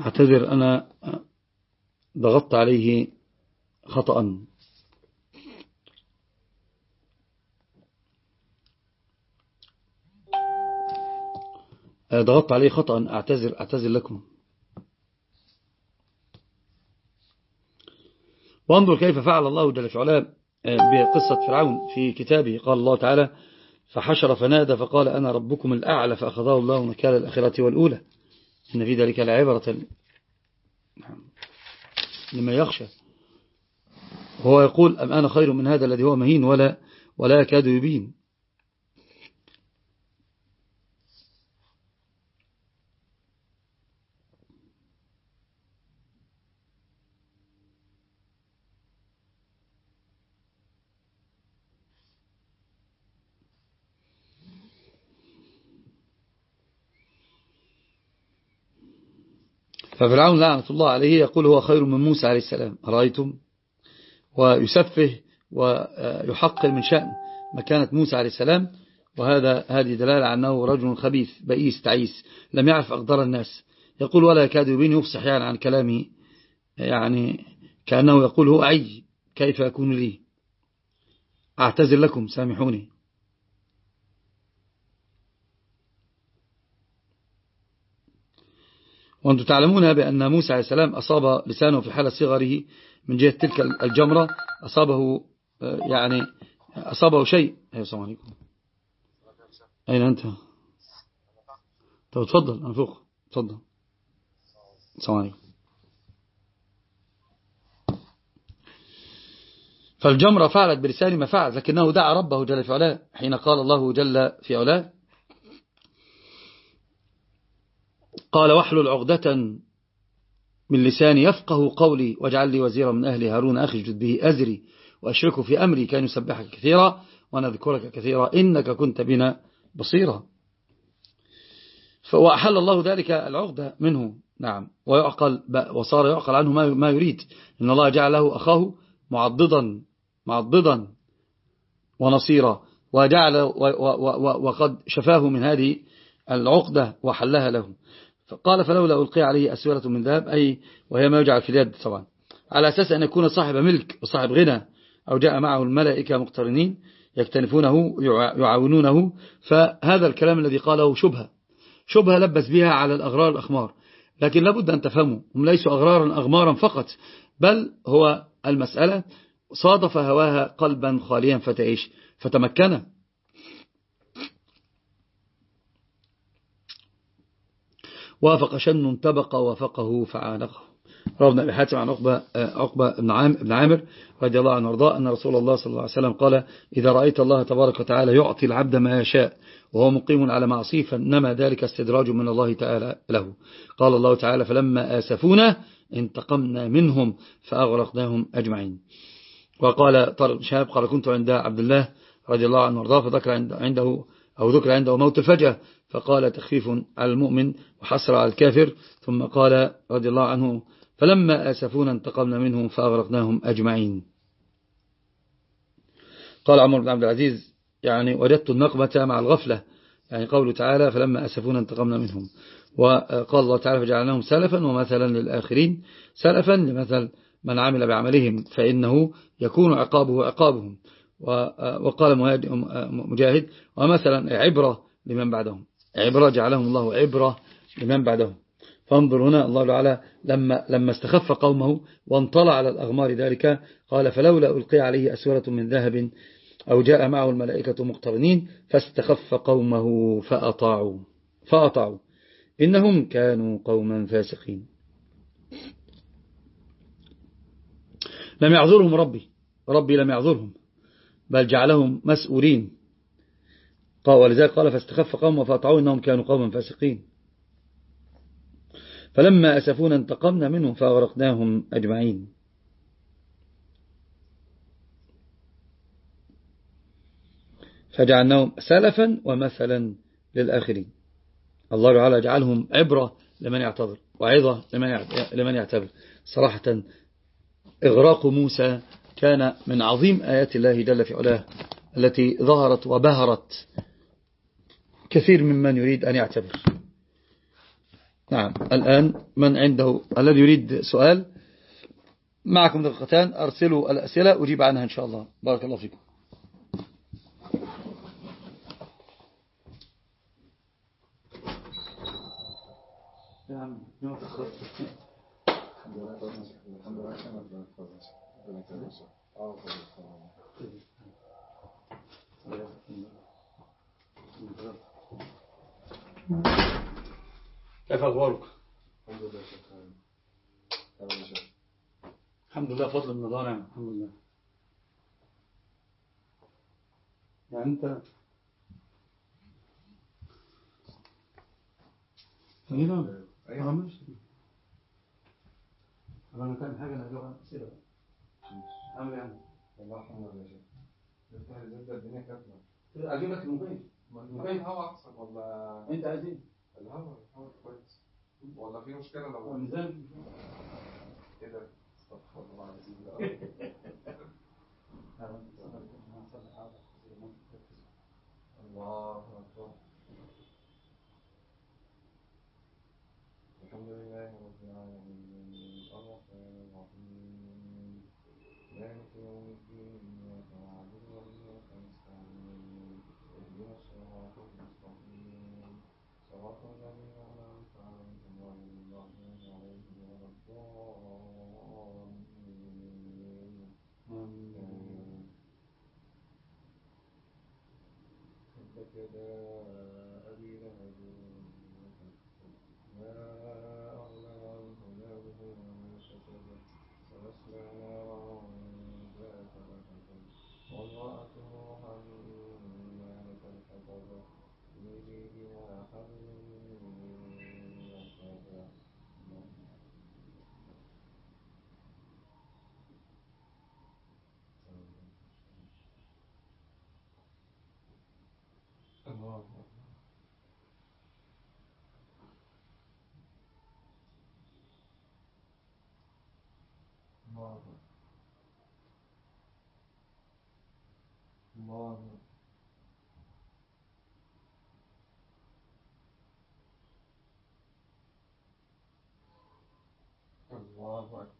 أعتذر أنا ضغطت عليه خطأ. ضغطت عليه خطأ أعتذر, أعتذر لكم. وانظر كيف فعل الله جل في علاه بقصة فرعون في كتابه. قال الله تعالى فحشر فنادى فقال أنا ربكم الأعلى فأخذه الله نكال الآخرة والأولى. إن في ذلك لعبرة لما يخشى. هو يقول أم أنا خير من هذا الذي هو مهين ولا ولا يكاد يبين. ففرعون لعنة الله عليه يقول هو خير من موسى عليه السلام. رأيتم ويسفه ويحقر من شأن مكانة موسى عليه السلام. وهذا هذه دلالة أنه رجل خبيث بئيس تعيس لم يعرف أقدار الناس. يقول ولا يكاد يبين يفصح يعني عن كلامه يعني كأنه يقول هو أي كيف يكون لي؟ أعتذر لكم سامحوني. وأنتم تعلمون بأن موسى عليه السلام أصاب لسانه في حال صغره من جهة تلك الجمرة أصابه يعني أصابه شيء. أيها السلام عليكم. أين أنت؟ طب تفضل أنا فوق. تفضل السلام عليكم. فالجمرة فعلت بلسان ما فعلت لكنه دعا ربه جل في علاه حين قال الله جل في علاه قال واحلل عقدة من لساني يفقه قولي واجعل لي وزيرا من أهلي هارون أخي جد به أزري وأشركه في أمري كان يسبحك كثيرا ونذكرك كثيرا إنك كنت بنا بصيرا. وأحل الله ذلك العقدة منه. نعم. ويعقل وصار يعقل عنه ما يريد. إن الله جعله أخاه معضدا معضدا ونصيرا. وجعل وقد شفاه من هذه العقدة وحلها له. فقال فلولا ألقي عليه أسورة من ذهب أي وهي ما يجعل في اليد طبعا على أساس أن يكون صاحب ملك وصاحب غنى أو جاء معه الملائكة مقترنين يكتنفونه يعاونونه فهذا الكلام الذي قاله شبهة. شبهة لبس بها على الأغرار الأخمار. لكن لابد أن تفهموا هم ليسوا أغرارا أغمارا فقط بل هو المسألة صادف هواها قلبا خاليا فتعيش فتمكن. وافق شن تبق وافقه فعانقه ابن أبي حاتم عن عقبة, عقبة بن عامر رضي الله عنه وارضاه أن رسول الله صلى الله عليه وسلم قال إذا رأيت الله تبارك وتعالى يعطي العبد ما يشاء وهو مقيم على معصية فإنما ذلك استدراج من الله تعالى له. قال الله تعالى فلما آسفونا انتقمنا منهم فأغرقناهم أجمعين. وقال طارق شهاب قال كنت عند عبد الله رضي الله عنه وارضاه فذكر عنده أو ذكر عنده موت الفجأة فقال تخفيف على المؤمن وحسر على الكافر ثم قال رضي الله عنه فلما آسفونا انتقمنا منهم فأغرقناهم أجمعين. قال عمر بن عبد العزيز يعني وجدت النقمة مع الغفلة يعني قوله تعالى فلما أسفونا انتقمنا منهم. وقال الله تعالى فجعلناهم سلفا ومثلا للآخرين سلفا لمثل من عمل بعملهم فإنه يكون عقابه عقابهم. وقال مجاهد ومثلا عبرة لمن بعدهم. عبرة جعلهم الله عبرة لمن بعدهم. فانظر هنا الله تعالى لما, لما استخف قومه وانطلع على الأغمار ذلك قال فلولا ألقي عليه أسورة من ذهب أو جاء معه الملائكة مقترنين فاستخف قومه فأطاعوا فأطاعوا. إنهم كانوا قوما فاسقين. لم يعذرهم ربي ربي لم يعذرهم بل جعلهم مسؤولين. قال ولذلك قال فاستخف قوم فأطعوا إنهم كانوا قوما فاسقين. فلما أسفونا انتقمنا منهم فأغرقناهم أجمعين. فجعلناهم سلفا ومثلا للآخرين. الله تعالى جعلهم عبرة لمن يعتذر وعظة لمن يعتبر. صراحة إغراق موسى كان من عظيم آيات الله جل في علاه التي ظهرت وبهرت كثير ممن يريد أن يعتبر. نعم الآن من عنده الذي يريد سؤال معكم دقيقتان أرسلوا الأسئلة أجيب عنها إن شاء الله. بارك الله فيكم. كيف أخبارك؟ الحمد لله فضل من الله نعم الحمد لله. يعني أنت هنا أيوة. ماشي. أنا كان حاجة أنا جوا أسئلة عامل يعني والله الحمد لله يا شيخ. نفتح الزبدة الدنيا كاتمة أجيب لك الموبايل. الموبايل الهوا أحسن ولا أنت عايز؟ الهوا الهوا كويس. ولا في مشكلة هو لو الميزان كده. استغفر الله العظيم الله أكبر. الحمد لله رب العالمين الرحمن الرحيم مالك يوم الدين إياك نعبد وإياك نستعين اهدنا الصراط المستقيم صراط الذين أنعمت عليهم غير المغضوب عليهم ولا الضالين آمين تبت يدا أبي لهب وتب ما أغنى عنه ماله وما كسب سيصلى نارا ذات لهب وامرأته حمالة الحطب في جيدها حبل من مسد الله أكبر الله أكبر الله أكبر الله أكبر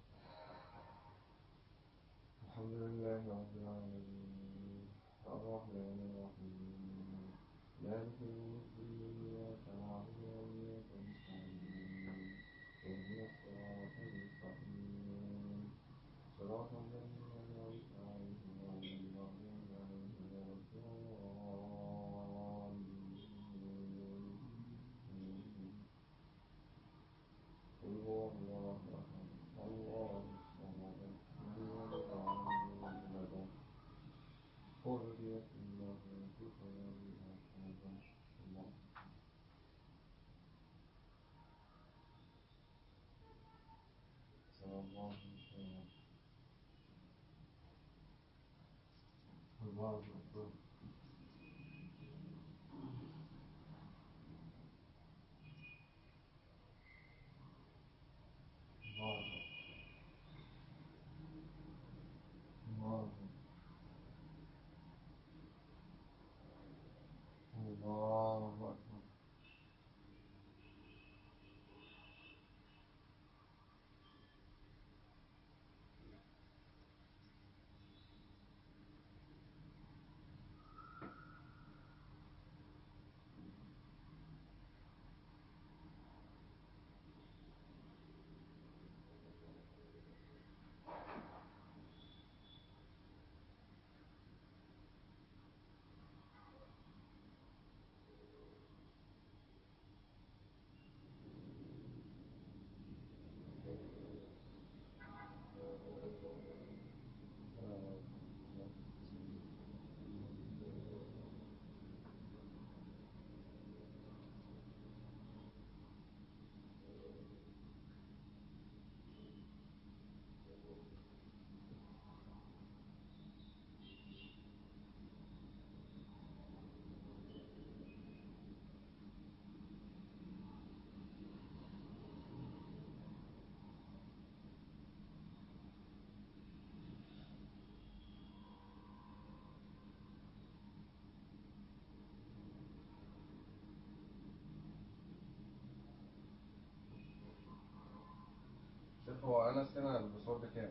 هو انس هنا ال password كام؟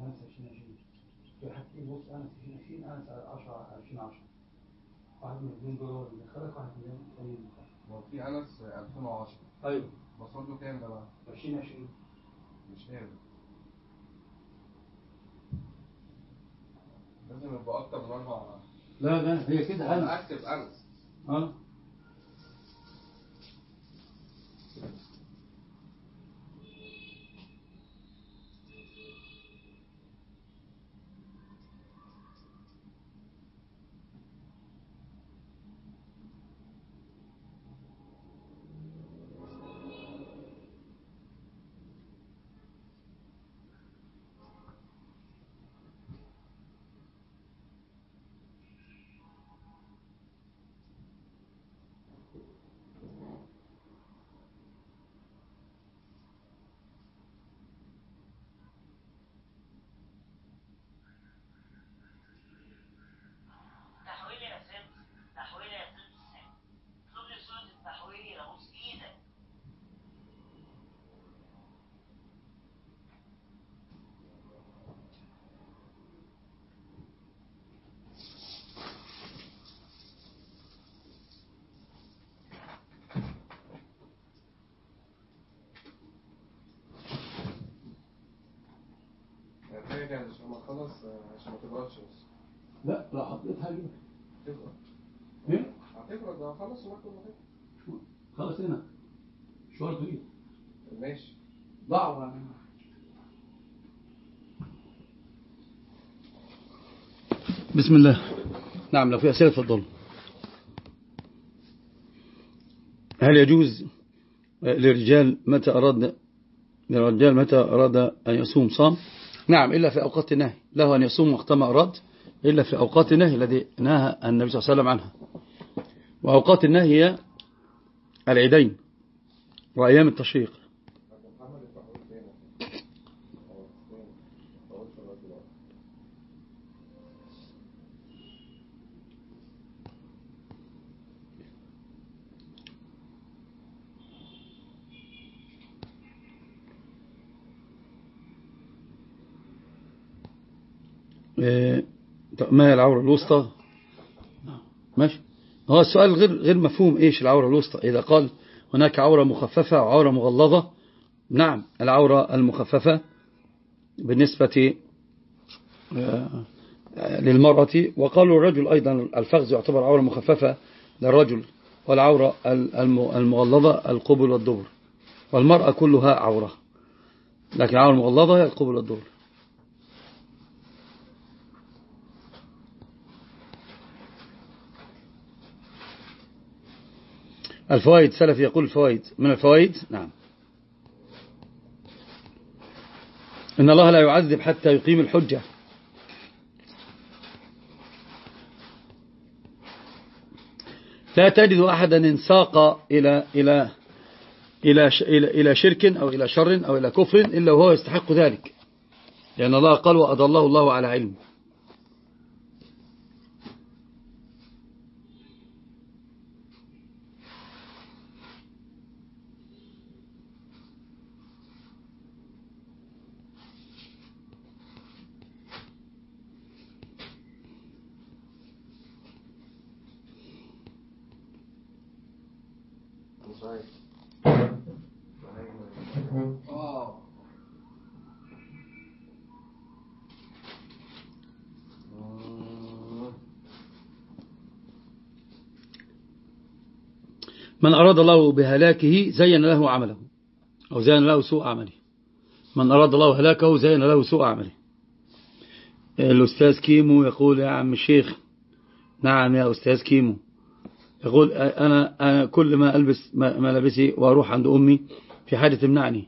أنس 2020 في حاجتين بص أنس 2020 أنس 10 2010 واحد من الاثنين دول هو اللي خلق واحد من الثانيين اللي خلق هو في أنس 2010 أيوه password ه كام ده بقى؟ 2020 مش قادر. لازم يبقى أكتر من أربع لا لا هي كده أنا أنس أكتب انس آه يعني عشان ما تخلص آه، عشان ما تبردش بس. لا لا حطيتها دي تبرد إيه؟ هتبرد ده خلص وقت ما هنا. شوار طويل ماشي. ضعوا بسم الله. نعم لو في أسئلة تفضل هل يجوز للرجال متى أراد للرجال متى أراد أن يصوم صام؟ نعم إلا في أوقات النهي له أن يصوم وقت ما أراد إلا في أوقات النهي الذي نهى النبي صلى الله عليه وسلم عنها. وأوقات النهي هي العيدين وأيام التشريق محمد التحويل فين؟ هو فين؟ هو في الوقت ده. إيه، طب ما هي العورة الوسطى؟ ماشي. هو السؤال غير غير مفهوم إيش العورة الوسطى؟ إذا قال هناك عورة مخففة وعورة مغلظة نعم العورة المخففة بالنسبة آه، للمرأة. وقالوا الرجل أيضا الفخذ يعتبر عورة مخففة للرجل والعورة الم- المغلظة القبل والدبر والمرأة كلها عورة. لكن العورة المغلظة هي القبل والدبر الفوائد سلف يقول الفوائد من الفوائد؟ نعم. إن الله لا يعذب حتى يقيم الحجة. لا تجد أحدا انساق إلى إلى إلى إلى شرك أو إلى شر أو إلى كفر إلا وهو يستحق ذلك. لأن الله قال وأضله الله على علم. من أراد الله بهلاكه زين له عمله أو زين له سوء عمله. من أراد الله هلاكه زين له سوء عمله. الأستاذ كيمو يقول يا عم الشيخ نعم يا أستاذ كيمو. يقول أنا, أنا كل ما ألبس ملابسي وأروح عند أمي في حاجة تمنعني.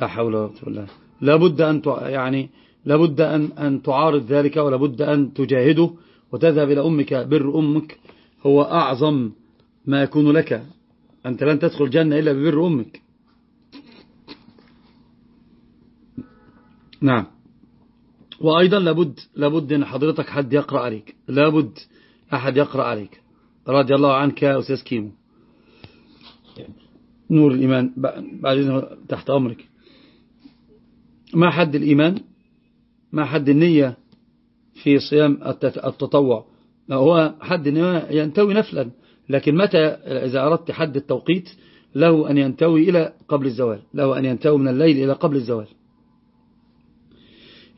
لا حول ولا قوة إلا لابد أن يعني لابد أن أن تعارض ذلك ولابد أن تجاهده وتذهب إلى أمك. بر أمك هو أعظم ما يكون لك. أنت لن تدخل الجنة إلا ببر أمك. نعم. وأيضا لابد لابد أن حضرتك حد يقرأ عليك. لابد أحد يقرأ عليك. رضي الله عنك يا أستاذ كيمو. نور الإيمان بعد تحت أمرك. ما حد الإيمان؟ ما حد النية في صيام التطوع؟ هو حد ينتوي نفلا لكن متى إذا أردت حد التوقيت له أن ينتوي إلى قبل الزوال له أن ينتوي من الليل إلى قبل الزوال.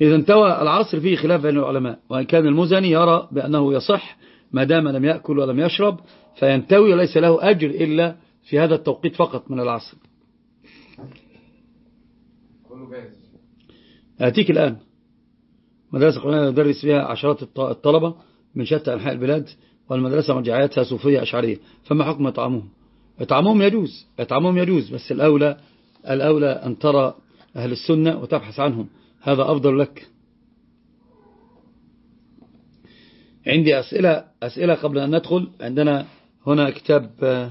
إذا انتوى العصر فيه خلاف بين العلماء وإن كان المزني يرى بأنه يصح ما دام لم يأكل ولم يشرب فينتوي وليس له أجر إلا في هذا التوقيت فقط من العصر. آتيك الآن. مدرسة قرآنية يدرس فيها عشرات الط- الطلبة من شتى أنحاء البلاد والمدرسة مرجعياتها صوفية أشعرية. فما حكم إطعامهم إطعامهم يجوز إطعامهم يجوز بس الأولى الأولى أن ترى أهل السنة وتبحث عنهم. هذا أفضل لك. عندي أسئلة أسئلة قبل أن ندخل. عندنا هنا كتاب آه،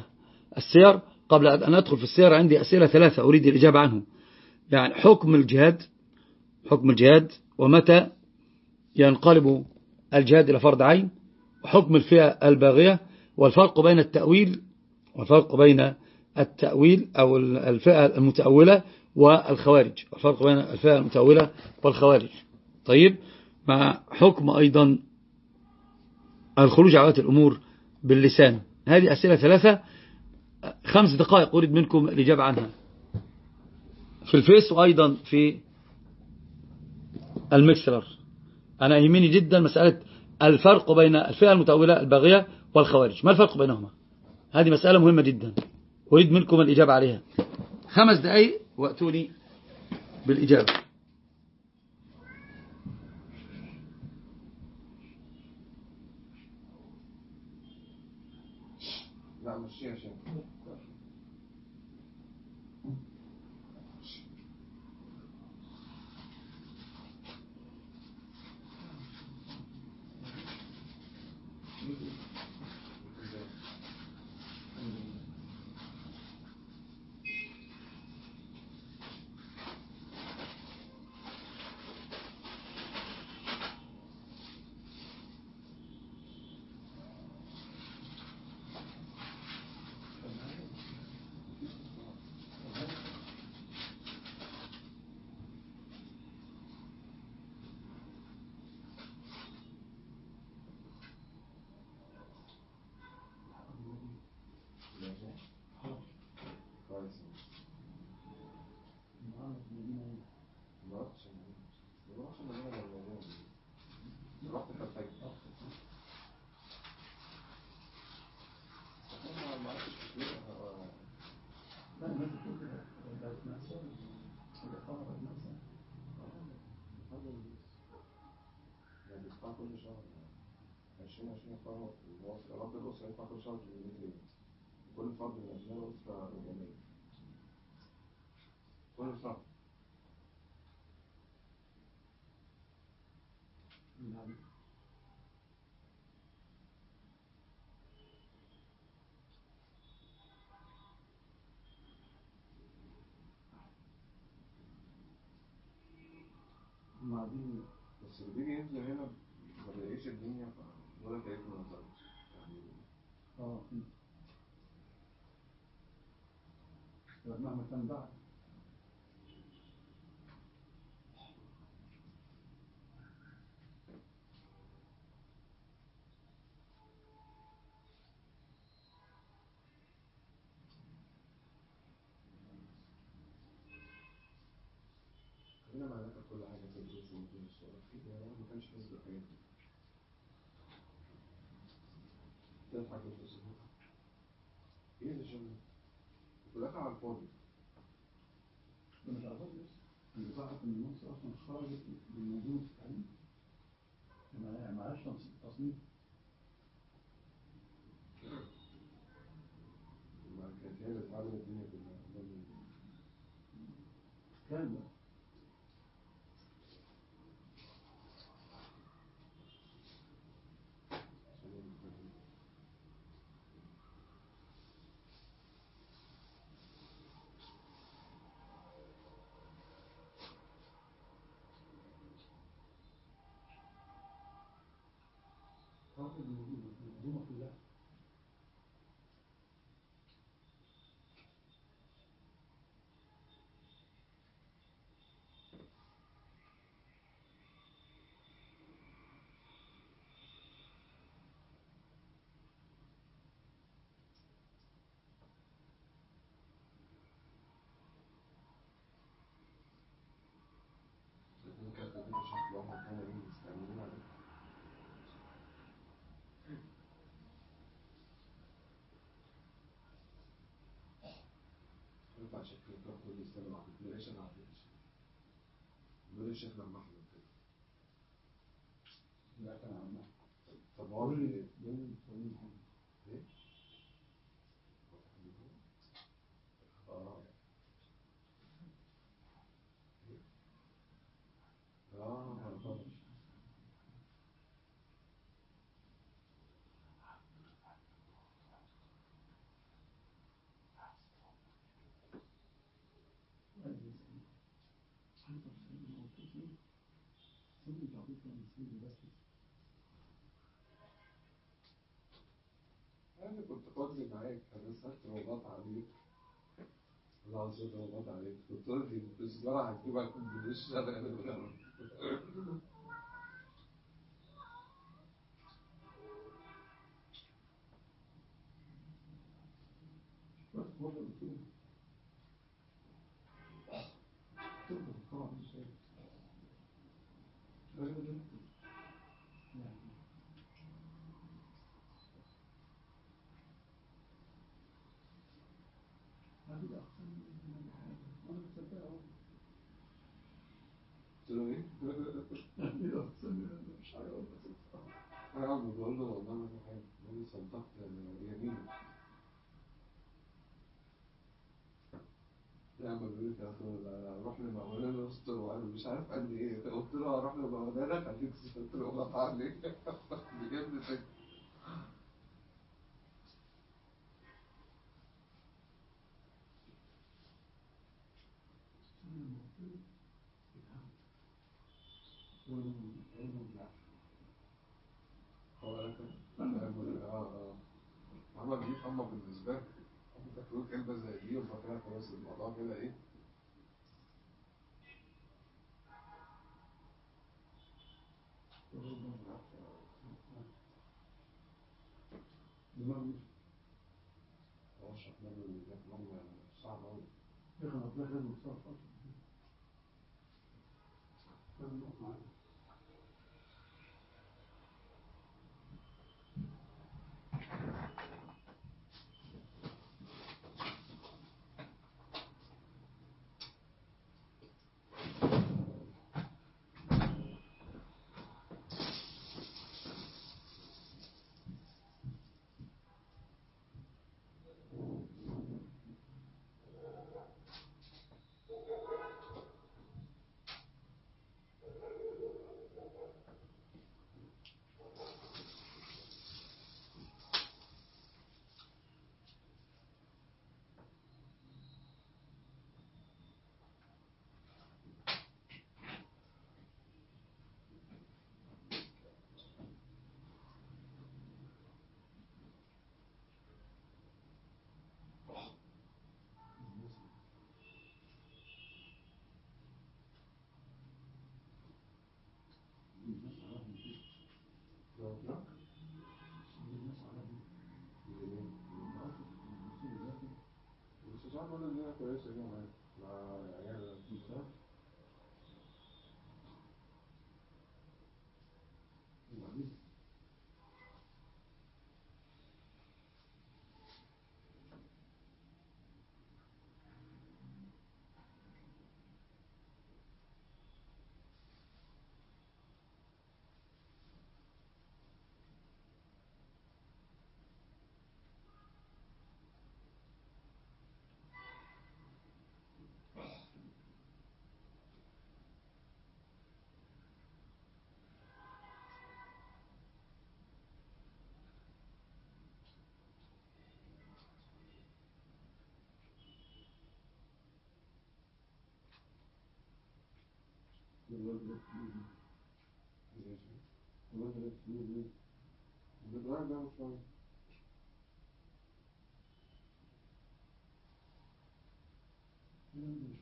السير. قبل أن ندخل في السير عندي أسئلة ثلاثة أريد الإجابة عنهم. يعني حكم الجهاد حكم الجهاد ومتى ينقلب الجهاد إلى فرض عين وحكم الفئة الباغية والفرق بين التأويل والفرق بين التأويل أو الفئة المتأولة والخوارج. والفرق بين الفئة المتأولة والخوارج. طيب مع حكم أيضا الخروج على الأمور باللسان. هذه أسئلة ثلاثة. خمس دقائق أريد منكم الإجابة عنها. في الفيس وأيضا في المكسلر أنا يهمني جدا مسألة الفرق بين الفئة المتأولة الباغية والخوارج. ما الفرق بينهما؟ هذه مسألة مهمة جدا. أريد منكم الإجابة عليها. خمس دقائق وأتوني بالإجابة. sono la lotta rossa che fa crociato di vedere quello fa della mia rossa ovviamente quello fa Thank Marinho. Você deveria dizer, né? ولا كيف يعني آه في مهما كان بعد معناتها كل حاجة في الدروس ومدين الصورة كده ما كانش نزل الحاجات دي تضحك الصبح إيه ده شغل في الآخر على الفاضي بس اللي بعرف ان مصر أصلا خرجت من منظومه التعليم ما معهاش تصنيف ما كانت هي اللي بتعلم الدنيا كلها ده اللي- كان ده خرجت من المنظومه كلها استنى واحد بلاش أنا عارف بلاش إحنا كده لا كان عمال طب هو إيه؟ بين طويل حاجة إيه؟ آه آه أنا كنت قصدي معاك أنا سألت رباط عليك. لا صوت رباط عليك. السجاره هتجيبها بالوش أنا بس هو ده الأصول. تربط طبعا مش هيك. غير ده. يعني هذه أحسن من حاجة أنا مصدقها أهو. قلت له إيه؟ هذه أحسن من مش حاجة أنا مصدقها. أنا قاعد بقول له والله ما في حاجة بقول له صدقت يمينك لا ما بيقول لك يا أخي روح لمولانا استر وأنا مش عارف قال لي إيه. قلت له هروح لمولانا خليك ستر وغط عليك بجد فكرة هو أنا كان آه آه محمد دي اما بالنسبة لك انت تقول كلمه زي دي وبعد كده خلاص الموضوع كده إيه دماغ مش هو الشكمان اللي جاب نوم صعب قوي يا أخي أنا طلعت لازم أتصرف أصلا. لازم أقف معاك. بس صعب أقول ان هي كويسه بتغير ده شوية لازم نشوف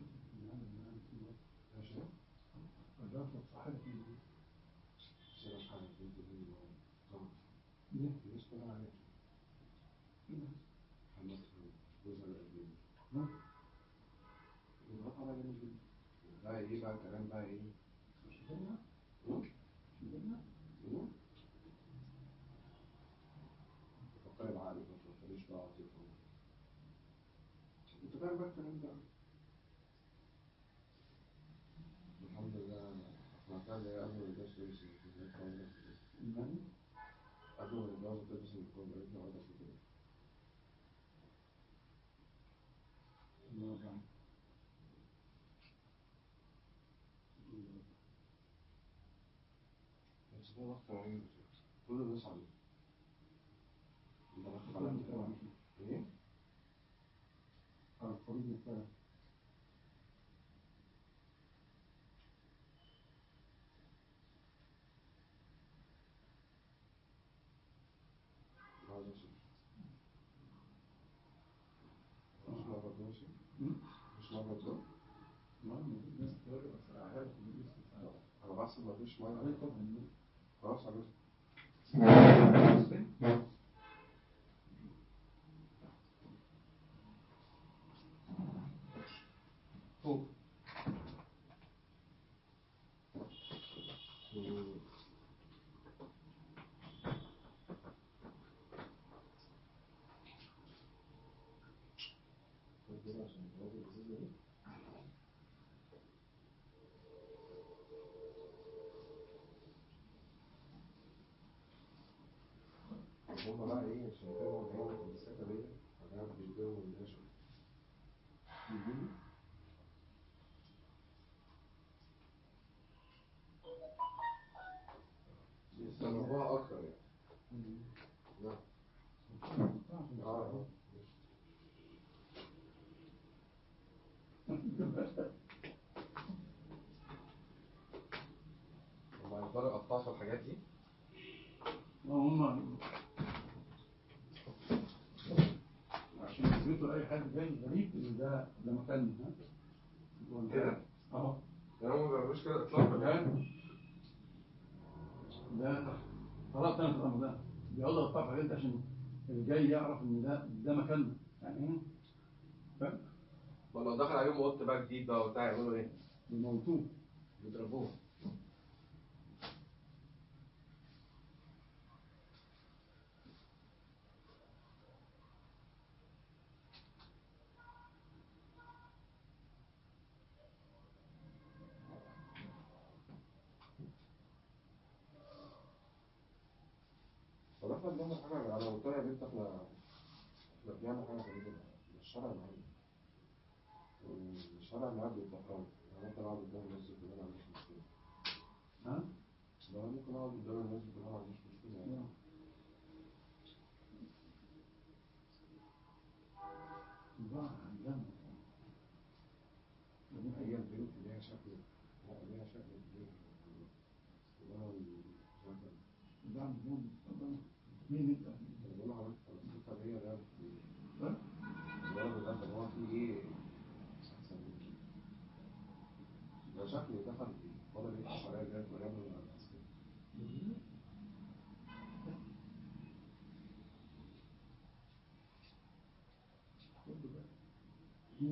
مش معنى عليكم مني خلاص عجبت هم بقى إيه عشان يتابعوا في والمساكه دي فكانوا بيتجوزوا النشر بيستمروها أكتر يعني نعم آه هم يقدروا يقطعوا الحاجات دي do altar do Montum, do travou.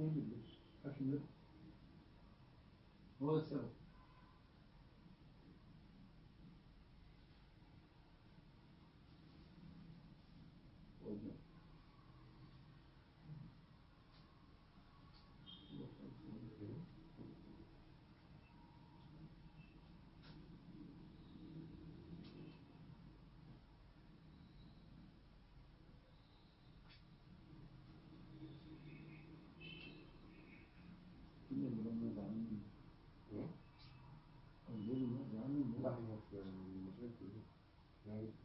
acho afinal. Bom, Anselmo. right?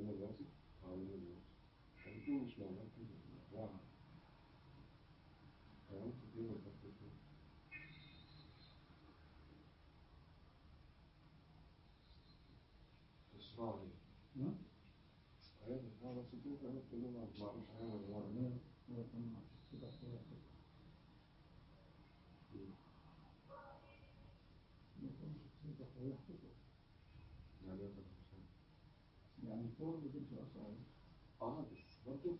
Yani doğru bir şey olsa. Aha, biz. Bakın.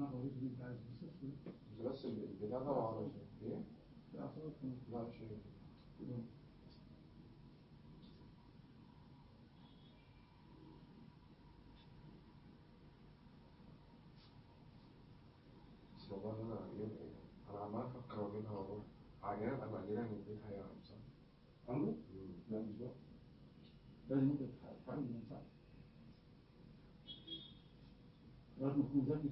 اسمها وريد اللي انت عايز بس البداية وعلى إيه؟ لا خلاص لا شيء بس والله إيه، أنا عمال أفكر واجيبها وأروح عجلة ابقى من البيت هي صح؟ عمرو؟ لا مش بقى. لازم انت تحاول من ساعتك لازم تكون ذكي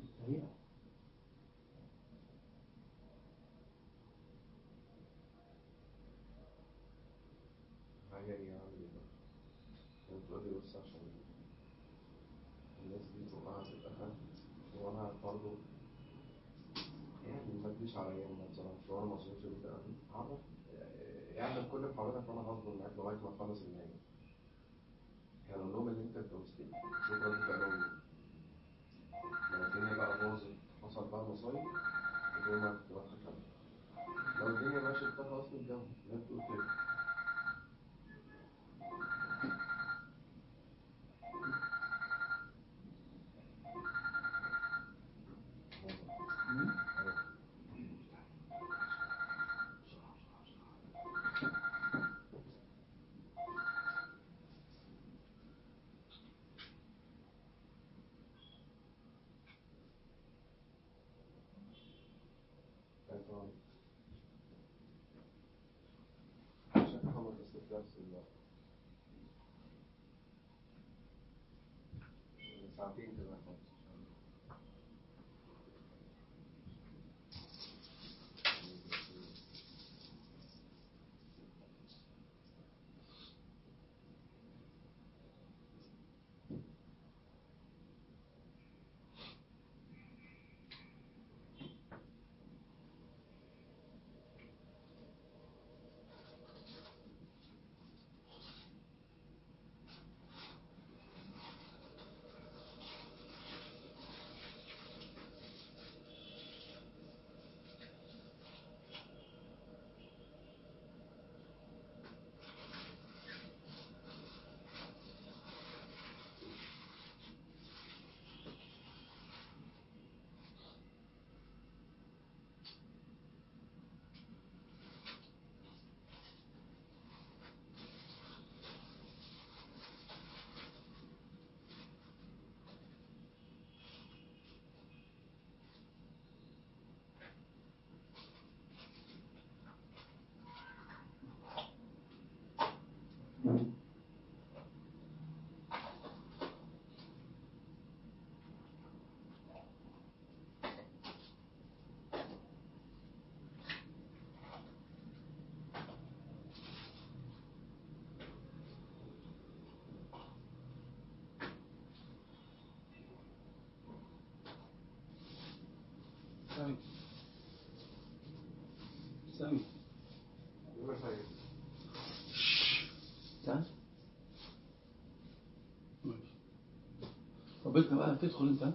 Papi, سامي. سامي. تعال طب بقى تدخل انت.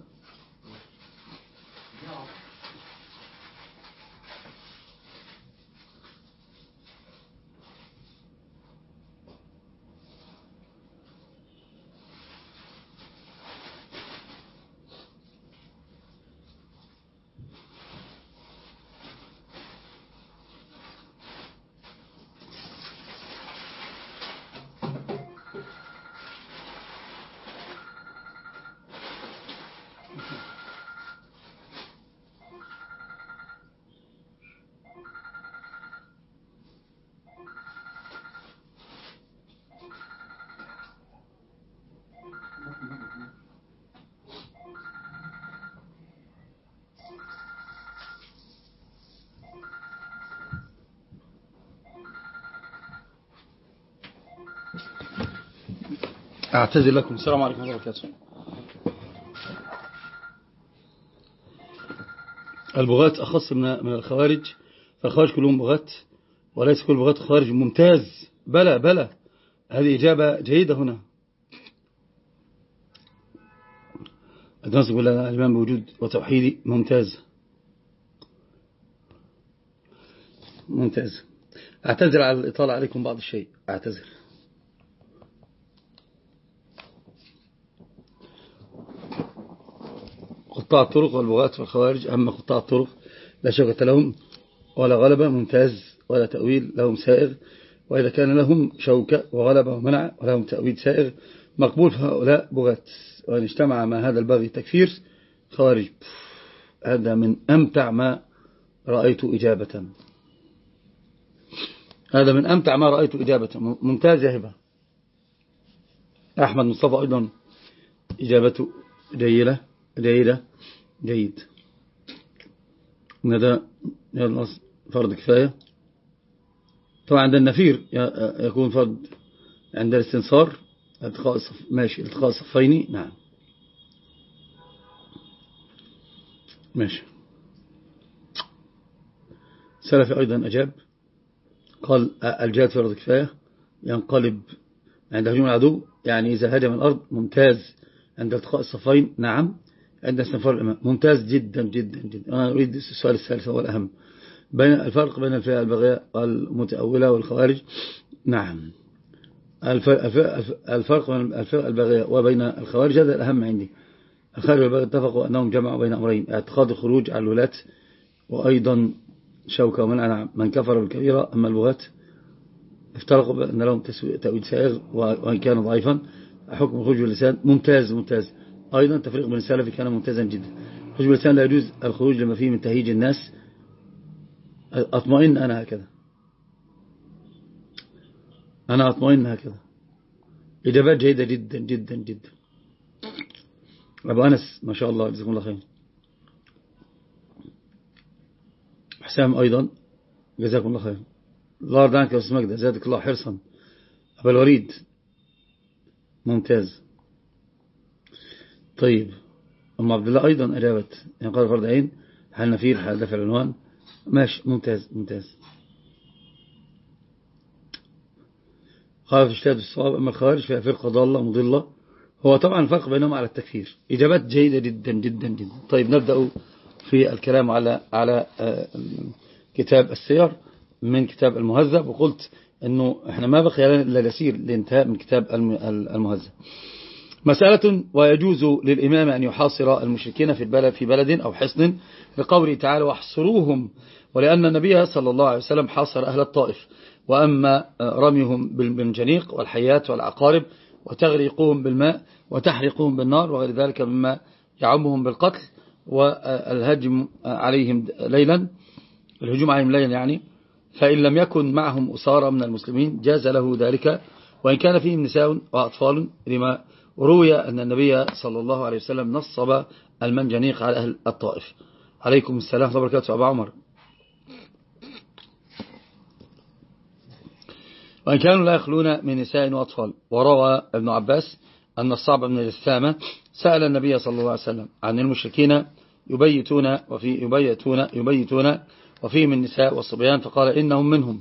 أعتذر لكم. السلام عليكم ورحمة الله وبركاته. البغاة أخص من من الخوارج فالخوارج كلهم بغاة وليس كل بغاة خوارج ممتاز. بلى بلى. هذه إجابة جيدة هنا. أتنصب بالله الإمام بوجود وتوحيدي. ممتاز. ممتاز. أعتذر على الإطالة عليكم بعض الشيء. أعتذر. قطاع الطرق والبغاة والخوارج أما قطاع الطرق لا شوكة لهم ولا غلبة ممتاز ولا تأويل لهم سائغ وإذا كان لهم شوكة وغلبة ومنع ولهم تأويل سائغ مقبول فهؤلاء بغاة. وإن اجتمع مع هذا البغي تكفير خوارج. هذا من أمتع ما رأيت إجابة. هذا من أمتع ما رأيت إجابة. ممتاز يا هبة. أحمد مصطفى أيضا إجابته جيدة جيدة جيد. يلا فرض كفاية. طبعا عند النفير يكون فرض عند الاستنصار إلتقاء ماشي إلتقاء الصفين. نعم. ماشي. سلفي أيضا أجاب. قال الجهاد فرض كفاية. ينقلب عند هجوم العدو. يعني إذا هجم الأرض ممتاز عند إلتقاء الصفين. نعم. عند استنفار الإمام. ممتاز جدا جدا جدا. أنا أريد السؤال الثالث هو الأهم. بين الفرق بين الفئة البغية المتأولة والخوارج؟ نعم. الفرق بين الفئة البغية وبين الخوارج هذا الأهم عندي. الخارج والبغية اتفقوا أنهم جمعوا بين أمرين اعتقاد الخروج على الولاة وأيضا شوكة ومن من كفر بالكبيرة. أما البغاة افترقوا بأن لهم تأويل سائغ وإن كان ضعيفا حكم الخروج باللسان ممتاز ممتاز. أيضا تفريق بين السلف كان ممتازا جدا. الخروج باللسان لا يجوز الخروج لما فيه من تهيج الناس. أطمئن أنا هكذا. أنا أطمئن هكذا. إجابات جيدة جدا جدا جدا. أبو أنس ما شاء الله جزاكم الله خير. حسام أيضا جزاكم الله خير. الله يرضى عنك يا أستاذ مجد زادك الله حرصا. أبا الوريد ممتاز. طيب. أم عبد الله أيضا أجابت يعني قال فرد عين. حال نفير حال دفع العنوان؟ ماشي ممتاز ممتاز. قال في اجتهاد الصواب أما الخوارج فيها فرقة ضالة مضلة. هو طبعا الفرق بينهم على التكفير. إجابات جيدة جدا جدا جدا. طيب نبدأ في الكلام على على كتاب السير من كتاب المهذب. وقلت أنه إحنا ما بقي لنا إلا يسير لانتهاء من كتاب المهذب. مسألة ويجوز للإمام أن يحاصر المشركين في البلد في بلد أو حصن لقوله تعالى واحصروهم ولأن النبي صلى الله عليه وسلم حاصر أهل الطائف وأما رميهم بالمنجنيق والحيات والعقارب وتغريقهم بالماء وتحرقهم بالنار وغير ذلك مما يعمهم بالقتل والهجم عليهم ليلا الهجوم عليهم ليلا يعني فإن لم يكن معهم أسارة من المسلمين جاز له ذلك وإن كان فيهم نساء وأطفال لما روي أن النبي صلى الله عليه وسلم نصب المنجنيق على أهل الطائف. عليكم السلام وبركاته أبا عمر. وإن كانوا لا يخلون من نساء وأطفال. وروى ابن عباس أن الصعب بن الثامة سأل النبي صلى الله عليه وسلم عن المشركين يبيتون وفي يبيتون يبيتون وفيهم النساء والصبيان فقال إنهم منهم.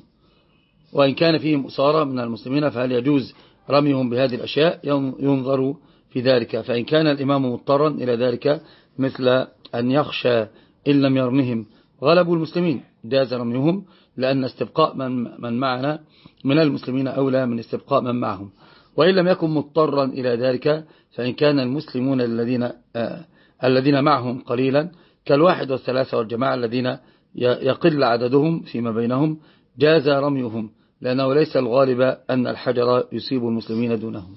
وإن كان فيهم أسارة من المسلمين فهل يجوز رميهم بهذه الأشياء ينظر في ذلك. فإن كان الإمام مضطرا إلى ذلك مثل أن يخشى إن لم يرمهم غلبوا المسلمين. جاز رميهم لأن استبقاء من, من معنا من المسلمين أولى من استبقاء من معهم. وإن لم يكن مضطرا إلى ذلك فإن كان المسلمون الذين آه الذين معهم قليلا كالواحد والثلاثة والجماعة الذين يقل عددهم فيما بينهم جاز رميهم. لأنه ليس الغالب أن الحجر يصيب المسلمين دونهم.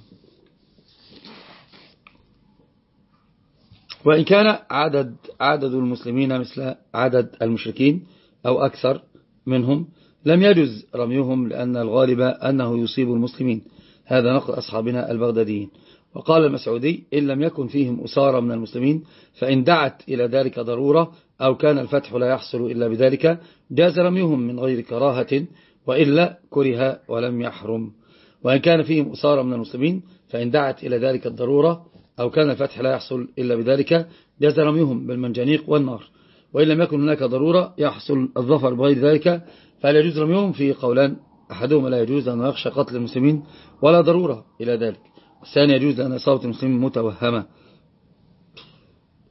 وإن كان عدد عدد المسلمين مثل عدد المشركين أو أكثر منهم لم يجز رميهم لأن الغالب أنه يصيب المسلمين. هذا نقل أصحابنا البغداديين. وقال المسعودي إن لم يكن فيهم أسارة من المسلمين فإن دعت إلى ذلك ضرورة أو كان الفتح لا يحصل إلا بذلك جاز رميهم من غير كراهة وإلا كره ولم يحرم. وإن كان فيهم أسارة من المسلمين فإن دعت إلى ذلك الضرورة أو كان الفتح لا يحصل إلا بذلك جاز رميهم بالمنجنيق والنار. وإن لم يكن هناك ضرورة يحصل الظفر بغير ذلك فلا يجوز رميهم في قولان أحدهما لا يجوز أن يخشى قتل المسلمين ولا ضرورة إلى ذلك. الثاني يجوز أن إصابة المسلمين متوهمة.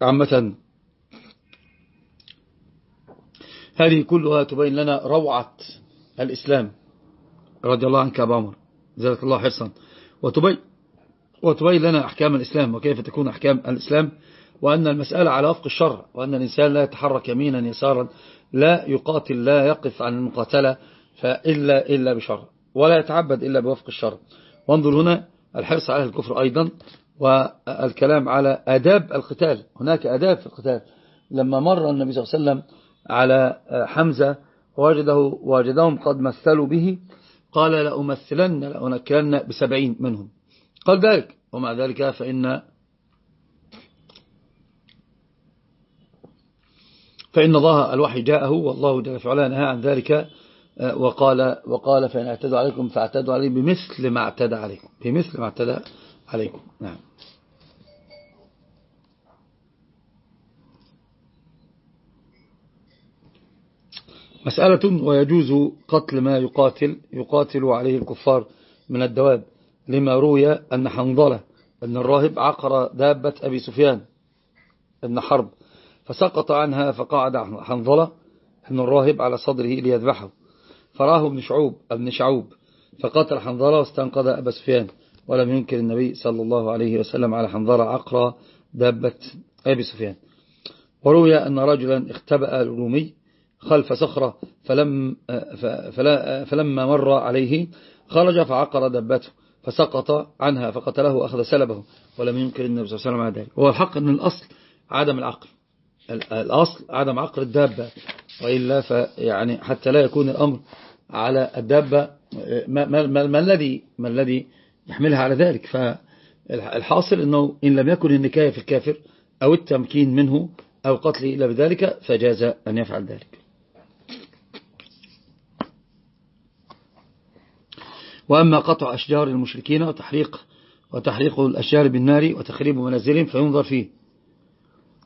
عامة هذه كلها تبين لنا روعة الإسلام رضي الله عنك أبا عمر. زادك الله حرصا وتبين, وتبين لنا أحكام الإسلام وكيف تكون أحكام الإسلام وأن المسألة على وفق الشرع وأن الإنسان لا يتحرك يمينا يسارا لا يقاتل لا يقف عن المقاتلة فإلا إلا بشرع ولا يتعبد إلا بوفق الشرع. وانظر هنا الحرص على الكفر أيضا والكلام على أداب القتال. هناك أداب في القتال. لما مر النبي صلى الله عليه وسلم على حمزة وجده وجدهم قد مثلوا به. قال لأمثلن لأنكلن بسبعين منهم. قال ذلك. ومع ذلك فإن فإن الله الوحي جاءه والله جل وعلا نهى عن ذلك. وقال وقال فإن اعتدوا عليكم فاعتدوا عليه بمثل ما اعتدى عليكم. بمثل ما اعتدى عليكم. نعم. مسألة ويجوز قتل ما يقاتل يقاتل عليه الكفار من الدواب لما روي أن حنظلة أن الراهب عقر دابة أبي سفيان ابن حرب فسقط عنها فقعد حنظلة أن الراهب على صدره ليذبحه. فراه ابن شعوب ابن شعوب فقتل حنظلة واستنقذ أبا سفيان. ولم ينكر النبي صلى الله عليه وسلم على حنظلة عقر دابة أبي سفيان. وروي أن رجلا اختبأ الرومي خلف صخرة فلم فلما مر عليه خرج فعقر دبته فسقط عنها فقتله وأخذ سلبه ولم ينكر النبي صلى الله عليه وسلم على ذلك. هو الحق أن الأصل عدم العقل. الأصل عدم عقل الدابة. وإلا فيعني حتى لا يكون الأمر على الدابة ما, ما, ما, ما الذي ما الذي يحملها على ذلك. فالحاصل أنه إن لم يكن النكاية في الكافر أو التمكين منه أو قتله إلا بذلك فجاز أن يفعل ذلك. وأما قطع أشجار المشركين وتحريق وتحريق الأشجار بالنار وتخريب منازلهم فينظر فيه.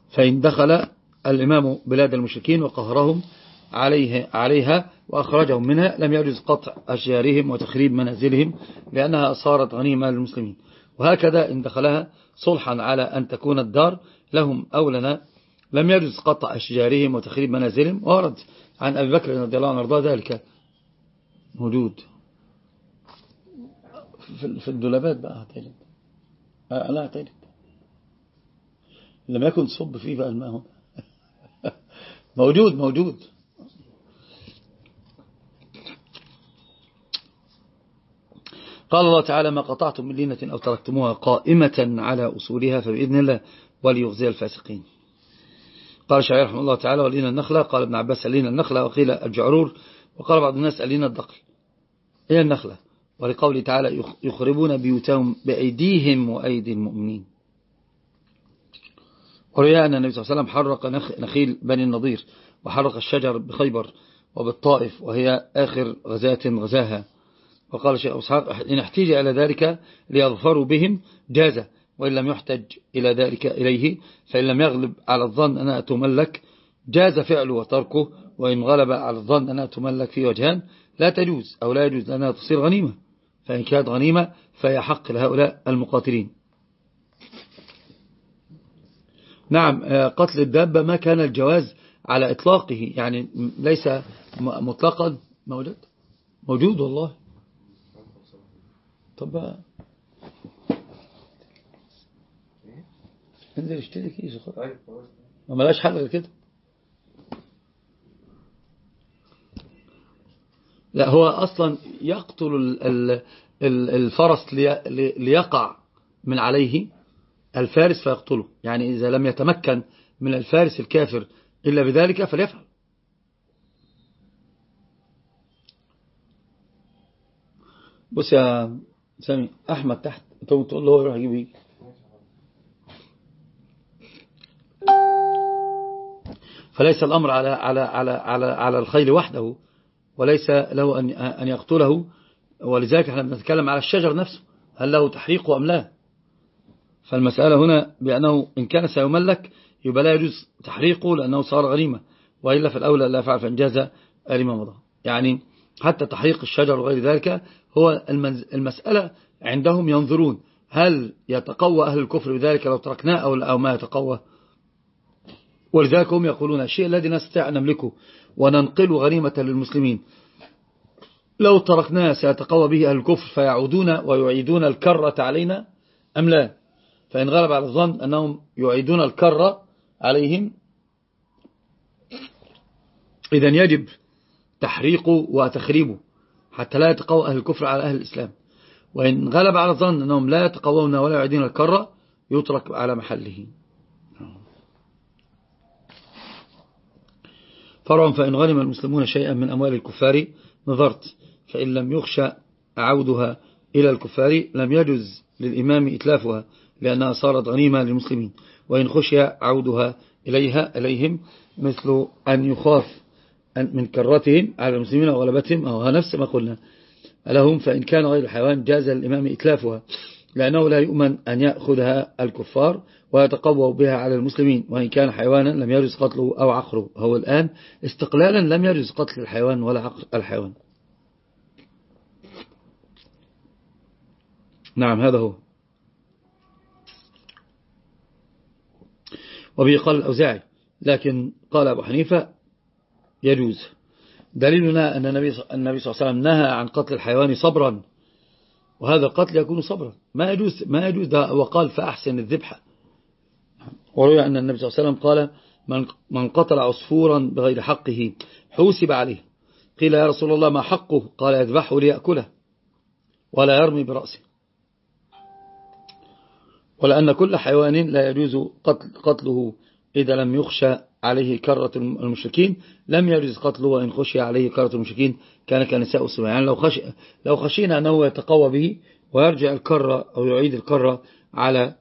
فإن دخل الإمام بلاد المشركين وقهرهم عليه عليها وأخرجهم منها لم يجوز قطع أشجارهم وتخريب منازلهم لأنها صارت غنيمة للمسلمين. وهكذا إن دخلها صلحا على أن تكون الدار لهم أو لنا. لم يجوز قطع أشجارهم وتخريب منازلهم. ورد عن أبي بكر رضي الله عنه ذلك موجود. في الدولابات بقى هتجد لا هتجد لم يكن صب فيه بقى الماء. موجود موجود. قال الله تعالى ما قطعتم من لينة أو تركتموها قائمة على أصولها فبإذن الله وليغزي الفاسقين. قال شعير رحمه الله تعالى ولينا النخلة. قال ابن عباس لينا النخلة. وقيل الجعرور. وقال بعض الناس لينا الدقل. هي النخلة؟ ولقوله تعالى يخربون بيوتهم بأيديهم وأيدي المؤمنين. ورياء أن النبي صلى الله عليه وسلم حرق نخيل بني النضير وحرق الشجر بخيبر وبالطائف وهي آخر غزاة غزاها. وقال الشيخ أصحاب إن احتيج إلى ذلك ليظفروا بهم جازة وإن لم يحتج إلى ذلك إليه فإن لم يغلب على الظن أنها تملك جاز فعله وتركه وإن غلب على الظن أنها تملك في وجهان لا تجوز أو لا يجوز لأنها تصير غنيمة. فإن كانت غنيمة فهي حق لهؤلاء المقاتلين. نعم آه، قتل الدابة ما كان الجواز على إطلاقه يعني ليس مطلقا. موجود؟ موجود والله. طب انزل اشتري كيس طيب خلاص. ما ملاش حل غير كده. لا هو أصلا يقتل ال- ال- ال- الفرس لي- لي- ليقع من عليه الفارس فيقتله. يعني إذا لم يتمكن من الفارس الكافر إلا بذلك فليفعل. بص يا سامي أحمد تحت تقول له هو يروح يجيب يجي فليس الأمر على على على على على الخيل وحده. وليس له أن يقتله. ولذلك إحنا بنتكلم على الشجر نفسه؟ هل له تحريق أم لا؟ فالمسألة هنا بأنه إن كان سيملك يبقى لا يجوز تحريقه لأنه صار غنيمة وإلا في الأولى لا فعل فإن جاز لما مضى يعني حتى تحريق الشجر وغير ذلك هو المسألة عندهم ينظرون هل يتقوى أهل الكفر بذلك لو تركناه أو أو ما يتقوى. ولذلك هم يقولون الشيء الذي نستطيع أن نملكه وننقل غنيمة للمسلمين. لو تركناه سيتقوى به أهل الكفر فيعودون ويعيدون الكرة علينا أم لا؟ فإن غلب على الظن أنهم يعيدون الكرة عليهم إذا يجب تحريقه وتخريبه حتى لا يتقوى أهل الكفر على أهل الإسلام. وإن غلب على الظن أنهم لا يتقوون ولا يعيدون الكرة يترك على محله. فرعا فإن غنم المسلمون شيئا من أموال الكفار نظرت فإن لم يخشى عودها إلى الكفار لم يجز للإمام إتلافها لأنها صارت غنيمة للمسلمين. وإن خشي عودها إليها إليهم مثل أن يخاف من كرتهم على المسلمين وغلبتهم أو نفس ما قلنا. لهم فإن كان غير الحيوان جاز للإمام إتلافها لأنه لا يؤمن أن يأخذها الكفار. ويتقوى بها على المسلمين وإن كان حيوانا لم يجوز قتله أو عقره هو الآن استقلالا لم يجوز قتل الحيوان ولا عقر الحيوان. نعم هذا هو. وبه قال الأوزاعي لكن قال أبو حنيفة يجوز. دليلنا أن النبي صلى الله عليه وسلم نهى عن قتل الحيوان صبرا وهذا القتل يكون صبرا. ما يجوز ما يجوز ده وقال فأحسن الذبح وروي أن النبي صلى الله عليه وسلم قال من قتل عصفورا بغير حقه حوسب عليه. قيل يا رسول الله ما حقه؟ قال يذبحه ليأكله ولا يرمي برأسه. ولأن كل حيوان لا يجوز قتل قتله إذا لم يخشى عليه كرة المشركين. لم يجوز قتله وإن خشي عليه كرة المشركين. كان كنساء السماء. يعني لو, خش لو خشينا أنه يتقوى به ويرجع الكرة أو يعيد الكرة على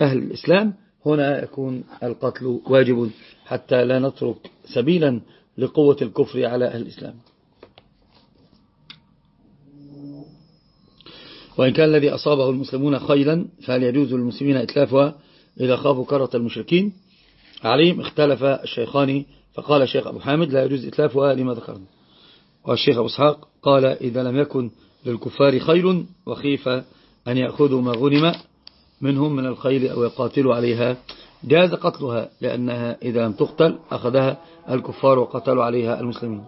أهل الإسلام هنا يكون القتل واجب حتى لا نترك سبيلا لقوة الكفر على أهل الإسلام. وإن كان الذي أصابه المسلمون خيلا فهل يجوز للمسلمين إتلافها إذا خافوا كرة المشركين؟ عليهم اختلف الشيخان فقال الشيخ أبو حامد لا يجوز إتلافها لما ذكرنا. والشيخ أبو إسحاق قال إذا لم يكن للكفار خير وخيف أن يأخذوا ما غنم منهم من الخيل أو يقاتلوا عليها جاز قتلها لأنها إذا لم تقتل أخذها الكفار وقتلوا عليها المسلمين.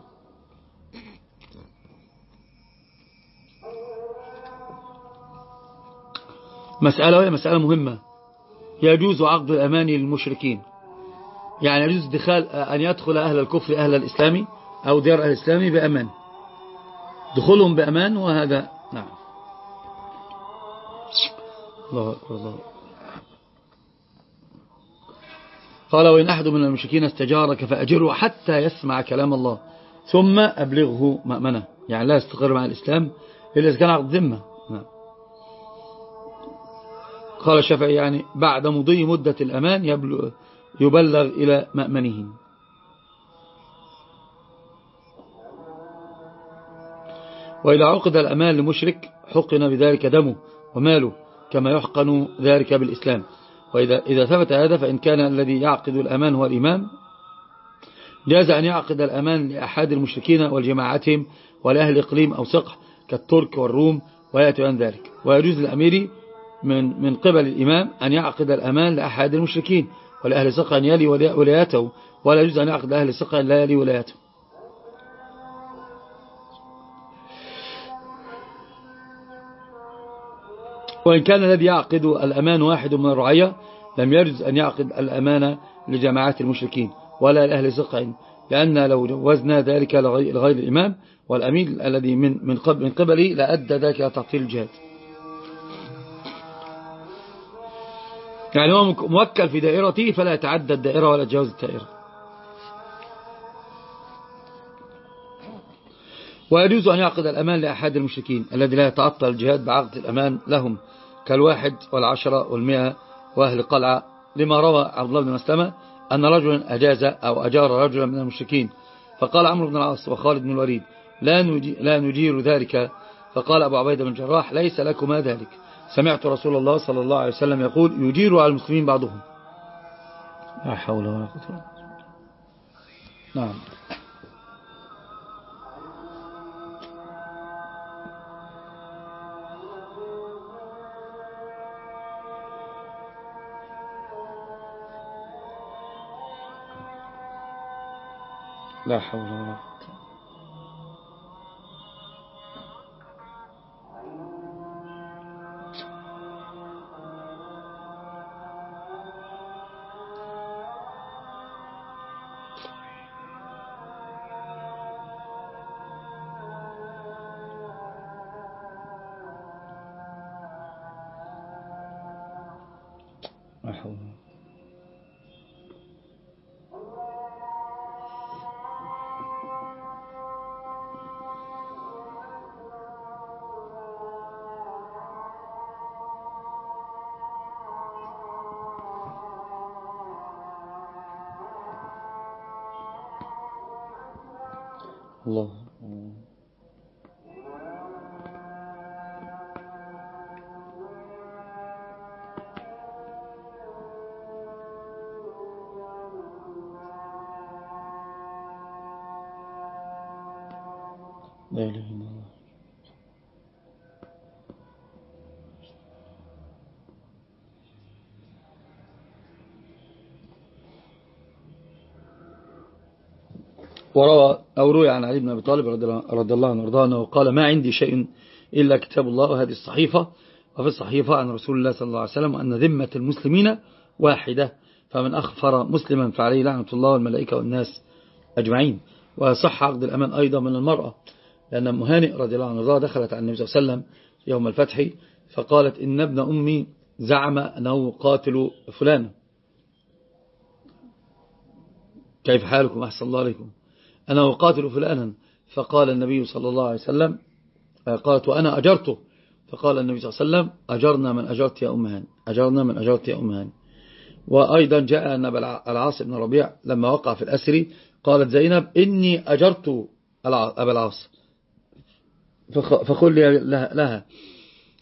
مسألة وهي مسألة مهمة. يجوز عقد الأمان للمشركين. يعني يجوز دخال أن يدخل أهل الكفر أهل الإسلام أو ديار أهل الإسلام بأمان. دخولهم بأمان وهذا نعم. الله أكبر الله قال وإن أحد من المشركين استجارك فأجره حتى يسمع كلام الله ثم أبلغه مأمنة. يعني لا يستقر مع الإسلام إلا إذا كان عقد ذمة. نعم. قال الشافعي يعني بعد مضي مدة الأمان يبلغ إلى مأمنه. وإذا عقد الأمان لمشرك حقن بذلك دمه وماله. كما يحقن ذلك بالإسلام. وإذا إذا ثبت هذا فإن كان الذي يعقد الأمان هو الإمام جاز أن يعقد الأمان لأحد المشركين والجماعتهم ولأهل إقليم أو سقح كالترك والروم ويأتي عن ذلك. ويجوز للأمير من من قبل الإمام أن يعقد الأمان لأحد المشركين ولأهل سقع أن يلي ولايته ولا يجوز أن يعقد أهل سقع لا يلي ولايته. وإن كان الذي يعقد الأمان واحد من الرعية لم يجوز أن يعقد الأمان لجماعات المشركين ولا لأهل سقع لأن لو جوزنا ذلك لغير الإمام والأمين الذي من من قبل من قبله لأدى ذلك إلى تعطيل الجهاد. يعني هو موكل في دائرته فلا يتعدى الدائرة ولا يتجاوز الدائرة. ويجوز أن يعقد الأمان لأحد المشركين الذي لا يتعطل الجهاد بعقد الأمان لهم. كالواحد والعشرة والمئة وأهل القلعة لما روى عبد الله بن مسلمة أن رجلا أجاز أو أجار رجلا من المشركين. فقال عمرو بن العاص وخالد بن الوليد لا لا نجير ذلك. فقال أبو عبيدة بن جراح ليس لكما ذلك. سمعت رسول الله صلى الله عليه وسلم يقول يجير على المسلمين بعضهم. لا حول ولا قوة نعم. لا حول ولا قوة وروى أو روي عن علي بن أبي طالب رضي الله عنه وأرضاه أنه قال ما عندي شيء إلا كتاب الله وهذه الصحيفة. وفي الصحيفة عن رسول الله صلى الله عليه وسلم أن ذمة المسلمين واحدة فمن أخفر مسلما فعليه لعنة الله والملائكة والناس أجمعين. وصح عقد الأمان أيضا من المرأة لأن مهانئ رضي الله عنه دخلت على النبي صلى الله عليه وسلم يوم الفتح فقالت إن ابن أمي زعم أنه قاتل فلان. كيف حالكم؟ أحسن الله عليكم. أنا أقاتل فلانا. فقال النبي صلى الله عليه وسلم قالت وأنا أجرته. فقال النبي صلى الله عليه وسلم أجرنا من أجرت يا أمهان أجرنا من أجرت يا أمهان وأيضا جاء أن العاص بن ربيع لما وقع في الأسر قالت زينب إني أجرت أبا العاص. فقل لها.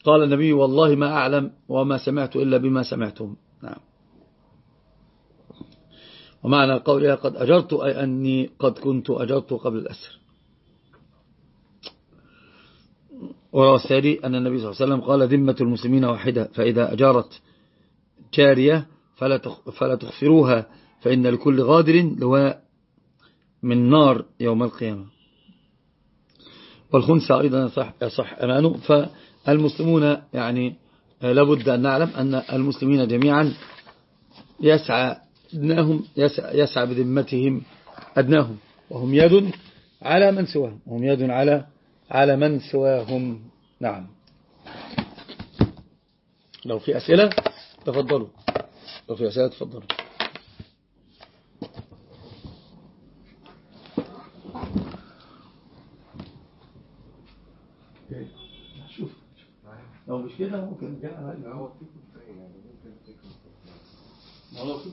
قال النبي والله ما أعلم وما سمعت إلا بما سمعتم. نعم. ومعنى قولها قد أجرت أي أني قد كنت أجرت قبل الأسر. وروى السادي أن النبي صلى الله عليه وسلم قال ذمة المسلمين واحدة فإذا أجارت جارية فلا فلا تخفروها فإن لكل غادر لواء من نار يوم القيامة. والخنسة أيضا يصح, يصح أمانه. فالمسلمون يعني لابد أن نعلم أن المسلمين جميعا يسعى أدناهم يسعى, بذمتهم أدناهم وهم يد على من سواهم وهم يد على على من سواهم. نعم. لو في أسئلة تفضلوا. لو في أسئلة تفضلوا. لو مش كده ممكن نرجع على هو في كفاية يعني ممكن تكون ما لو في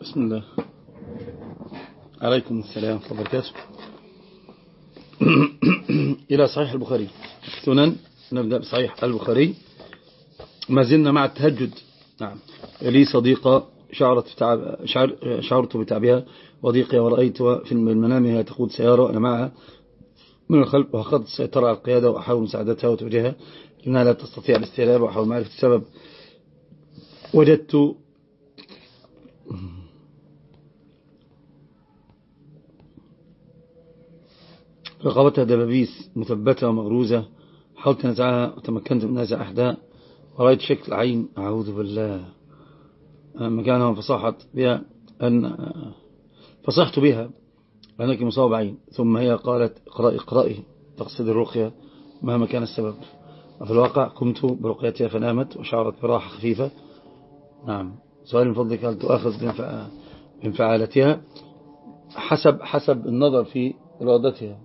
بسم الله عليكم السلام ورحمة الله وبركاته إلى صحيح البخاري سنن نبدأ بصحيح البخاري ما زلنا مع التهجد نعم لي صديقة شعرت بتعب شعر شعرت بتعبها وضيقها ورأيت في المنام هي تقود سيارة أنا معها من الخلف وأخذت السيطرة على القيادة وأحاول مساعدتها وتوجيهها لأنها لا تستطيع الاستيلاب وأحاول معرفة السبب. وجدت رقبتها دبابيس مثبتة ومغروزة. حاولت نزعها وتمكنت من نزع أحداء. ورأيت شكل عين. أعوذ بالله. مكانها فصاحت بها أن فصحت بها أنك مصاب عين ثم هي قالت اقرأي اقرأي تقصد الرقية مهما كان السبب. وفي الواقع قمت برقيتها فنامت وشعرت براحة خفيفة. نعم. سؤال من فضلك هل تؤخذ بانفعالتها حسب حسب النظر في إرادتها.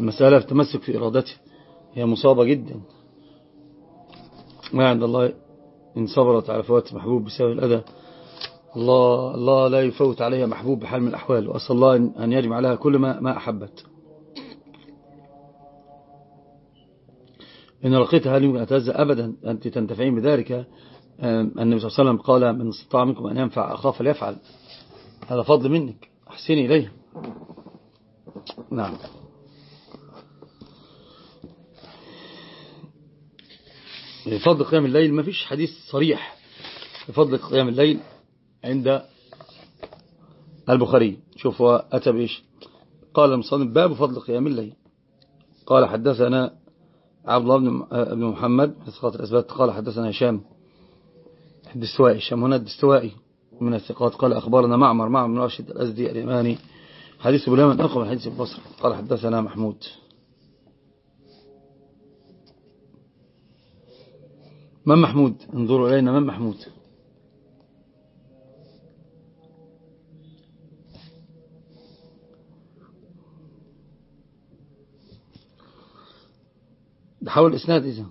المسألة في التمسك في إرادتها. هي مصابة جدا. ما عند الله إن صبرت على فوات محبوب بسبب الأذى الله, الله لا يفوت عليها محبوب بحال من الأحوال وأسأل الله أن يجمع لها كل ما, ما أحبت. إن لقيتها هل يمكن أتهزأ أبدا أنت تنتفعين بذلك. النبي صلى الله عليه وسلم قال من استطاع منكم أن ينفع أخاه فليفعل. هذا فضل منك أحسني إليه. نعم. فضل قيام الليل ما فيش حديث صريح. بفضل قيام الليل عند البخاري. شوف أتى بإيش؟ قال المصنف باب فضل قيام الليل. قال حدثنا عبد الله بن محمد ثقات الأسباب قال حدثنا هشام الدستوائي. هشام هنا الدستوائي من الثقات. قال أخبارنا معمر معمر بن راشد الأزدي اليماني. حديث بلا من أقوى من حديث البصر قال حدثنا محمود. من محمود؟ انظروا إلينا من محمود؟ حول الإسناد إذا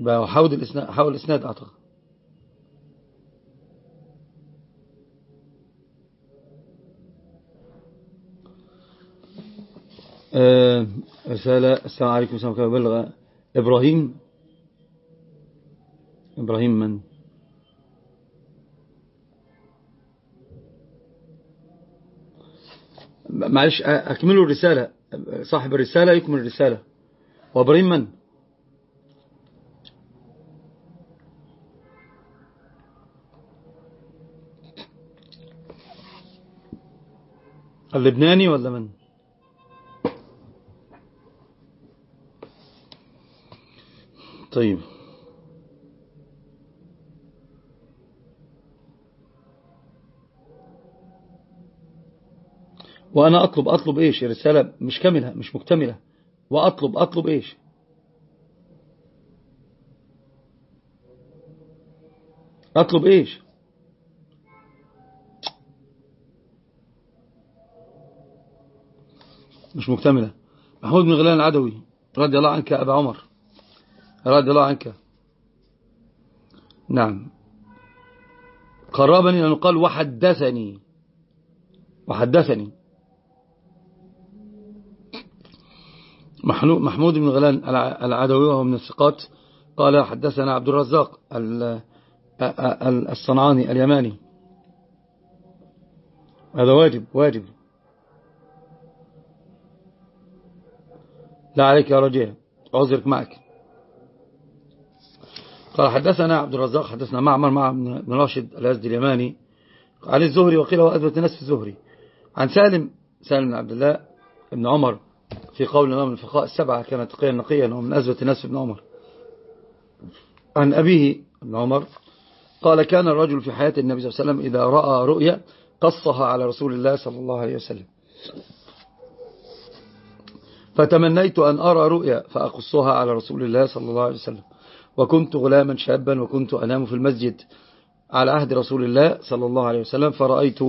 يبقى حول الإسناد, حول الإسناد أعتقد. آه رسالة السلام عليكم ورحمة الله وبركاته إبراهيم. إبراهيم من؟ معلش أكملوا الرسالة. صاحب الرسالة يكمل الرسالة. وإبراهيم من؟ اللبناني ولا من؟ طيب. وأنا أطلب أطلب إيش الرسالة مش كاملة مش مكتملة. وأطلب أطلب إيش؟ أطلب إيش؟ مش مكتملة. محمود بن غلان العدوي رضي الله عنك أبا عمر. رضي الله عنك. نعم. قربني أنه قال وحدثني. وحدثني. محمود بن غلان العدوي وهو من الثقات قال حدثنا عبد الرزاق الصنعاني اليماني. هذا واجب واجب. لا عليك يا رجال عذرك معك. قال حدثنا عبد الرزاق حدثنا معمر مع بن راشد الأزدي اليماني. عن الزهري وقيل هو أثبت نفس الزهري. عن سالم سالم بن عبد الله بن عمر في قول من الفقهاء السبعة كان تقيا نقيا ومن أثبت نفس ابن عمر. عن أبيه ابن عمر قال كان الرجل في حياة النبي صلى الله عليه وسلم إذا رأى رؤيا قصها على رسول الله صلى الله عليه وسلم. فتمنيت أن أرى رؤيا فأقصها على رسول الله صلى الله عليه وسلم. وكنت غلاما شابا وكنت أنام في المسجد على عهد رسول الله صلى الله عليه وسلم فرأيت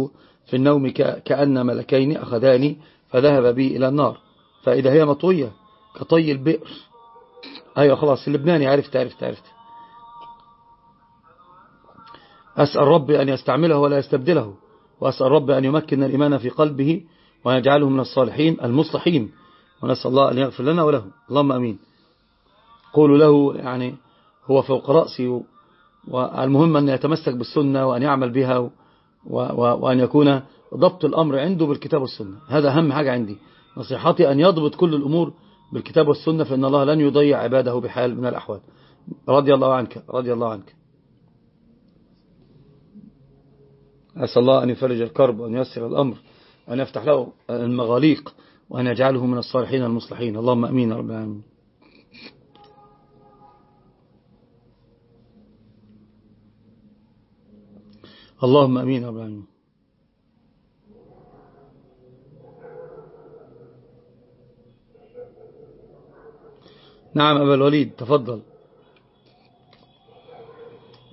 في النوم كأن ملكين أخذاني فذهب بي إلى النار. فإذا هي مطوية كطي البئر. أيوة خلاص اللبناني عرفت عرفت عرفت. أسأل ربي أن يستعمله ولا يستبدله وأسأل ربي أن يمكن الإيمان في قلبه ويجعله من الصالحين المصلحين ونسأل الله أن يغفر لنا وله. اللهم أمين. قولوا له يعني هو فوق رأسي والمهم أن يتمسك بالسنة وأن يعمل بها وأن يكون ضبط الأمر عنده بالكتاب والسنة. هذا أهم حاجة عندي. نصيحتي أن يضبط كل الأمور بالكتاب والسنة فإن الله لن يضيع عباده بحال من الأحوال. رضي الله عنك رضي الله عنك. أسأل الله أن يفرج الكرب وأن يسر الأمر وأن يفتح له المغاليق وأن يجعله من الصالحين المصلحين. اللهم أمين رب العالمين. اللهم أمين رب العالمين. نعم أبا الوليد تفضل.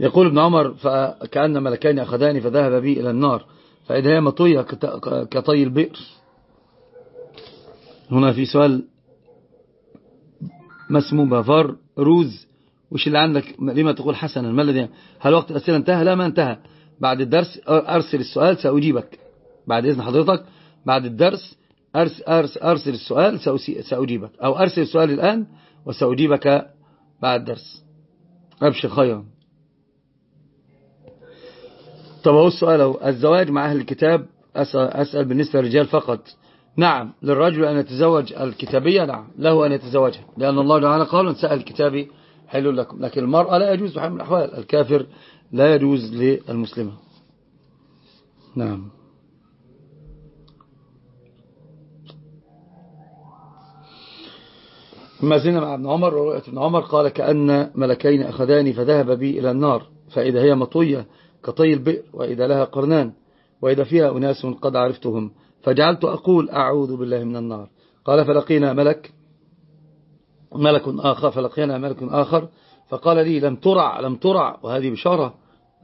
يقول ابن عمر فكأن ملكان أخذاني فذهب بي إلى النار فإذا هي مطوية كطي البئر. هنا في سؤال ما اسمه؟ بافار روز. وش اللي عندك؟ لما تقول حسنا؟ ما الذي هل وقت الأسئلة انتهى؟ لا ما انتهى. بعد الدرس أرسل السؤال سأجيبك. بعد إذن حضرتك بعد الدرس أرسل, أرسل, أرسل السؤال سأجيبك. أو أرسل السؤال الآن وسأجيبك بعد الدرس. أبشر خيرا. طب هو السؤال الزواج مع أهل الكتاب أسأل, أسأل بالنسبة للرجال فقط. نعم للرجل أن يتزوج الكتابية نعم له أن يتزوجها لأن الله تعالى قال سأل الكتابي حلو لكم. لكن المرأة لا يجوز بحال من الأحوال الكافر لا يجوز للمسلمة نعم. ما زلنا مع ابن عمر ورؤية ابن عمر قال كأن ملكين أخذاني فذهب بي إلى النار فإذا هي مطوية كطي البئر وإذا لها قرنان وإذا فيها أناس قد عرفتهم فجعلت أقول أعوذ بالله من النار. قال فلقينا ملك ملك آخر فلقينا ملك آخر فقال لي لم ترع لم ترع وهذه بشارة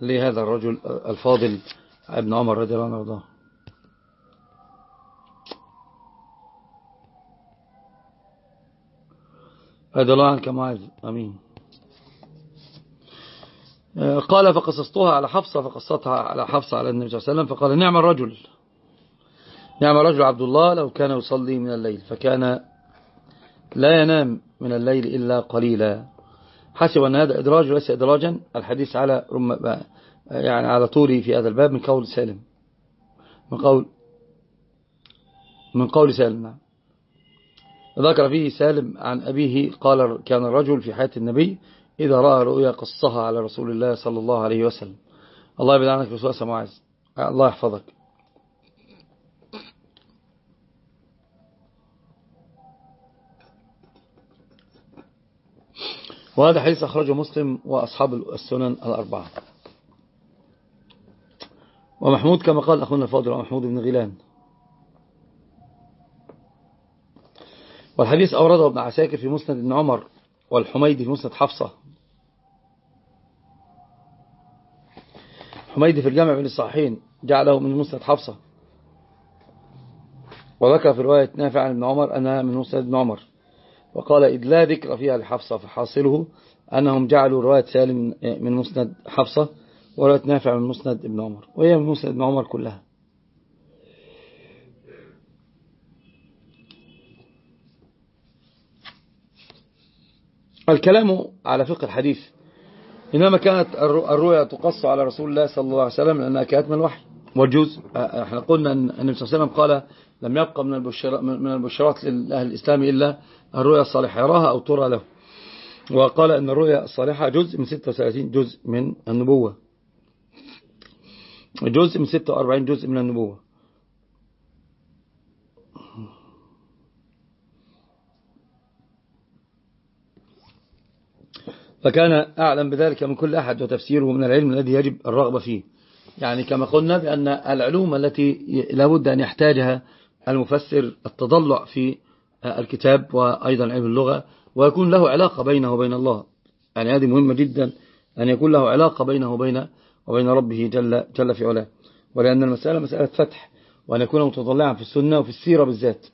لهذا الرجل الفاضل ابن عمر رضي الله عنه هذا الله عنك معاذ أمين قال فقصصتها على حفصة فقصتها على حفصة على النبي صلى الله عليه وسلم فقال نعم الرجل. نعم الرجل عبد الله لو كان يصلي من الليل فكان لا ينام من الليل إلا قليلا. حسب أن هذا إدراج وليس إدراجا الحديث على رم يعني على طولي في هذا الباب من قول سالم. من قول من قول سالم نعم. ذكر فيه سالم عن أبيه قال كان الرجل في حياة النبي إذا رأى رؤيا قصها على رسول الله صلى الله عليه وسلم. الله يبدأ عنك بسواسة معاذ الله يحفظك. وهذا حديث أخرجه مسلم وأصحاب السنن الأربعة. ومحمود كما قال أخونا الفاضل محمود بن غيلان. والحديث أورده ابن عساكر في مسند ابن عمر والحميدي في مسند حفصة. حميدي في الجامع بين الصحيحين جعله من مسند حفصة. وذكر في رواية نافع عن ابن عمر أنها من مسند ابن عمر. وقال إذ لا ذكر فيها لحفصة فحاصله أنهم جعلوا رواية سالم من مسند حفصة ورواية نافع من مسند ابن عمر. وهي من مسند ابن عمر كلها. الكلام على فقه الحديث. إنما كانت الرؤيا تقص على رسول الله صلى الله عليه وسلم لأنها كانت من الوحي. والجزء إحنا قلنا أن النبي صلى الله عليه وسلم قال لم يبقى من من البشرات للأهل الإسلام إلا الرؤيا الصالحة يراها أو ترى له. وقال أن الرؤيا الصالحة جزء من 36 جزء من النبوة. جزء من 46 جزء من النبوة. فكان أعلم بذلك من كل أحد وتفسيره من العلم الذي يجب الرغبة فيه. يعني كما قلنا بأن العلوم التي لابد أن يحتاجها المفسر التضلع في الكتاب وأيضا علم اللغة ويكون له علاقة بينه وبين الله. يعني هذه مهمة جدا أن يكون له علاقة بينه وبين وبين ربه جل, جل في علاه. ولأن المسألة مسألة فتح وأن يكون متطلعا في السنة وفي السيرة بالذات.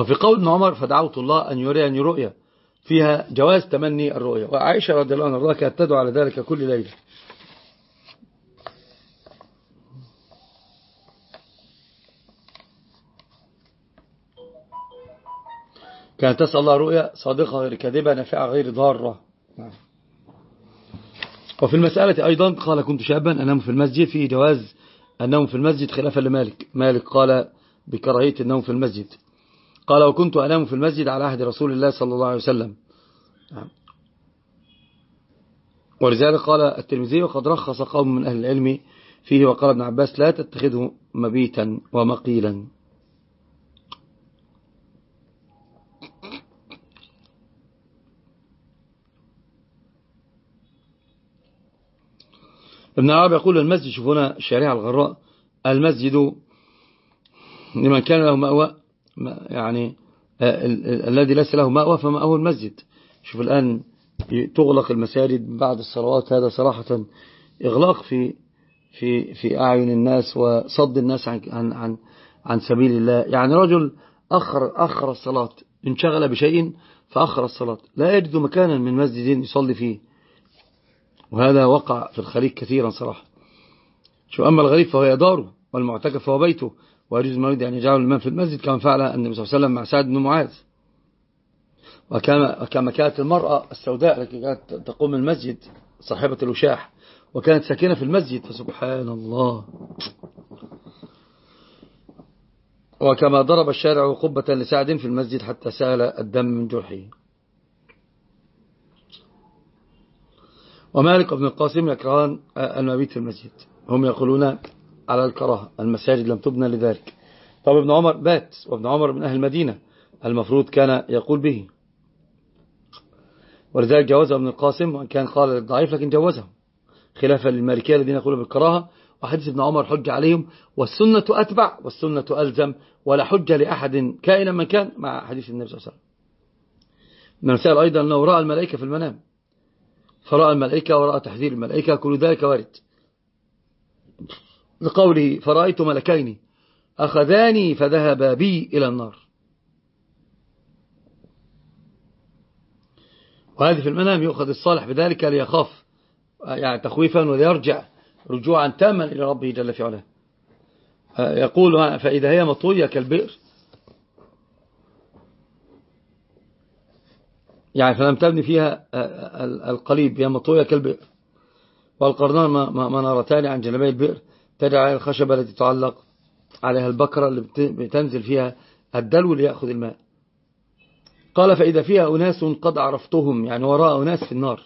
وفي قول عمر فدعوت الله أن يريني رؤيا. فيها جواز تمني الرؤيا. وعائشة رضي الله عنها كانت تدعو على ذلك كل ليلة. كانت تسأل الله رؤيا صادقة غير كاذبة نافعة غير ضارة. نعم. وفي المسألة أيضا قال كنت شابا أنام في المسجد. في جواز النوم في المسجد خلافا لمالك. مالك قال بكراهية النوم في المسجد. قال وكنت أنام في المسجد على عهد رسول الله صلى الله عليه وسلم نعم. ولذلك قال الترمذي وقد رخص قوم من أهل العلم فيه وقال ابن عباس لا تتخذه مبيتا ومقيلا ابن عرب يقول المسجد شوف هنا الشارع الغراء المسجد لمن كان له مأوى يعني الذي ليس له مأوى فمأوى المسجد. شوف الآن تغلق المساجد بعد الصلوات هذا صراحة إغلاق في في في أعين الناس وصد الناس عن عن عن, عن سبيل الله. يعني رجل أخر أخر الصلاة انشغل بشيء فأخر الصلاة. لا يجد مكانا من مسجد يصلي فيه. وهذا وقع في الخليج كثيرا صراحة. شو أما الغريب فهو يداره والمعتكف فهو بيته. ويجوز المريض أن يجعل الإمام في المسجد كما فعل النبي صلى الله عليه وسلم مع سعد بن معاذ. وكما, وكما كانت المرأة السوداء التي كانت تقوم المسجد صاحبة الوشاح وكانت ساكنة في المسجد فسبحان الله. وكما ضرب الشارع قبة لسعد في المسجد حتى سأل الدم من جرحه. ومالك بن القاسم يكرهان المبيت في المسجد. هم يقولون على الكراهة. المساجد لم تبنى لذلك. طب ابن عمر بات وابن عمر من أهل المدينة. المفروض كان يقول به. ولذلك جوزه ابن القاسم وإن كان قال ضعيف لكن جوزه خلافا للمالكية الذين يقولون بالكراهة وحديث ابن عمر حج عليهم والسنة أتبع والسنة ألزم ولا حج لأحد كائنا من كان مع حديث النبي صلى الله عليه وسلم. من المسائل أيضا أنه رأى الملائكة في المنام. فرأى الملائكة ورأى تحذير الملائكة كل ذلك وارد. لقوله فرأيت ملكين أخذاني فذهب بي إلى النار. وهذه في المنام يؤخذ الصالح بذلك ليخاف يعني تخويفا وليرجع رجوعا تاما إلى ربه جل في علاه. يقول فإذا هي مطوية كالبئر. يعني فلم تبني فيها القليب هي مطوية كالبئر. والقرنان منارتان عن جنبي البئر. تدعى الخشبة التي تعلق عليها البكرة اللي بتنزل فيها الدلو ليأخذ الماء. قال فإذا فيها أناس قد عرفتهم يعني وراء أناس في النار.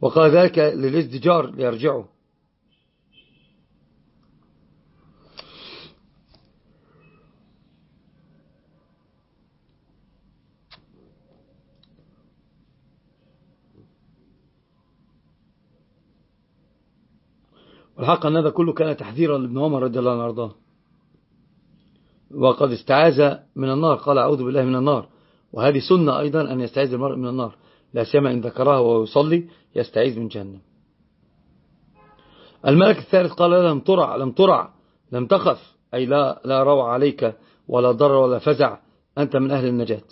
وقال ذلك للازدجار ليرجعوا. والحق أن هذا كله كان تحذيرا لابن عمر رضي الله عنه وقد استعاذ من النار قال أعوذ بالله من النار. وهذه سنة أيضا أن يستعيذ المرء من النار. لا سيما إن ذكرها وهو يصلي يستعيذ من جهنم. الملك الثالث قال لم ترع لم ترع لم تخف أي لا, لا روع عليك ولا ضر ولا فزع أنت من أهل النجاة.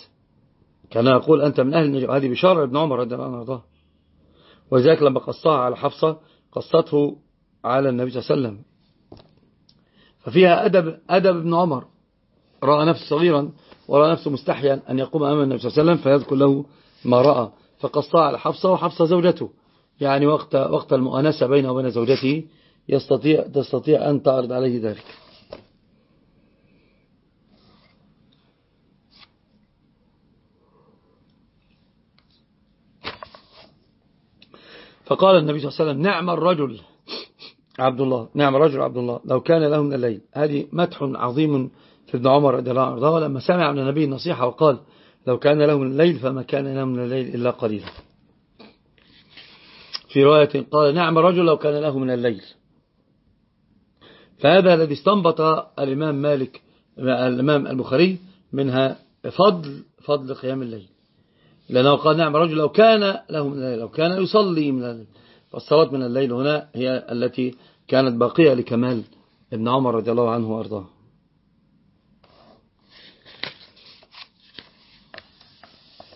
كان يقول أنت من أهل النجاة. هذه بشارة ابن عمر رضي الله عنه ولذلك لما قصها على حفصة قصته على النبي صلى الله عليه وسلم. ففيها أدب, أدب ابن عمر. رأى نفسه صغيرا ورأى نفسه مستحيا أن يقوم أمام النبي صلى الله عليه وسلم فيذكر له ما رأى. فقصها على حفصة وحفصة زوجته. يعني وقت وقت المؤانسة بينه وبين زوجته يستطيع تستطيع أن تعرض عليه ذلك. فقال النبي صلى الله عليه وسلم نعم الرجل. عبد الله نعم الرجل عبد الله لو كان له من الليل. هذه مدح عظيم في ابن عمر رضي الله عنه. لما سمع من النبي النصيحة وقال لو كان له من الليل فما كان له من الليل إلا قليلا في رواية قال نعم الرجل لو كان له من الليل فهذا الذي استنبط الإمام مالك الإمام البخاري منها فضل فضل قيام الليل. لأنه قال نعم رجل لو كان له من الليل لو كان يصلي من الليل فالصلاة من الليل هنا هي التي كانت باقية لكمال ابن عمر رضي الله عنه وأرضاه.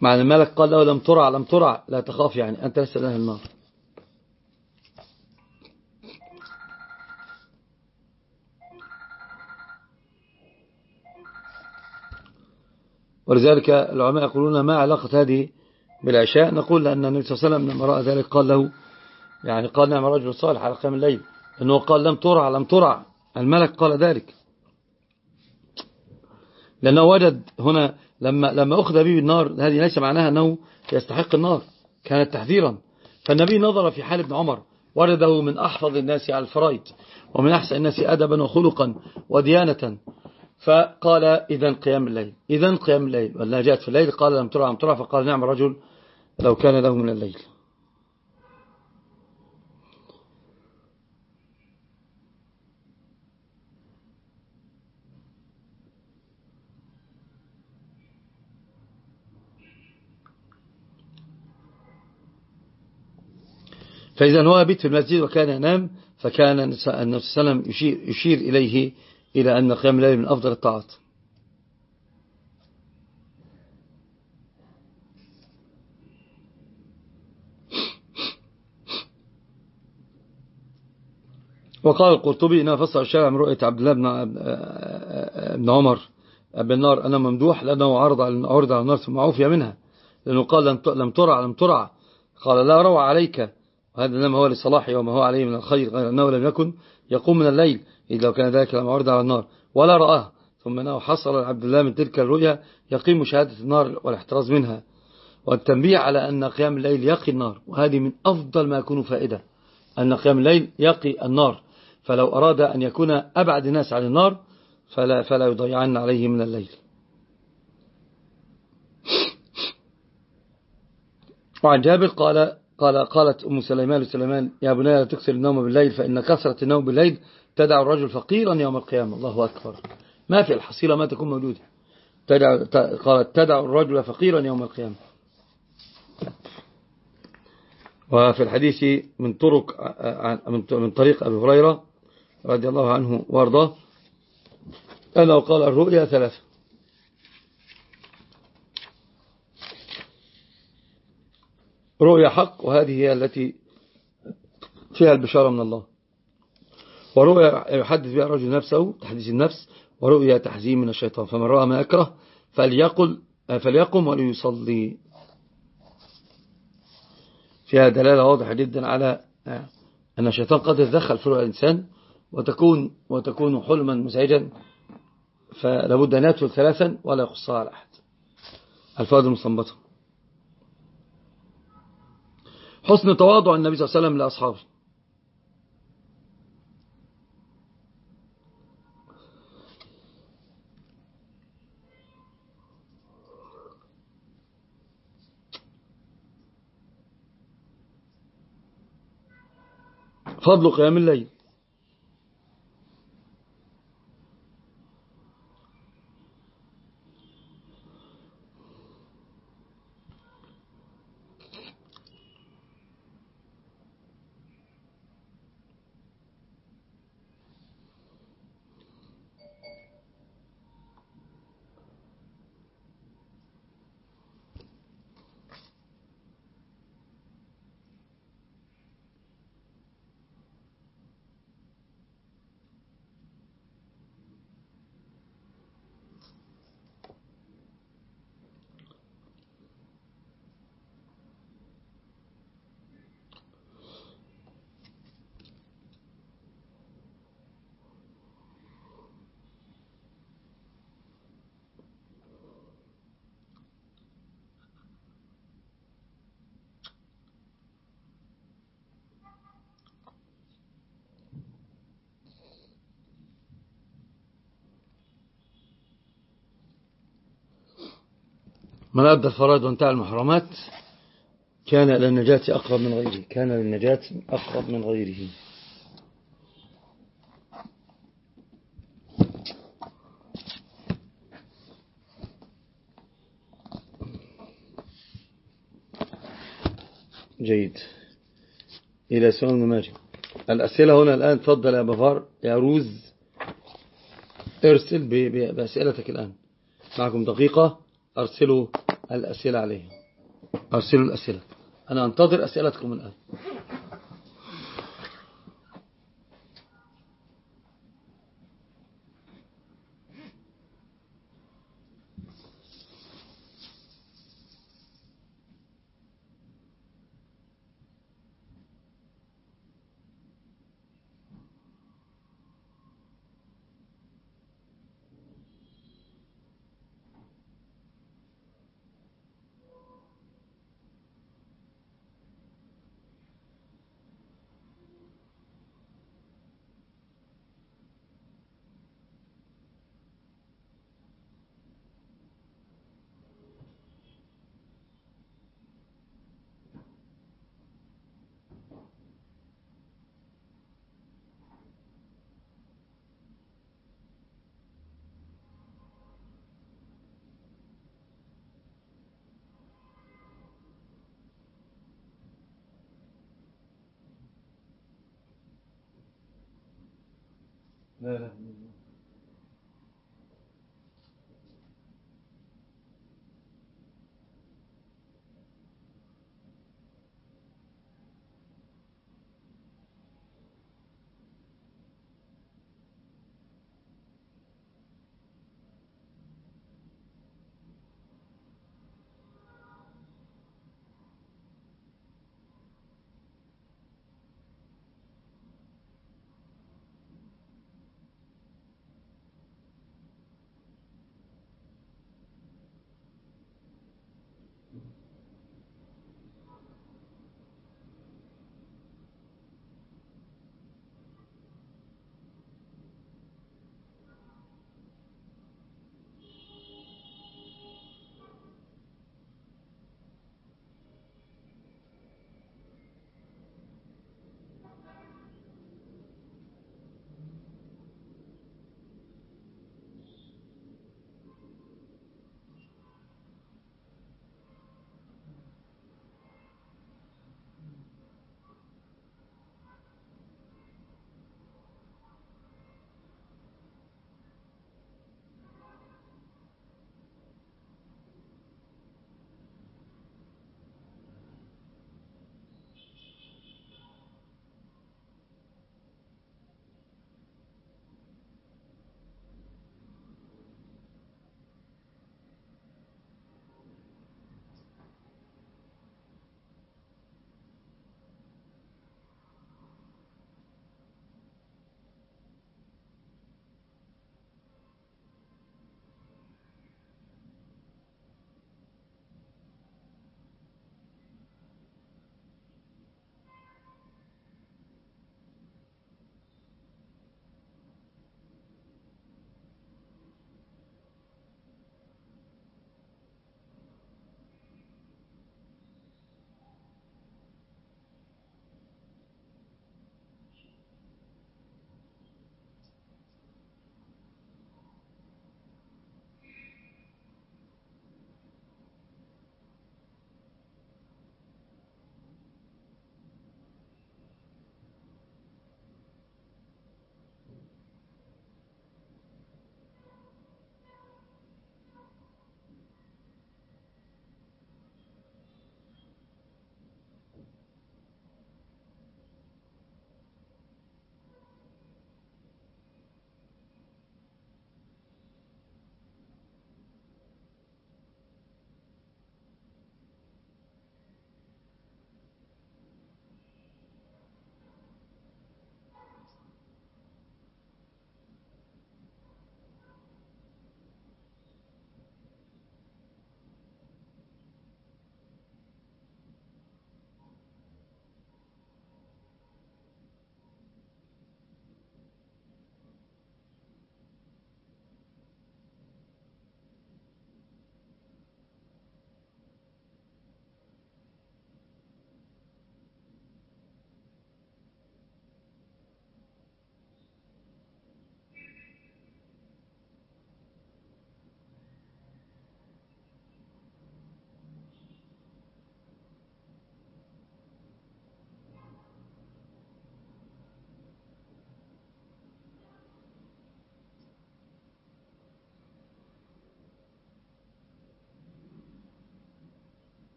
مع الملك قال له لم ترع لم ترع لا تخاف يعني أنت لست له النار. ولذلك العلماء يقولون ما علاقة هذه بالعشاء؟ نقول لأن النبي صلى الله عليه وسلم لما رأى ذلك قال له يعني قال نعم رجل صالح على قيام الليل. أنه قال لم ترع لم ترع. الملك قال ذلك. لأنه وجد هنا لما لما أخذ به بالنار هذه ليس معناها أنه يستحق النار كانت تحذيرا. فالنبي نظر في حال ابن عمر وجده من أحفظ الناس على الفرائض ومن أحسن الناس أدبا وخلقا وديانة. فقال إذا قيام الليل. إذا قيام الليل. ولا جاءت في الليل قال لم ترى لم ترى فقال نعم رجل لو كان له من الليل. فإذا هو بيت في المسجد وكان ينام فكان النبي صلى الله عليه وسلم يشير, يشير إليه إلى أن قيام الليل من أفضل الطاعات. وقال القرطبي إنها فصل الشارع من رؤية عبد الله بن, بن عمر بالنار أنا ممدوح لأنه عرض عرض على النار ثم عوفي منها لأنه قال لم ترع لم ترع. قال لا روى عليك. وهذا إنما هو لصلاحي وما هو عليه من الخير غير أنه لم يكن يقوم من الليل. إذ لو كان ذلك عرض على النار. ولا رآه. ثم أنه حصل عبد الله من تلك الرؤيا يقيم مشاهدة النار والاحتراز منها. والتنبيه على أن قيام الليل يقي النار. وهذه من أفضل ما يكون فائدة. أن قيام الليل يقي النار. فلو أراد أن يكون أبعد الناس عن النار فلا, فلا يضيعن عليه من الليل. وعن جابر قال قال قالت أم سليمان لسليمان يا بني لا تكثر النوم بالليل فإن كثرة النوم بالليل تدع الرجل فقيرا يوم القيامة. الله أكبر. ما في الحصيلة ما تكون موجودة. تدع قالت تدع الرجل فقيرا يوم القيامة. وفي الحديث من طرق من طريق أبي هريرة رضي الله عنه وأرضاه أنه قال الرؤيا ثلاثة. رؤيا حق وهذه هي التي فيها البشارة من الله. ورؤيا يحدث بها الرجل نفسه تحديث النفس ورؤيا تحزين من الشيطان. فمن رأى ما أكره فليقل فليقم وليصلي. فيها دلالة واضحة جدا على أن الشيطان قد يتدخل في رؤيا الإنسان وتكون, وتكون حلما مزعجا فلابد أن يدخل ثلاثا ولا يخصها على أحد. الفوائد المستنبطة. حسن تواضع النبي صلى الله عليه وسلم لأصحابه. فضل قيام الليل. من أدى الفرائض وانتهى المحرمات. كان إلى النجاة أقرب من غيره. كان للنجاة أقرب من غيره. جيد. إلى سؤال نماجي الأسئلة هنا الآن تفضل يا بفار. يا روز ارسل بأسئلتك الآن. معكم دقيقة. أرسلوا الأسئلة عليها أرسلوا الأسئلة. أنا أنتظر أسئلتكم الآن. لا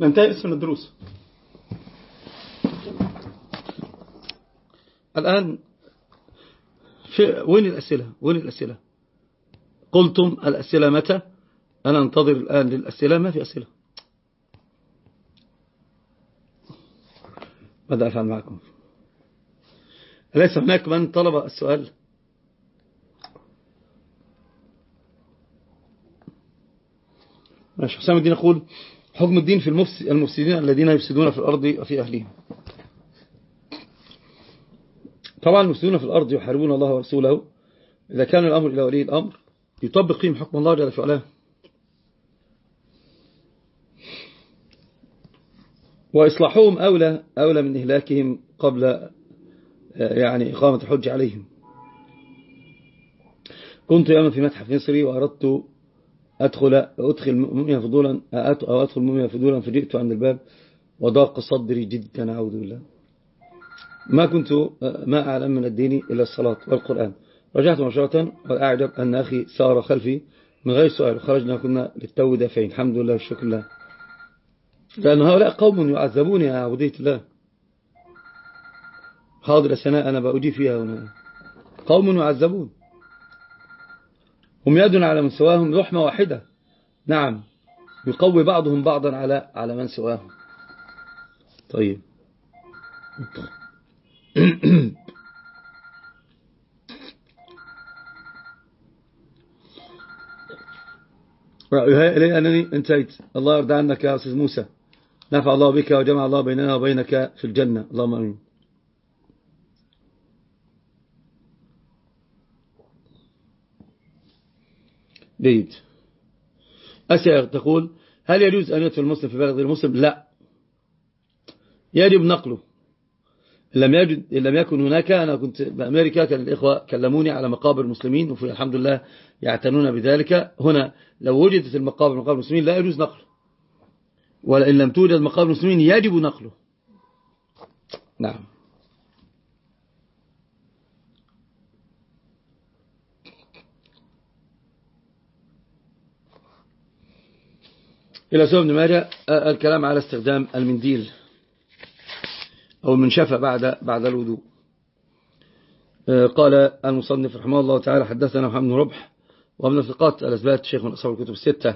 ننتهي اسم من الدروس. الآن في وين الأسئلة؟ وين الأسئلة؟ قلتم الأسئلة متى؟ أنا أنتظر الآن للأسئلة. ما في أسئلة؟ ماذا أفعل معكم؟ أليس هناك من طلب السؤال؟ ماشي. حسام الدين يقول حكم الدين في المفسدين الذين يفسدون في الأرض وفي أهلهم طبعا المفسدون في الأرض يحاربون الله ورسوله. إذا كان الأمر إلى ولي الأمر يطبق فيهم حكم الله جل في وإصلاحهم أولى أولى من إهلاكهم قبل يعني إقامة الحج عليهم. كنت يوما في متحف مصري وأردت أدخل أدخل مؤمنا فضولا أو أدخل مؤمنا فضولا فجئت عند الباب وضاق صدري جدا أعوذ بالله. ما كنت ما أعلم من الدين إلا الصلاة والقرآن. رجعت مباشرة وأعجب أن أخي سار خلفي من غير سؤال خرجنا كنا للتو دافعين الحمد لله والشكر الله لأن هؤلاء قوم يعذبون يا عبودية الله. حاضر سناء أنا بأجي فيها هنا. قوم يعذبون. هم يدون على من سواهم رحمة واحدة. نعم. يقوي بعضهم بعضا على على من سواهم. طيب. رأيها إلي أنني انتهيت. الله يرضى عنك يا أستاذ موسى. نفع الله بك وجمع الله بيننا وبينك في الجنة. اللهم أمين. جيد. أسئلة تقول هل يجوز أن يدفن المسلم في بلد غير مسلم؟ لا. يجب نقله. إن لم, يجد إن لم يكن هناك أنا كنت بأمريكا كان الإخوة كلموني على مقابر المسلمين وفي الحمد لله يعتنون بذلك. هنا لو وجدت المقابر مقابر المسلمين لا يجوز نقله. ولئن لم توجد مقابر المسلمين يجب نقله. نعم. إلى سبب ماجه الكلام على استخدام المنديل أو المنشفة بعد بعد الوضوء. قال المصنف رحمه الله تعالى حدثنا محمد بن ربح ومن الثقات الأثبات شيخ من أصحاب الكتب الستة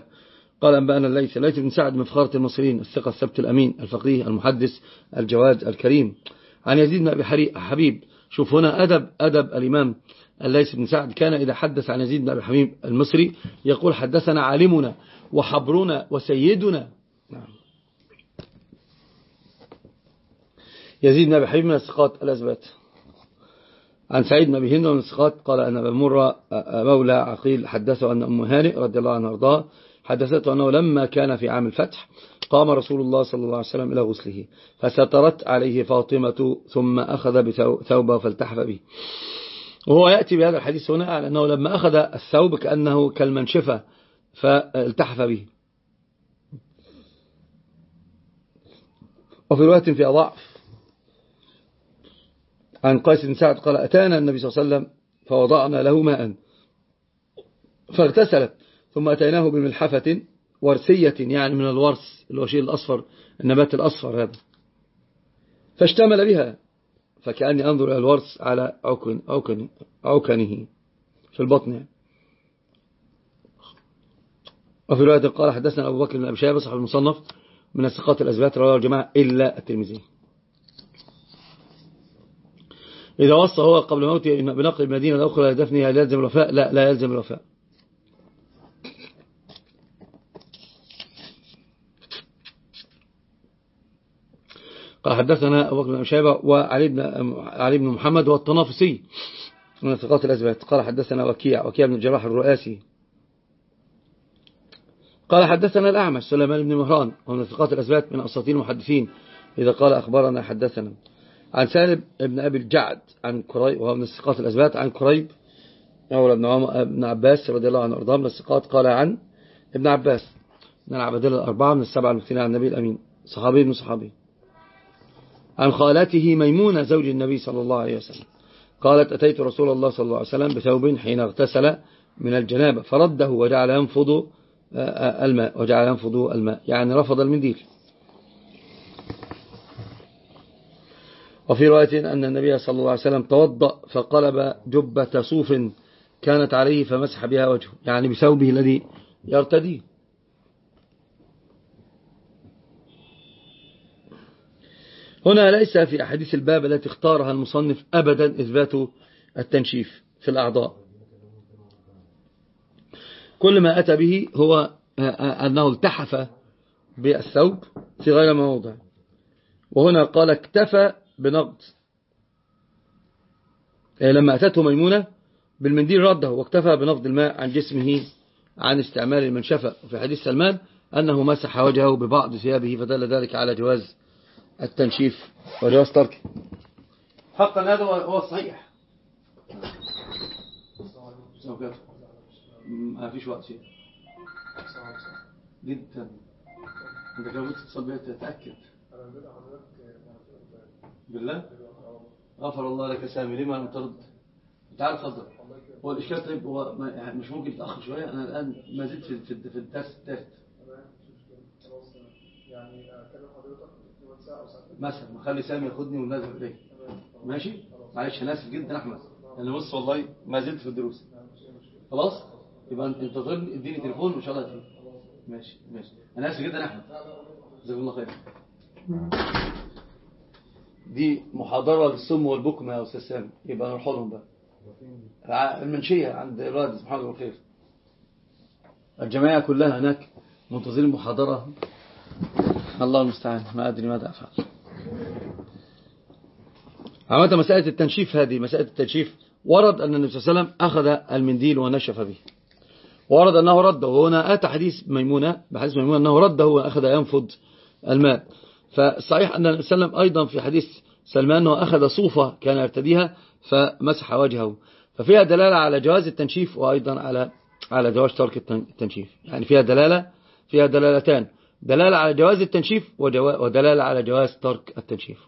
قال أنبأنا الليث الليث بن سعد من فخارة المصريين الثقة الثبت الأمين الفقيه المحدث الجواد الكريم. عن يزيد بن أبي حبيب شوف هنا أدب أدب الإمام الليث بن سعد كان إذا حدث عن يزيد بن أبي حبيب المصري يقول حدثنا عالمنا وحبرنا وسيدنا. نعم. يزيد بن أبي حبيب من الثقات الأثبات عن سعيد بن أبي هند من الثقات قال أن أبا مرة مولى عقيل حدثه أن أم هانئ رضي الله عنها وارضاه حدثته أنه لما كان في عام الفتح قام رسول الله صلى الله عليه وسلم إلى غسله فسترت عليه فاطمة ثم أخذ بثوبه فالتحف به. وهو يأتي بهذا الحديث هنا على أنه لما أخذ الثوب كأنه كالمنشفة فالتحف به. وفي رواية في ضعف عن قيس بن سعد قال أتانا النبي صلى الله عليه وسلم فوضعنا له ماء فاغتسلت ثم أتيناه بملحفة ورسية يعني من الورس اللي هو شيء الأصفر النبات الأصفر هذا. فاشتمل بها. فكأني أنظر إلى الورس على عكن عكن عكنه في البطن. وفي رواية قال حدثنا أبو بكر بن أبي شيبة صاحب المصنف من الثقات الأزبات رواه الجماعة إلا الترمذي إذا وصى هو قبل موته بنقل المدينة الأخرى لدفنها يلزم الوفاء لا لا يلزم الوفاء قال حدثنا أبو بكر بن شيبة وعلي بن علي بن محمد والطنافسي من الثقات الأزبات قال حدثنا وكيع وكيع بن الجراح الرؤاسي. قال حدثنا الأعمش سليمان بن مهران ومن الثقات الأزبات من أساطين المحدثين. إذا قال أخبرنا حدثنا عن سالم بن أبي الجعد عن كريب وهو من الثقات الأزبات عن كريب أولى ابن عباس رضي الله عنه وأرضاه من الثقات قال عن ابن عباس. من العبدال الأربعة من السبعة المفتين عن النبي الأمين. صحابي من صحابي. عن خالته ميمونة زوج النبي صلى الله عليه وسلم. قالت أتيت رسول الله صلى الله عليه وسلم بثوب حين اغتسل من الجنابة فرده وجعل ينفض الماء وجعل ينفض الماء يعني رفض المنديل. وفي رواية أن النبي صلى الله عليه وسلم توضأ فقلب جبة صوف كانت عليه فمسح بها وجهه يعني بثوبه الذي يرتديه. هنا ليس في أحاديث الباب التي اختارها المصنف أبدا إثبات التنشيف في الأعضاء. كل ما أتى به هو أنه التحف بالثوب في غير موضع. وهنا قال اكتفى بنقض لما أتته ميمونة بالمنديل رده واكتفى بنقض الماء عن جسمه عن استعمال المنشفة. وفي حديث سلمان أنه مسح وجهه ببعض ثيابه فدل ذلك على جواز التنشيف وجواز تركه حقا هذا هو الصحيح ما فيش وقت شيء. جدا. أنت لو تتصل بيها تتأكد. بالله؟ غفر الله لك سامي لما لم ترد؟ تعال تفضل هو الإشكال طيب هو يعني مش ممكن تأخر شوية؟ أنا الآن ما زلت في الدرس الثالث يعني اكلم حضرتك كمان ساعه أو ساعتين مثلا مخلي سامي ياخدني وننزل إليه ماشي؟ معلش أنا آسف جدا أحمد. أنا بص والله ما زلت في الدروس. خلاص؟ يبقى أنت انتظرني اديني تليفون وإن شاء الله هتيجي ماشي ماشي. أنا آسف جدا أحمد. جزاك الله خير. دي محاضرة للسم والبكم يا أستاذ سامي. يبقى نروح لهم بقى. المنشية عند الراد سبحانه الله الخير الجماعة كلها هناك منتظرين محاضرة. الله المستعان. ما أدري ماذا أفعل. عامة مسألة التنشيف هذه مسألة التنشيف ورد أن النبي صلى الله عليه وسلم أخذ المنديل ونشف به. ورد أنه رده وهنا أتى حديث ميمونة بحديث ميمونة أنه رده وأخذ ينفض الماء. فالصحيح أن النبي صلى الله عليه وسلم أيضا في حديث سلمان أنه أخذ صوفة كان يرتديها فمسح وجهه. ففيها دلالة على جواز التنشيف وأيضا على على جواز ترك التن- التنشيف. يعني فيها دلالة فيها دلالتان. دلالة على جواز التنشيف ودلالة على جواز ترك التنشيف.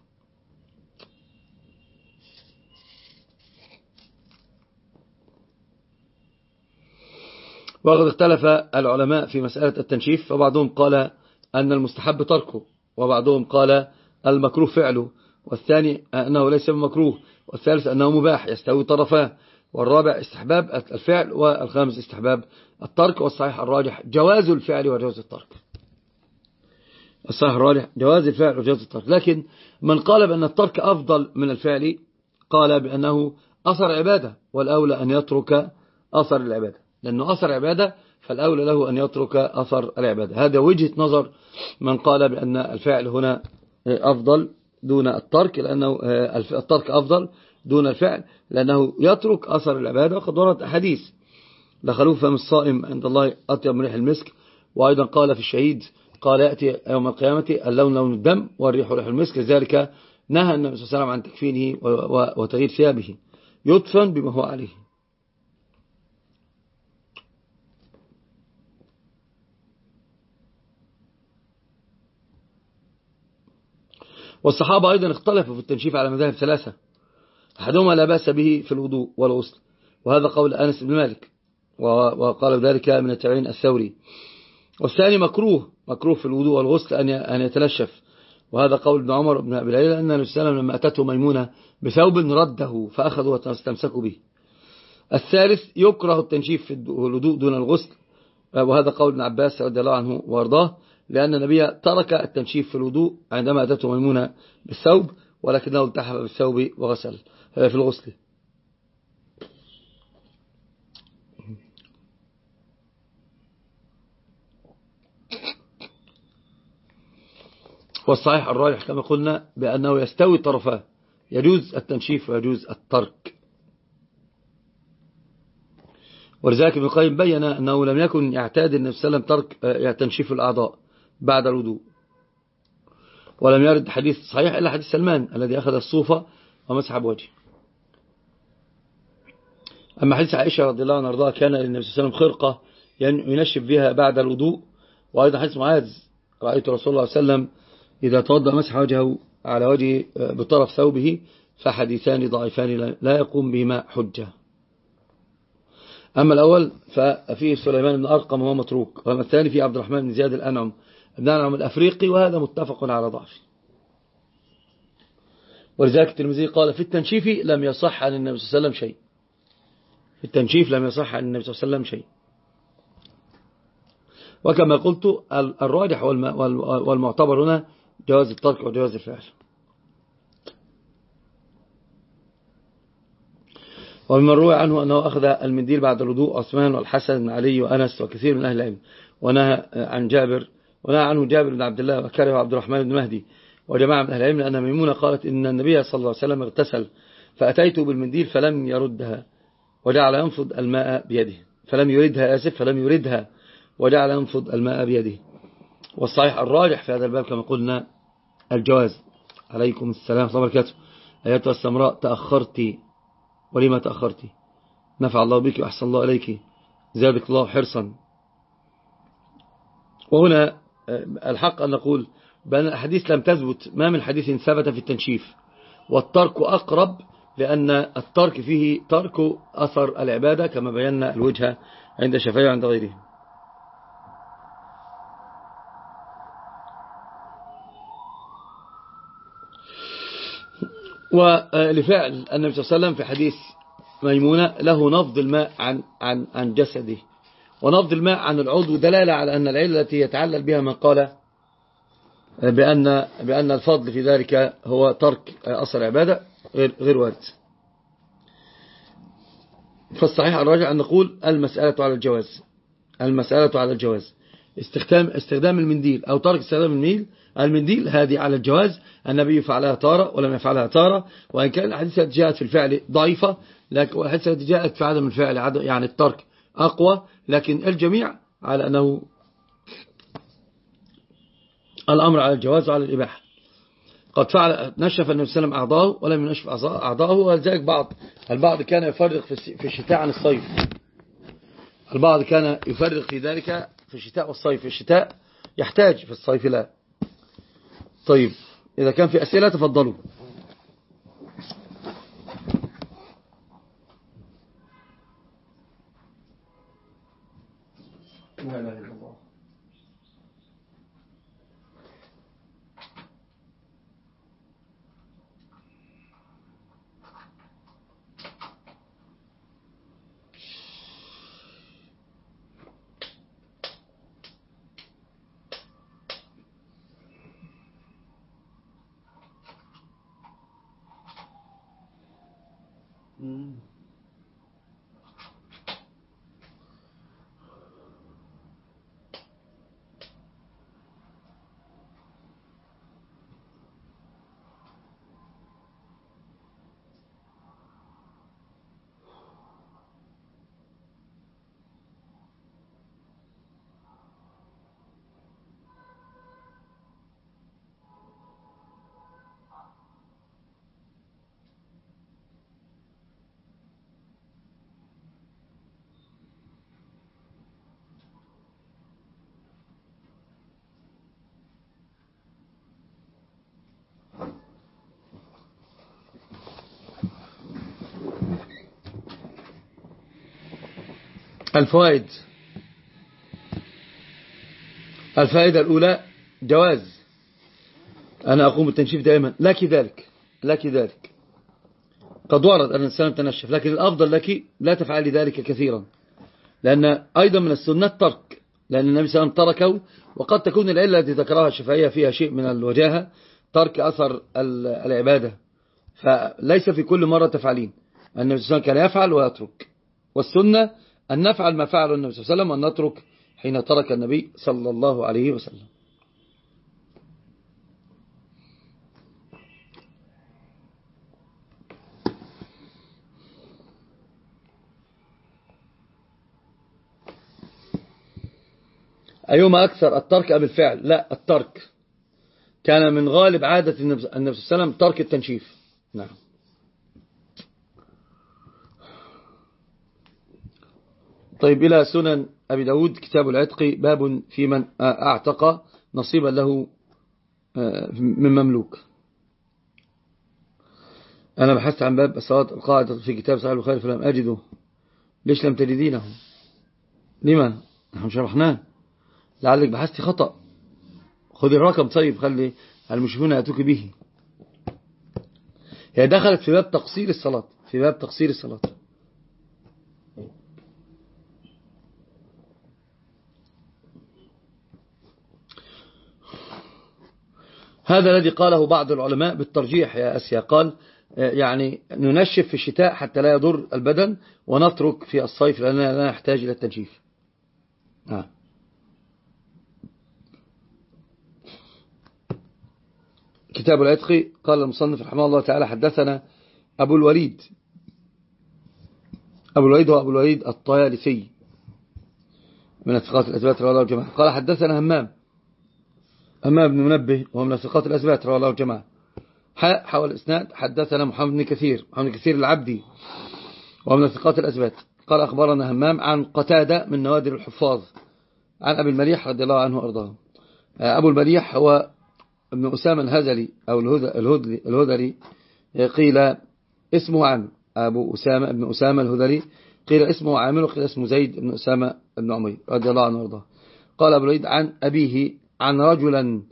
وقد اختلف العلماء في مسألة التنشيف فبعضهم قال أن المستحب تركه وبعضهم قال المكروه فعله والثاني أنه ليس بمكروه والثالث أنه مباح يستوي طرفاه والرابع استحباب الفعل والخامس استحباب الترك والصحيح الراجح جواز الفعل وجواز الترك. الصحيح الراجح جواز الفعل وجواز الترك. لكن من قال بأن الترك أفضل من الفعل قال بأنه أثر عبادة والأولى أن يترك أثر العبادة. لأنه أثر عبادة فالأولى له أن يترك أثر العبادة. هذا وجهة نظر من قال بأن الفعل هنا أفضل دون الترك لأنه الترك أفضل دون الفعل لأنه يترك أثر العبادة. وقد وردت أحاديث. لخلوف فم الصائم عند الله أطيب من ريح المسك. وأيضا قال في الشهيد قال يأتي يوم القيامة اللون لون الدم والريح ريح المسك. لذلك نهى النبي صلى الله عليه وسلم عن تكفينه وتغيير ثيابه. يدفن بما هو عليه. والصحابة أيضا اختلفوا في التنشيف على مذاهب ثلاثة. أحدهما لا بأس به في الوضوء والغسل وهذا قول أنس بن مالك وقال ذلك من التابعين الثوري. والثاني مكروه مكروه في الوضوء والغسل أن يتلشف. وهذا قول ابن عمر بن أبي ليلى أن النبي صلى الله عليه وسلم لما أتته ميمونة بثوب رده فأخذوا واستمسكوا به. الثالث يكره التنشيف في الوضوء دون الغسل. وهذا قول ابن عباس رضي الله عنه وأرضاه لأن النبي ترك التنشيف في الوضوء عندما أتته ميمونة بالثوب ولكنه التحف بالثوب وغسل في الغسل. والصحيح الراجح كما قلنا بأنه يستوي طرفاه يجوز التنشيف ويجوز الترك. ولذلك ابن القيم بين أنه لم يكن يعتاد النبي صلى الله عليه وسلم ترك تنشيف الأعضاء بعد الوضوء. ولم يرد حديث صحيح إلا حديث سلمان الذي أخذ الصوفة ومسح بوجهه. أما حديث عائشة رضي الله عنها وأرضاها كان للنبي صلى الله عليه وسلم خرقة ينشف بها بعد الوضوء. وأيضا حديث معاذ رأيت رسول الله صلى الله عليه وسلم إذا توضأ مسح وجهه على وجهه بطرف ثوبه فحديثان ضعيفان لا يقوم بهما حجة. أما الأول ففيه سليمان بن أرقم وهو متروك وأما الثاني فيه عبد الرحمن بن زياد الأنعم. بن أنعم الأفريقي وهذا متفق على ضعفه ولذلك الترمذي قال في التنشيف لم يصح عن النبي صلى الله عليه وسلم شيء. في التنشيف لم يصح عن النبي صلى الله عليه وسلم شيء. وكما قلت الراجح والمعتبر هنا جواز الترك وجواز الفعل. ومن روى عنه أنه أخذ المنديل بعد الوضوء عثمان والحسن بن علي وأنس وكثير من أهل العلم. ونهى عن جابر ونهى عنه جابر بن عبد الله وكره عبد الرحمن بن مهدي وجماعة من أهل العلم أن ميمونة قالت إن النبي صلى الله عليه وسلم اغتسل فأتيته بالمنديل فلم يردها وجعل ينفض الماء بيده. فلم يردها آسف فلم يردها وجعل ينفض الماء بيده. والصحيح الراجح في هذا الباب كما قلنا الجواز. عليكم السلام ورحمة الله وبركاته. أيتها السمراء تأخرت ولما تأخرت نفع الله بك وأحسن الله إليك. زادك الله حرصا. وهنا الحق أن نقول بأن الحديث لم تثبت ما من حديث ثبت في التنشيف. والترك أقرب لأن الترك فيه ترك أثر العبادة كما بينا الوجهة عند الشافعي وعند غيره ولفعل النبي صلى الله عليه وسلم في حديث ميمونة له نفض الماء عن, عن, عن جسده. ونفض الماء عن العضو دلالة على أن العلة التي يتعلل بها من قال بأن, بأن الفضل في ذلك هو ترك أصل العبادة غير, غير وارد. فالصحيح الراجع أن نقول المسألة على الجواز. المسألة على الجواز. استخدام, استخدام المنديل أو ترك استخدام المنديل المنديل هذه على الجواز النبي فعلها تارة ولم يفعلها تارة وإن كان الحديث التي جاءت في الفعل ضعيفة لكن الحديث التي جاءت في عدم الفعل يعني الترك أقوى لكن الجميع على أنه الأمر على الجواز وعلى الإباحة. قد فعل نشف النبي صلى الله عليه وسلم ولم ينشف أعضاه ولذلك بعض. البعض كان يفرق في الشتاء عن الصيف. البعض كان يفرق في ذلك في الشتاء والصيف. في الشتاء يحتاج في الصيف لا طيب إذا كان في أسئلة تفضلوا. لا لا إلا الله الفوائد. الفائدة الأولى جواز. أنا أقوم بالتنشيف دائما. لك ذلك لك ذلك قد ورد أن الإنسان تنشف لكن الأفضل لك لا تفعلي ذلك كثيرا. لأن أيضا من السنة ترك لأن النبي صلى الله عليه وسلم تركه وقد تكون العلة التي ذكرها الشفائية فيها شيء من الوجاهة ترك أثر العبادة. فليس في كل مرة تفعلين. النبي صلى الله عليه وسلم كان يفعل ويترك. والسنة أن نفعل ما فعله النبي صلى الله عليه وسلم وأن نترك حين ترك النبي صلى الله عليه وسلم. أيهما أكثر الترك أم الفعل؟ لا الترك. كان من غالب عادة النبي صلى الله عليه وسلم ترك التنشيف. نعم. طيب إلى سنن أبي داود كتاب العتق باب في من أعتق نصيبا له من مملوك. أنا بحثت عن باب الصلاة القاعدة في كتاب صحيح البخاري فلم أجده. ليش لم تجدينه لما نحن شرحناه. لعلك بحثت خطأ. خذ الرقم طيب خلي المشركون يأتوك به. هي دخلت في باب تقصير الصلاة في باب تقصير الصلاة. هذا الذي قاله بعض العلماء بالترجيح يا أسيا. قال يعني ننشف في الشتاء حتى لا يضر البدن ونترك في الصيف لأننا لا نحتاج إلى التنشيف. آه. كتاب العتق قال المصنف رحمه الله تعالى حدثنا أبو الوليد. أبو الوليد هو أبو الوليد الطيالسي من الثقات الأثبات رواه قال حدثنا همام. همام بن منبه وهو من الثقات الأثبات رواه الله الجماعة. حول الإسناد حدثنا محمد بن كثير محمد بن كثير العبدي ومن الثقات الأثبات. قال أخبرنا همام عن قتادة من نوادر الحفاظ عن أبي المليح رضي الله عنه وأرضاه. أبو المليح هو ابن أسامة الهزلي أو الهدلي, الهدلي قيل اسمه عامر. أبو أسامة ابن أسامة الهذلي قيل اسمه عامر وقيل اسمه زيد بن أسامة بن عمير رضي الله عنه وأرضاه. قال أبو الوليد عن أبيه عن رجلا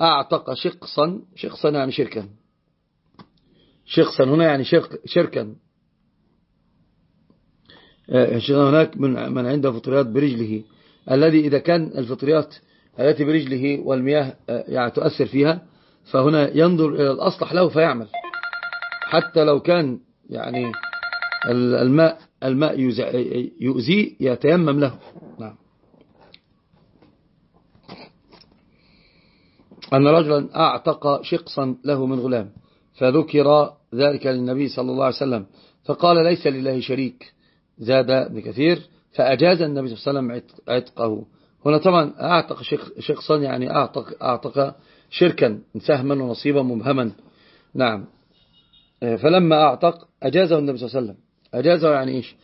أعتق شقصا شقصا يعني شركا. شقصا هنا يعني شرك شركا. هناك من من عنده فطريات برجله. الذي إذا كان الفطريات التي برجله والمياه يعني تؤثر فيها فهنا ينظر إلى الأصلح له فيعمل. حتى لو كان يعني الماء الماء يؤذيه يتيمم له. نعم. أن رجلا أعتق شقصا له من غلام فذكر ذلك للنبي صلى الله عليه وسلم فقال ليس لله شريك. زاد ابن كثير فأجاز النبي صلى الله عليه وسلم عتقه. هنا طبعا أعتق شخصا يعني أعتق, أعتق شركا سهما ونصيبا مبهما. نعم. فلما أعتق أجازه النبي صلى الله عليه وسلم. أجازه يعني إيش؟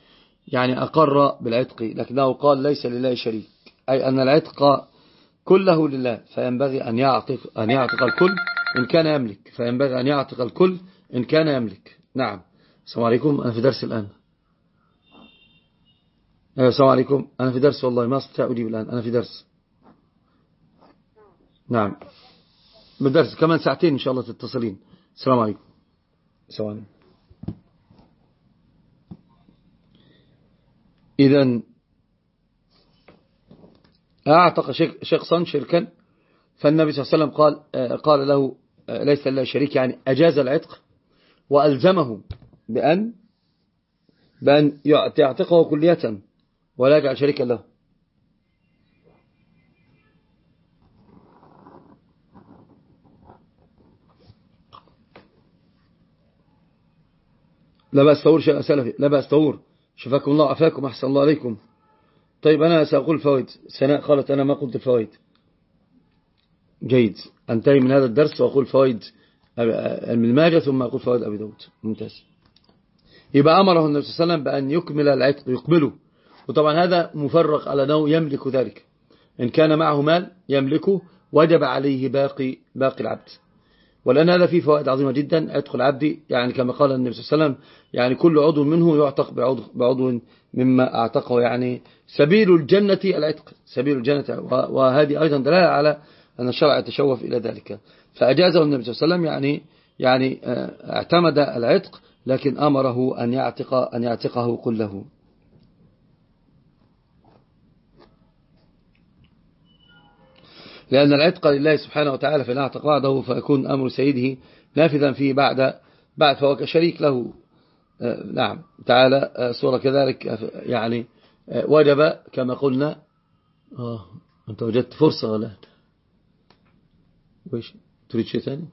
يعني أقر بالعتق لكنه قال ليس لله شريك. أي أن العتق كله لله فينبغي أن يعتق, أن يعتق الكل إن كان يملك فينبغي أن يعتق الكل إن كان يملك. نعم. السلام عليكم. أنا في درس الآن. أيوة السلام عليكم. أنا في درس والله ما استطيع أجيب الآن. أنا في درس. نعم. بالدرس كمان ساعتين إن شاء الله تتصلين. السلام عليكم. السلام عليكم. إذا أعتق شخصا شركا. فالنبي صلى الله عليه وسلم قال قال له ليس له شريك يعني أجاز العتق وألزمه بأن بأن يعتقه كلية ولا يجعل شريكا له. لا بأس شيء سلفي لا بأس طور شفاكم الله عفاكم أحسن الله عليكم طيب أنا سأقول فوائد. سناء قالت أنا ما قلت الفوائد. جيد. أنتهي من هذا الدرس وأقول فوائد من الماجة ثم أقول فوائد أبي داود. ممتاز. يبقى أمره النبي صلى الله عليه وسلم بأن يكمل العتق يقبله وطبعا هذا مفرق على أنه يملك ذلك. إن كان معه مال يملكه وجب عليه باقي باقي العبد. ولأن هذا فيه فوائد عظيمة جدا عتق العبد يعني كما قال النبي صلى الله عليه وسلم يعني كل عضو منه يعتق بعضو, بعضو مما أعتقه يعني سبيل الجنة العتق. سبيل الجنة وهذه أيضا دلالة على أن الشرع يتشوف إلى ذلك. فأجازه النبي صلى الله عليه وسلم يعني يعني اعتمد العتق لكن أمره أن يعتق أن يعتقه كله. لأن العتق لله سبحانه وتعالى فإن أعتق بعده فيكون أمر سيده نافذا فيه بعد بعد فهو كشريك له. نعم. تعالى صورة كذلك يعني وجب كما قلنا. آه أنت وجدت فرصة ولا؟ ويش تريد شيء ثاني؟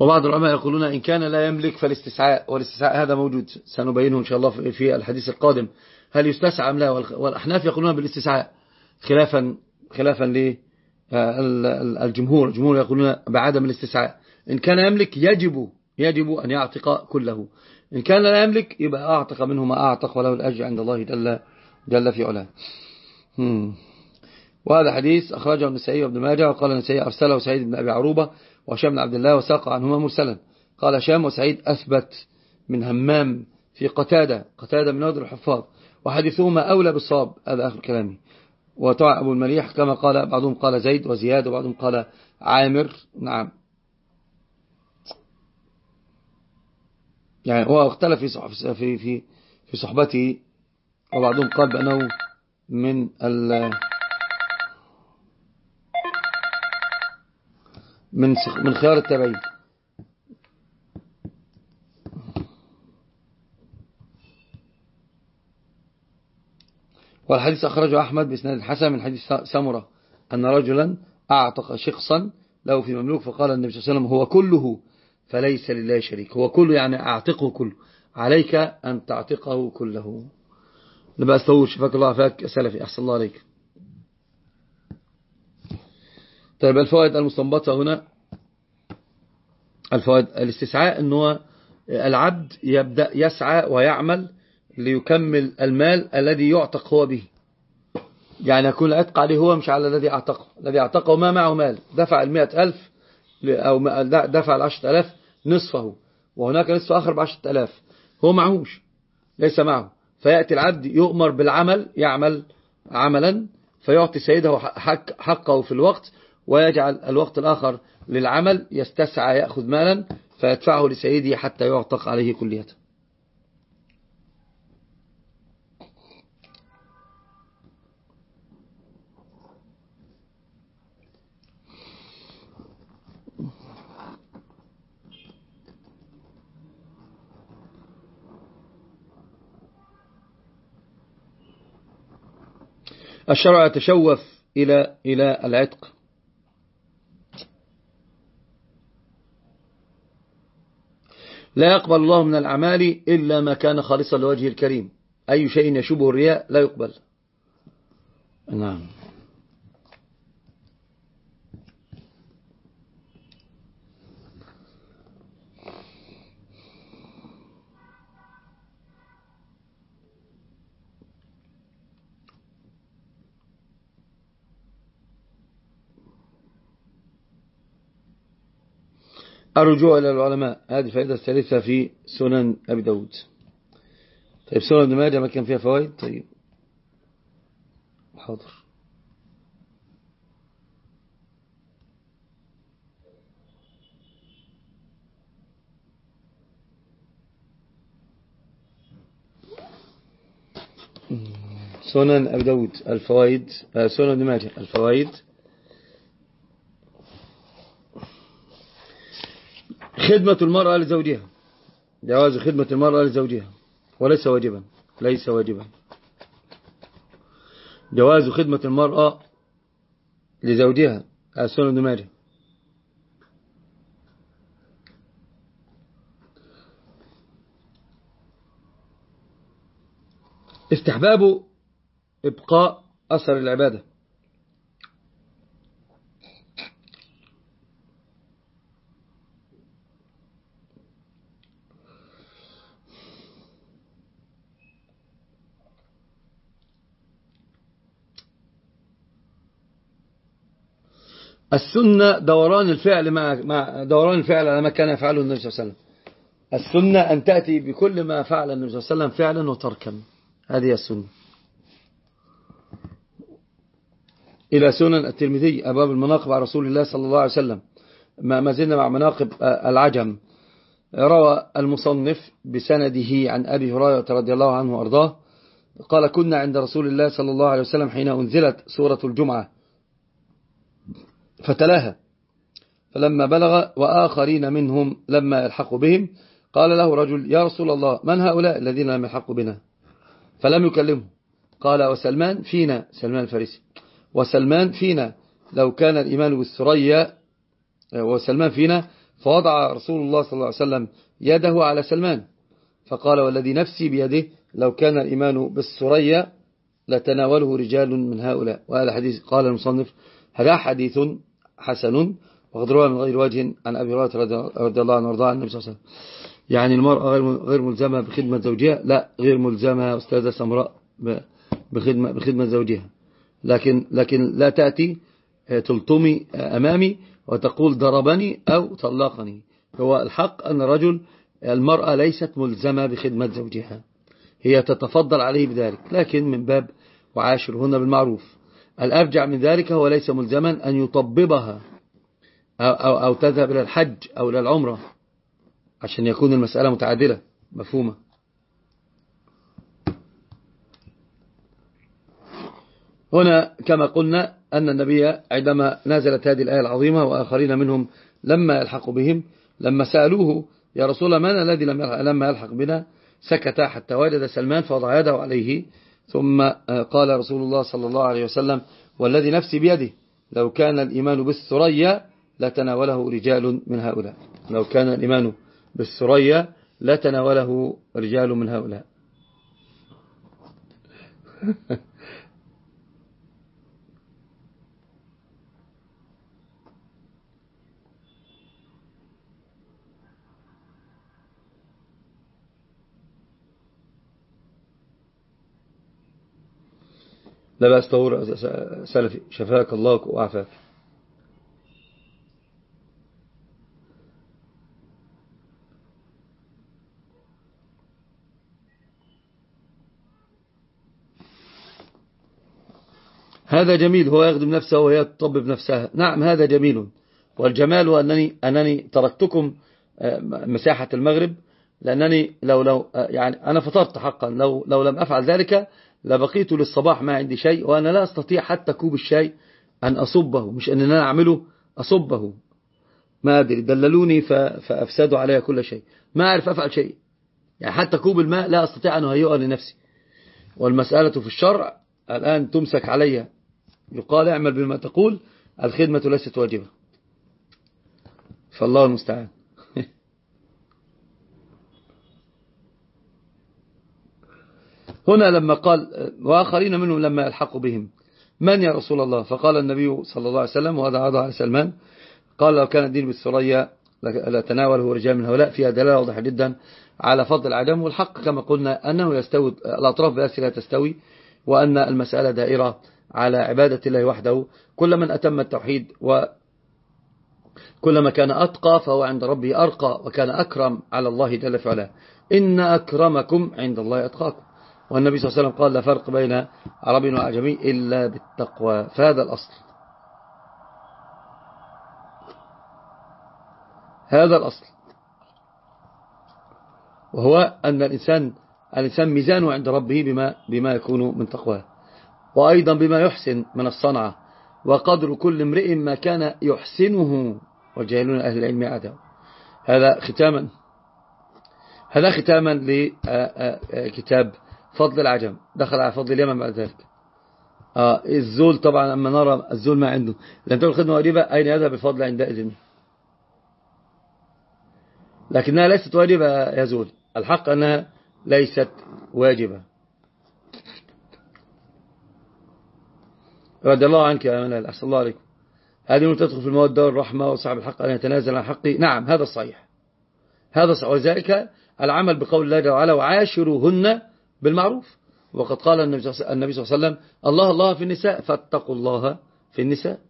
وبعض العلماء يقولون إن كان لا يملك فالاستسعاء والاستسعاء هذا موجود سنبينه إن شاء الله في الحديث القادم. هل يستسعى أم لا؟ والأحناف يقولون بالاستسعاء خلافا خلافا للجمهور الجمهور يقولون بعدم الاستسعاء. إن كان يملك يجب يجب أن يعتق كله. إن كان لا يملك يبقى أعتق منه ما أعتق وله الأجر عند الله جل, جل في علاه. وهذا حديث أخرجه النسائي وابن ماجه وقال النسائي أرسله سعيد بن أبي عروبة وهشام بن عبد الله وساق عنهما مرسلا. قال هشام وسعيد أثبت من همام في قتادة قتادة من نادر الحفاظ وحديثهما أولى بالصواب. هذا آخر كلامي. وطاع أبو المليح كما قال بعضهم قال زيد وزياد وبعضهم قال عامر. نعم. يعني هو اختلف في في في في صحبته وبعضهم قال بأنه من ال من من خيار التابعين. والحديث أخرجه أحمد بإسناد الحسن من حديث سمرة أن رجلا أعتق شخصا له في مملوك فقال النبي صلى الله عليه وسلم هو كله فليس لله شريك. هو كله يعني أعتقه كله. عليك أن تعتقه كله. نبقى استووا شفاك الله فاك سلفي أحسن الله عليك. طيب الفوائد المستنبطة هنا. الفوائد الاستسعاء أنه العبد يبدأ يسعى ويعمل ليكمل المال الذي يعتق هو به. يعني يكون العتق عليه هو مش على الذي أعتقه. الذي أعتقه ما معه مال. دفع المئة ألف أو دفع العشرة ألاف نصفه. وهناك نصف آخر بعشرة ألاف. هو معهوش ليس معه. فيأتي العبد يؤمر بالعمل يعمل عملا فيعطي سيده حق حقه في الوقت ويجعل الوقت الآخر للعمل يستسعى يأخذ مالا فيدفعه لسيده حتى يعتق عليه كليته. الشرع يتشوف إلى إلى العتق. لا يقبل الله من الأعمال إلا ما كان خالصا لوجه الكريم. أي شيء يشبه الرياء لا يقبل. نعم. الرجوع إلى العلماء. هذه الفائدة الثالثة في سنن أبي داود. طيب سنن ابن ما كان فيها فوائد؟ طيب. حاضر. سنن أبي داود. الفوائد آه، سنن ابن ماجه. الفوائد خدمة المرأة لزوجها. جواز خدمة المرأة لزوجها. وليس واجبا. ليس واجبا. جواز خدمة المرأة لزوجها. السنة بن استحباب إبقاء أثر العبادة. السنة دوران الفعل مع دوران الفعل على ما كان يفعله النبي صلى الله عليه وسلم. السنة أن تأتي بكل ما فعل النبي صلى الله عليه وسلم فعلا وتركا. هذه السنة. إلى سنن الترمذي أبواب المناقب على رسول الله صلى الله عليه وسلم. ما زلنا مع مناقب العجم. روى المصنف بسنده عن أبي هريرة رضي الله عنه وأرضاه. قال كنا عند رسول الله صلى الله عليه وسلم حين أنزلت سورة الجمعة. فتلاها. فلما بلغ وآخرين منهم لما يلحق بهم قال له رجل يا رسول الله من هؤلاء الذين لم يلحقوا بنا؟ فلم يكلمه قال وسلمان فينا؟ سلمان الفارسي. وسلمان فينا؟ لو كان الإيمان بالثريا وسلمان فينا فوضع رسول الله صلى الله عليه وسلم يده على سلمان. فقال والذي نفسي بيده لو كان الإيمان بالثريا لتناوله رجال من هؤلاء. وهذا حديث قال المصنف هذا حديث حسن وقد روى من غير وجه عن أبي هريرة رضي الله عنه وارضاه عن النبي صلى الله عليه وسلم. يعني المرأة غير ملزمة بخدمة زوجها؟ لا غير ملزمة أستاذة سمراء بخدمة, بخدمة زوجها. لكن, لكن لا تأتي تلطمي أمامي وتقول ضربني أو طلقني. هو الحق أن الرجل المرأة ليست ملزمة بخدمة زوجها. هي تتفضل عليه بذلك. لكن من باب وعاشرهن بالمعروف. الأرجع من ذلك هو ليس ملزما أن يطببها أو, أو, أو تذهب إلى الحج أو إلى العمرة عشان يكون المسألة متعادلة مفهومة. هنا كما قلنا أن النبي عندما نزلت هذه الآية العظيمة وآخرين منهم لما يلحق بهم لما سألوه يا رسول الله من الذي لما يلحق بنا؟ سكت حتى وجد سلمان فوضع يده عليه ثم قال رسول الله صلى الله عليه وسلم والذي نفسي بيده لو كان الإيمان بالثريا لتناوله رجال من هؤلاء. لو كان الإيمان بالثريا لتناوله رجال من هؤلاء. لا بأس طور سلفي شفاك الله وعافاك. هذا جميل هو يخدم نفسه وهي تطبب نفسها نعم هذا جميل. والجمال أنني, أنني تركتكم آه، مساحة المغرب لأنني لو لو آه، يعني أنا فطرت حقا لو لو لم أفعل ذلك لبقيت للصباح ما عندي شيء وأنا لا أستطيع حتى كوب الشاي أن أصبه مش أن أنا أعمله أصبه. ما أدري دللوني فأفسدوا علي كل شيء. ما أعرف أفعل شيء. يعني حتى كوب الماء لا أستطيع أن أهيئه لنفسي والمسألة في الشرع الآن تمسك علي. يقال اعمل بما تقول الخدمة ليست واجبة. فالله المستعان. هنا لما قال وآخرين منهم لما يلحقوا بهم. من يا رسول الله؟ فقال النبي صلى الله عليه وسلم وهذا عضى على سلمان قال لو كان الدين بالسرية لتناوله رجال من هؤلاء فيها دلالة واضحة جدا على فضل العدم والحق كما قلنا أنه يستوي الأطراف بأسرها تستوي وأن المسألة دائرة على عبادة الله وحده. كل من أتم التوحيد و كلما كان أتقى فهو عند ربه أرقى وكان أكرم على الله جل في علاه إن أكرمكم عند الله أتقاكم. والنبي صلى الله عليه وسلم قال لا فرق بين عربي وعجمي إلا بالتقوى فهذا الأصل. هذا الأصل. وهو أن الإنسان الإنسان ميزانه عند ربه بما, بما يكون من تقواه. وأيضا بما يحسن من الصنعة. وقدر كل امرئ ما كان يحسنه. والجاهلون أهل العلم عدم هذا ختاما. هذا ختاما لكتاب فضل العجم. دخل على فضل اليمن بعد ذلك. آه الزول طبعا أما نرى الزول ما عنده. لأن تقول الخدمة واجبة أين يذهب الفضل عندئذ؟ لكنها ليست واجبة يا زول. الحق أنها ليست واجبة. رضي الله عنك يا منال أحسن الله عليكم. هذه تدخل في المودة والرحمة وصاحب الحق أن يتنازل عن حقه. نعم هذا الصحيح هذا صحيح. وذلك العمل بقول الله جل وعلا وعاشروهن بالمعروف. وقد قال النبي صلى الله عليه وسلم الله الله في النساء فاتقوا الله في النساء.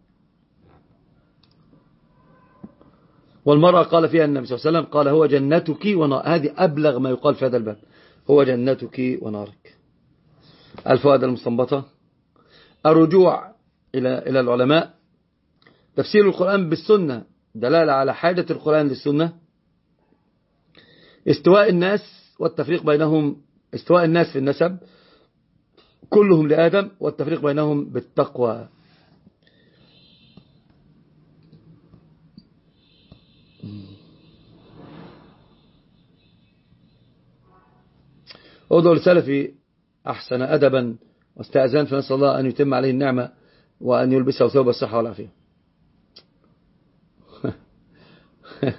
والمرأة قال فيها النبي صلى الله عليه وسلم قال هو جنتك ونار هذه أبلغ ما يقال في هذا الباب. هو جنتك ونارك. الفوائد المستنبطة؟ الرجوع إلى إلى العلماء. تفسير القرآن بالسنة دلالة على حاجة القرآن للسنة. استواء الناس والتفريق بينهم استواء الناس في النسب كلهم لآدم والتفريق بينهم بالتقوى. أوضع السلفي أحسن أدبا واستأذان فنسأل الله أن يتم عليه النعمة وأن يلبسه ثوب الصحة والعافية.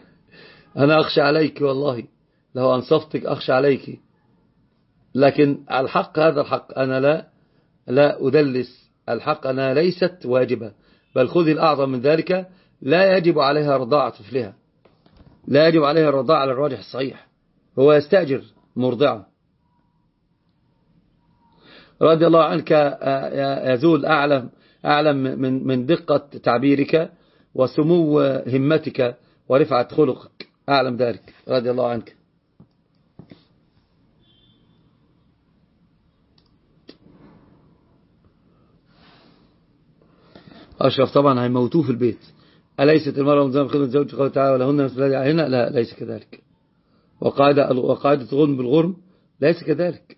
أنا أخشى عليك والله. لو أنصفتك أخشى عليك. لكن الحق هذا الحق أنا لا لا أدلس. الحق أنا ليست واجبة بل خذي الأعظم من ذلك. لا يجب عليها رضاعة طفلها. لا يجب عليها الرضاعة على الراجح الصحيح. هو يستأجر مرضعة. رضي الله عنك يزول أعلم أعلم من من دقة تعبيرك وسمو همتك ورفعة خلقك. أعلم ذلك. رضي الله عنك. أشرف طبعا هيموتوه في البيت. أليست المرأة ملزمة بخدمة زوج قال تعالى ولهن مثل الذي عليهن؟ لا ليس كذلك. وقاعدة وقاعدة الغنم بالغرم؟ ليس كذلك.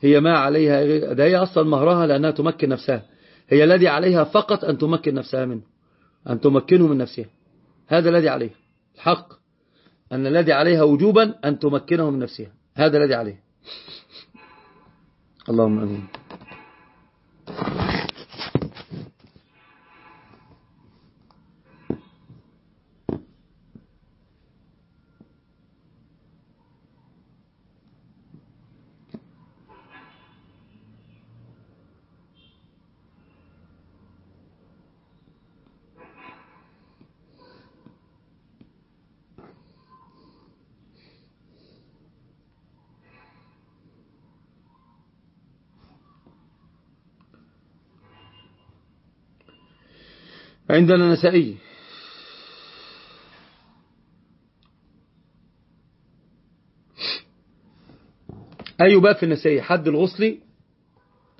هي ما عليها ده هي أصلا مهرها لأنها تمكن نفسها. هي الذي عليها فقط أن تمكن نفسها منه أن تمكنه من نفسها. هذا الذي عليها. الحق أن الذي عليها وجوبا أن تمكنه من نفسها. هذا الذي عليه اللهم أمين. عندنا نسائي. أي باب في النسائي؟ حد الغسل؟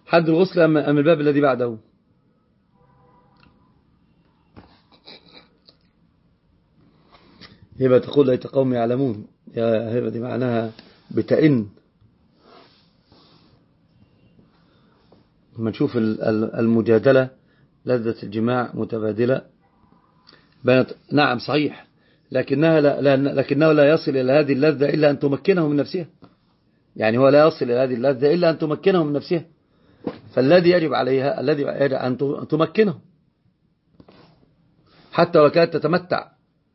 حد الغسل أم أم الباب الذي بعده؟ هبة تقول ليت قوم يعلمون. يا هبة دي معناها بتئن. لما نشوف المجادلة لذة الجماع متبادلة. بنت نعم صحيح. لكنها لا لكنه لا يصل إلى هذه اللذة إلا أن تمكنه من نفسها. يعني هو لا يصل إلى هذه اللذة إلا أن تمكنه من نفسها. فالذي يجب عليها الذي يجب أن تمكنه. حتى لو كانت تتمتع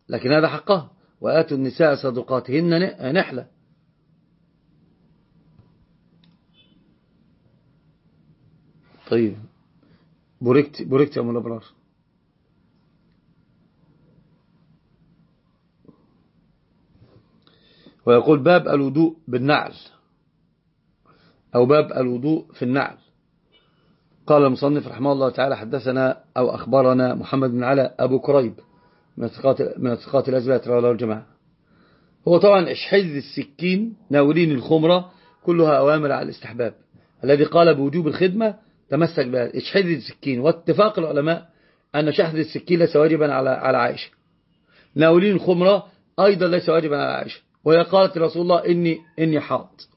لكن هذا حقها. وآتوا النساء صدقاتهن نحلة. طيب. بوركت بوركت يا أم الأبرار ويقول باب الوضوء بالنعل. أو باب الوضوء في النعل. قال المصنف رحمه الله تعالى حدثنا أو أخبرنا محمد بن علاء أبو كريب من الثقات الأثبات رواه الجماعة. هو طبعا إشحذ السكين ناوليني الخمرة كلها أوامر على الاستحباب. الذي قال بوجوب الخدمة تمسك بها. اشحذ السكين. واتفاق العلماء أن شحذ السكين ليس واجبا على على عائشة. ناوليني الخمرة أيضا ليس واجبا على عائشة. وهي قالت لرسول الله إني, إني حاط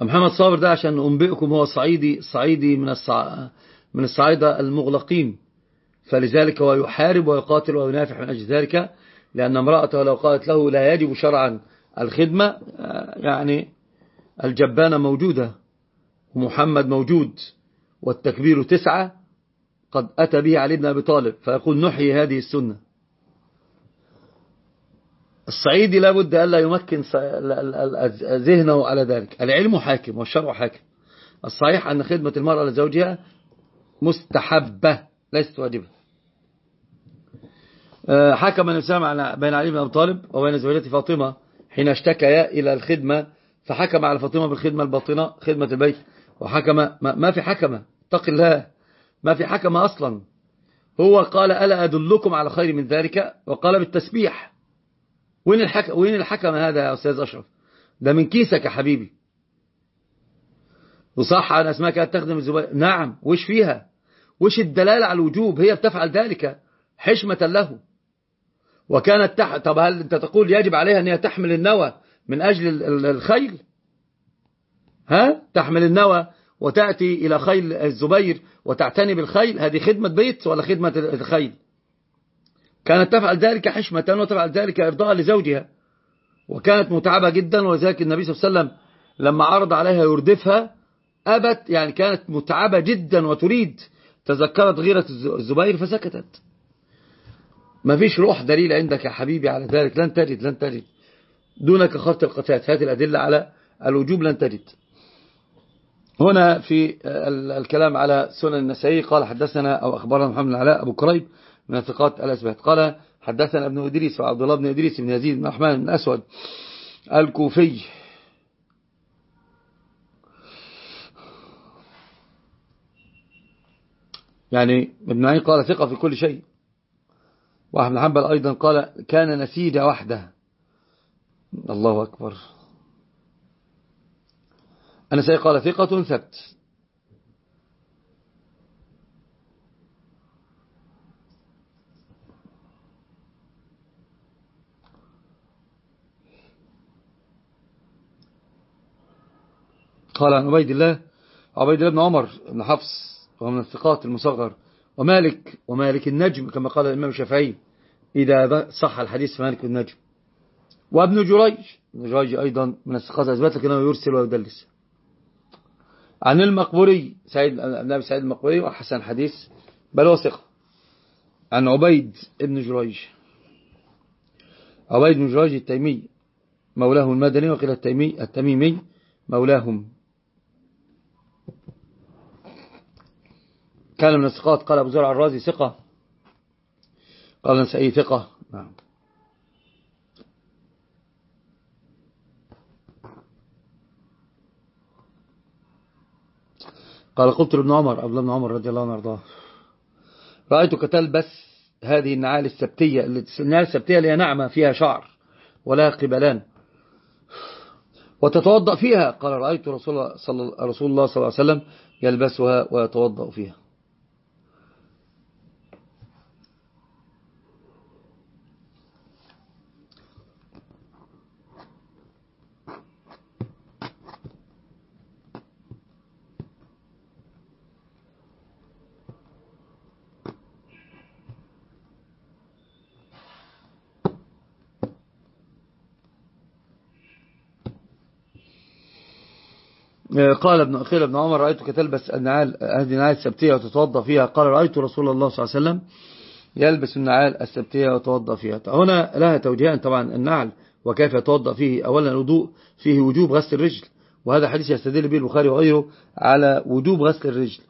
محمد صابر ده عشان أنبئكم هو صعيدي صعيدي من الصع... من الصعيدة المغلقين. فلذلك هو يحارب ويقاتل وينافح من أجل ذلك. لأن امرأته لو قالت له لا يجب شرعا الخدمة يعني الجبانة موجودة ومحمد موجود والتكبير تسعة قد أتى به علي بن أبي طالب فيقول نحيي هذه السنة. الصعيدي لابد ألا يمكن ذهنه على ذلك. العلم حاكم والشرع حاكم. الصحيح أن خدمة المرأة لزوجها مستحبة ليست واجبة. حكم الإسلام بين علي بن أبي طالب وبين زوجته فاطمة حين اشتكيا إلى الخدمة فحكم على فاطمة بالخدمة الباطنة خدمة البيت وحكم ما في حكمة. اتق الله. ما في حكمة أصلا. هو قال ألا أدلكم على خير من ذلك؟ وقال بالتسبيح. وين الحكم, وين الحكم هذا يا أستاذ أشرف؟ ده من كيسك يا حبيبي. وصح أن أسماء كانت تخدم الزبائن نعم. وش فيها؟ وش الدلالة على الوجوب؟ هي بتفعل ذلك حشمة له. وكانت تح... طب هل أنت تقول يجب عليها أن هي تحمل النوى من أجل الخيل؟ ها؟ تحمل النوى وتأتي إلى خيل الزبير وتعتني بالخيل؟ هذه خدمة بيت ولا خدمة الخيل؟ كانت تفعل ذلك حشمة وتفعل ذلك إرضاء لزوجها. وكانت متعبة جدا ولذلك النبي صلى الله عليه وسلم لما عرض عليها يردفها أبت يعني كانت متعبة جدا وتريد تذكرت غيرة الزبير فسكتت. ما فيش روح دليل عندك يا حبيبي على ذلك لن تجد لن تجد. دونك خط القتات هذه الأدلة على الوجوب لن تجد. هنا في الكلام على سنن النسائي قال حدثنا أو أخبرنا محمد العلاء أبو كريب من الثقات الأسبات قال حدثنا ابن إدريس وعبد الله بن إدريس بن يزيد بن رحمن بن أسود الكوفي. يعني ابن معين قال ثقة في كل شيء. وأحمد حنبل أيضا قال كان نسيج وحده. الله أكبر. أنا سيقال ثقة ثبت. قال عن عبيد الله عبيد الله بن عمر بن حفص وهو من الثقات المصغر. ومالك ومالك النجم كما قال الإمام الشافعي إذا صح الحديث فمالك النجم وابن جريج ابن جريج أيضا من الثقات أثبت لكنه يرسل ويدلس. عن المقبري سعيد بن أبي سعيد المقبري وحسن الحديث بل هو ثقة. عن عبيد ابن جريج. عبيد بن جريج التيمي مولاه المدني وقيل التيمي التميمي مولاهم كان من الثقات. قال أبو زرع الرازي ثقة. قال نسائي ثقة. نعم. قال قلت لابن عمر عبد الله بن عمر رضي الله عنه وأرضاه رأيتك تلبس هذه النعال السبتية النعال السبتية اللي هي نعمة فيها شعر ولا قبلان. وتتوضأ فيها. قال رأيت رسول الله صلى الله عليه وسلم يلبسها ويتوضأ فيها. قال ابن أخيل ابن عمر رأيتك تلبس النعال هذه النعال السبتية وتتوضى فيها. قال رأيت رسول الله صلى الله عليه وسلم يلبس النعال السبتية وتوضى فيها. هنا لها توجيهان طبعا النعل وكيف يتوضى فيه. أولا الوضوء فيه وجوب غسل الرجل وهذا حديث يستدل به البخاري وغيره على وجوب غسل الرجل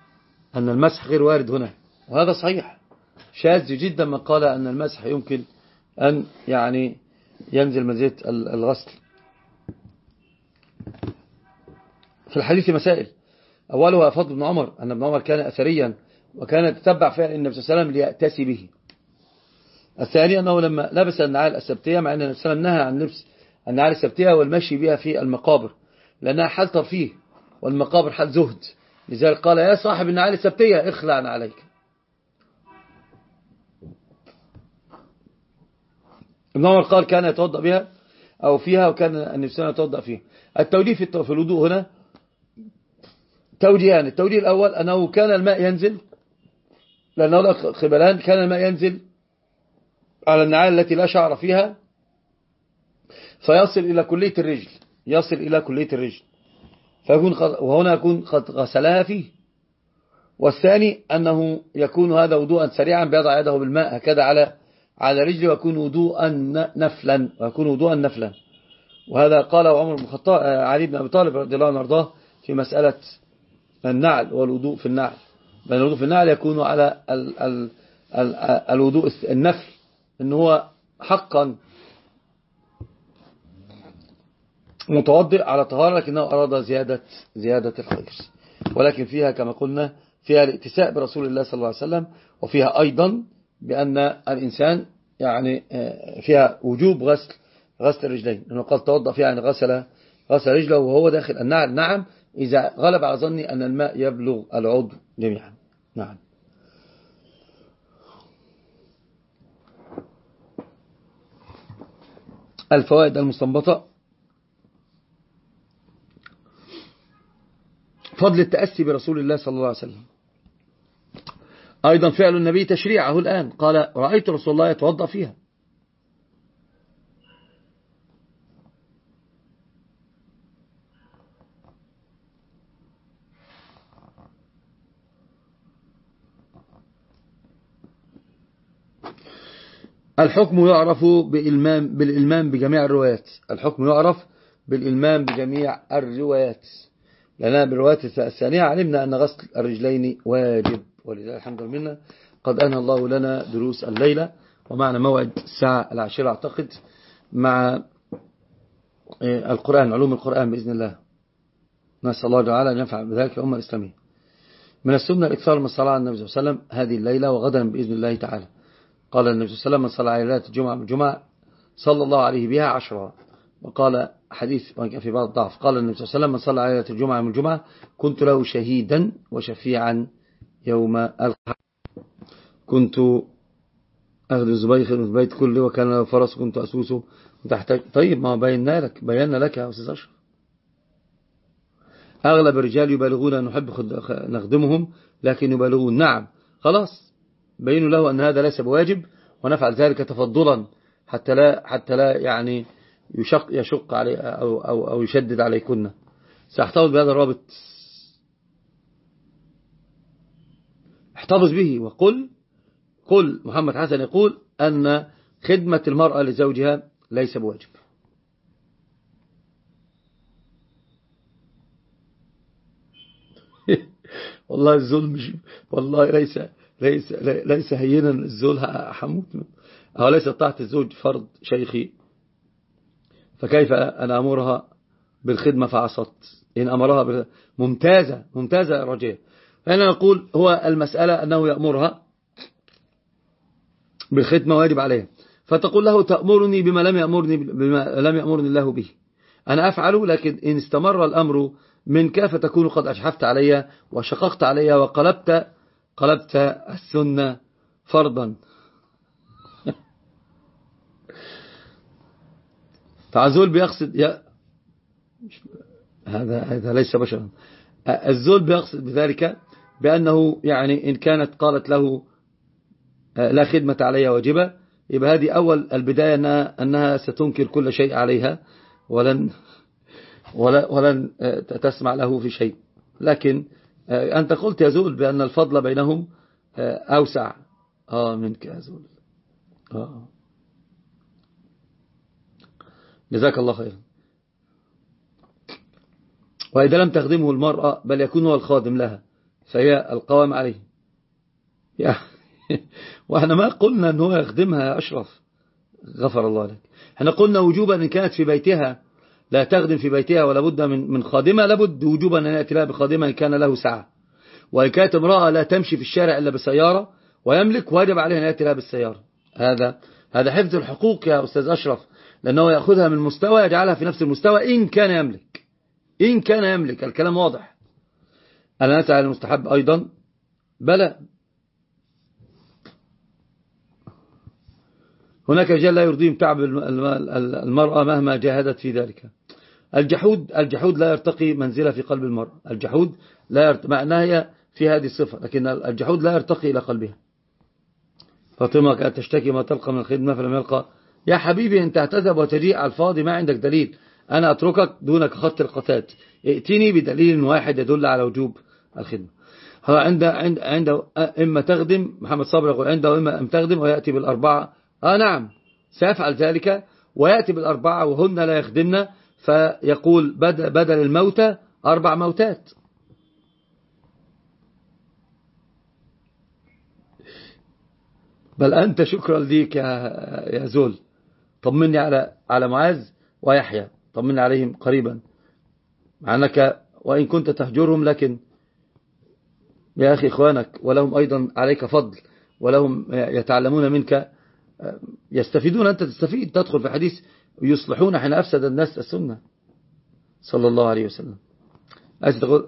أن المسح غير وارد هنا وهذا صحيح. شاذ جدا من قال أن المسح يمكن أن يعني ينزل مزيت الغسل. في الحديث مسائل. أولها فضل ابن عمر أن ابن عمر كان أثريا وكان يتتبع فعل النبي صلى الله عليه وسلم ليأتسي به. الثاني أنه لما لبس النعال السبتية مع أن النبي صلى الله عليه وسلم نهى عن لبس النعال السبتية والمشي بها في المقابر لأنها حال ترفيه والمقابر حال زهد. لذلك قال يا صاحب النعال السبتية اخلع عليك ابن عمر قال كان يتوضأ بها أو فيها وكان النبي صلى الله عليه وسلم يتوضأ فيها التوجيه في الوضوء هنا توجيهان التوجيه الأول أنه كان الماء ينزل لأنه خبلان كان الماء ينزل على النعال التي لا شعر فيها فيصل إلى كلية الرجل يصل إلى كلية الرجل فيكون وهنا يكون قد غسلها فيه. والثاني أنه يكون هذا وضوءا سريعا بيضع يده بالماء هكذا على على رجله ويكون وضوءا نفلا ويكون وضوءا نفلا. وهذا قال عمر بن الخطاب علي بن أبي طالب رضي الله عنه وأرضاه في مسألة النعل والوضوء في النعل. بل الوضوء في النعل يكون على ال ال ال الوضوء النفل إن هو حقا متوضئ على طهارة لكنه أراد زيادة زيادة الخير. ولكن فيها كما قلنا فيها الاتساء برسول الله صلى الله عليه وسلم وفيها أيضا بأن الإنسان يعني فيها وجوب غسل غسل الرجلين. لأنه قال توضأ فيها يعني غسل غسل رجله وهو داخل النعل. نعم إذا غلب على ظني أن الماء يبلغ العضو جميعا. نعم. الفوائد المستنبطة. فضل التأسي برسول الله صلى الله عليه وسلم. أيضا فعل النبي تشريعه الآن. قال رأيت رسول الله يتوضأ فيها. الحكم يعرف بالإلمام, بالإلمام بجميع الروايات. الحكم يعرف بالإلمام بجميع الروايات. لأننا بالروايات الثانية علمنا أن غسل الرجلين واجب ولله الحمد لله قد أنهى الله لنا دروس الليلة ومعنا موعد الساعة العاشرة أعتقد مع القرآن علوم القرآن بإذن الله. نسأل الله تعالى أن ينفع بذلك الأمة الإسلامية. من السنة الإكثار من الصلاة على النبي صلى الله عليه وسلم هذه الليلة وغدا بإذن الله تعالى. قال النبي صلى الله عليه وسلم من صلى على ليلة الجمعة من الجمعة صلى الله عليه بها عشرة. وقال حديث في بعض الضعف. قال النبي صلى الله عليه وسلم من صلى على ليلة الجمعة من الجمعة كنت له شهيدا وشفيعا يوم القيامة كنت أخذ الزبيخ من البيت كله وكان له فرس كنت أسوسه تحتاج طيب ما بينا لك بينا لك يا أستاذ أشرف. أغلب الرجال يبالغون أن نحب نخدمهم لكن يبالغون. نعم خلاص. بينوا له أن هذا ليس بواجب ونفعل ذلك تفضلا حتى لا حتى لا يعني يشق يشق علي أو, أو, أو يشدد عليكن. سأحتفظ بهذا الرابط. احتفظ به وقل قل. محمد حسن يقول أن خدمة المرأة لزوجها ليس بواجب. والله الزول مش والله ليس ليس ليس هينا الزول حموت أو ليس طاعة الزوج فرض شيخي. فكيف أنا أمرها بالخدمة فعصت؟ إن أمرها ممتازة ممتازة رجال فأنا أقول هو المسألة أنه يأمرها بالخدمة واجب عليها. فتقول له تأمرني بما لم يأمرني, بما لم يأمرني الله به. أنا أفعل لكن إن استمر الأمر منك فتكون قد أشحفت علي وشققت علي وقلبت قلبت السنة فرضا. فعزول بيقصد يا هذا هذا ليس بشرا. الزول بيقصد بذلك بأنه يعني إن كانت قالت له لا خدمة عليها واجبة يبقى هذه أول البداية أنها, أنها ستنكر كل شيء عليها ولن ولن تسمع له في شيء. لكن أنت قلت يا زول بأن الفضل بينهم أوسع. آه منك يا زول. آه. جزاك الله خيرا. وإذا لم تخدمه المرأة بل يكون هو الخادم لها فهي القوام عليه. وإحنا ما قلنا إن هو يخدمها يا أشرف. غفر الله لك. إحنا قلنا وجوبا إن كانت في بيتها لا تخدم في بيتها ولا بد من من خادمة لابد وجوبا أن يأتي لها بخادمة إن كان له ساعة وإن كانت امرأة لا تمشي في الشارع إلا بسيارة ويملك واجب عليها أن يأتي لها بالسيارة. هذا هذا حفظ الحقوق يا أستاذ أشرف لأنه يأخذها من المستوى يجعلها في نفس المستوى إن كان يملك. إن كان يملك الكلام واضح. أنا أسأل المستحب أيضا. بلى. هناك رجال لا يرضيهم تعب المرأة مهما جاهدت في ذلك. الجحود الجحود لا يرتقي منزلة في قلب المرأة الجحود لا يرتقي مع أنها هي في هذه الصفة لكن الجحود لا يرتقي إلى قلبها. فاطمة كانت تشتكي ما تلقى من الخدمة فلم يلقى. يا حبيبي أنت تذهب وتجيء على الفاضي ما عندك دليل. أنا أتركك دونك خط القتات. ائتني بدليل واحد يدل على وجوب الخدمة. عند عند عند إما تخدم محمد صابر يقول عنده إما أم تخدم ويأتي بالأربعة. آه نعم. سيفعل ذلك ويأتي بالأربعة وهن لا يخدمن. فيقول بدل, الموتى أربع موتات. بل أنت شكرا ليك يا, يا زول. طمني على على معاذ ويحيى. طمني عليهم قريبا. مع أنك وإن كنت تهجرهم لكن يا أخي إخوانك ولهم أيضا عليك فضل ولهم يتعلمون منك يستفيدون أنت تستفيد تدخل في حديث يصلحون حين أفسد الناس السنة. صلى الله عليه وسلم.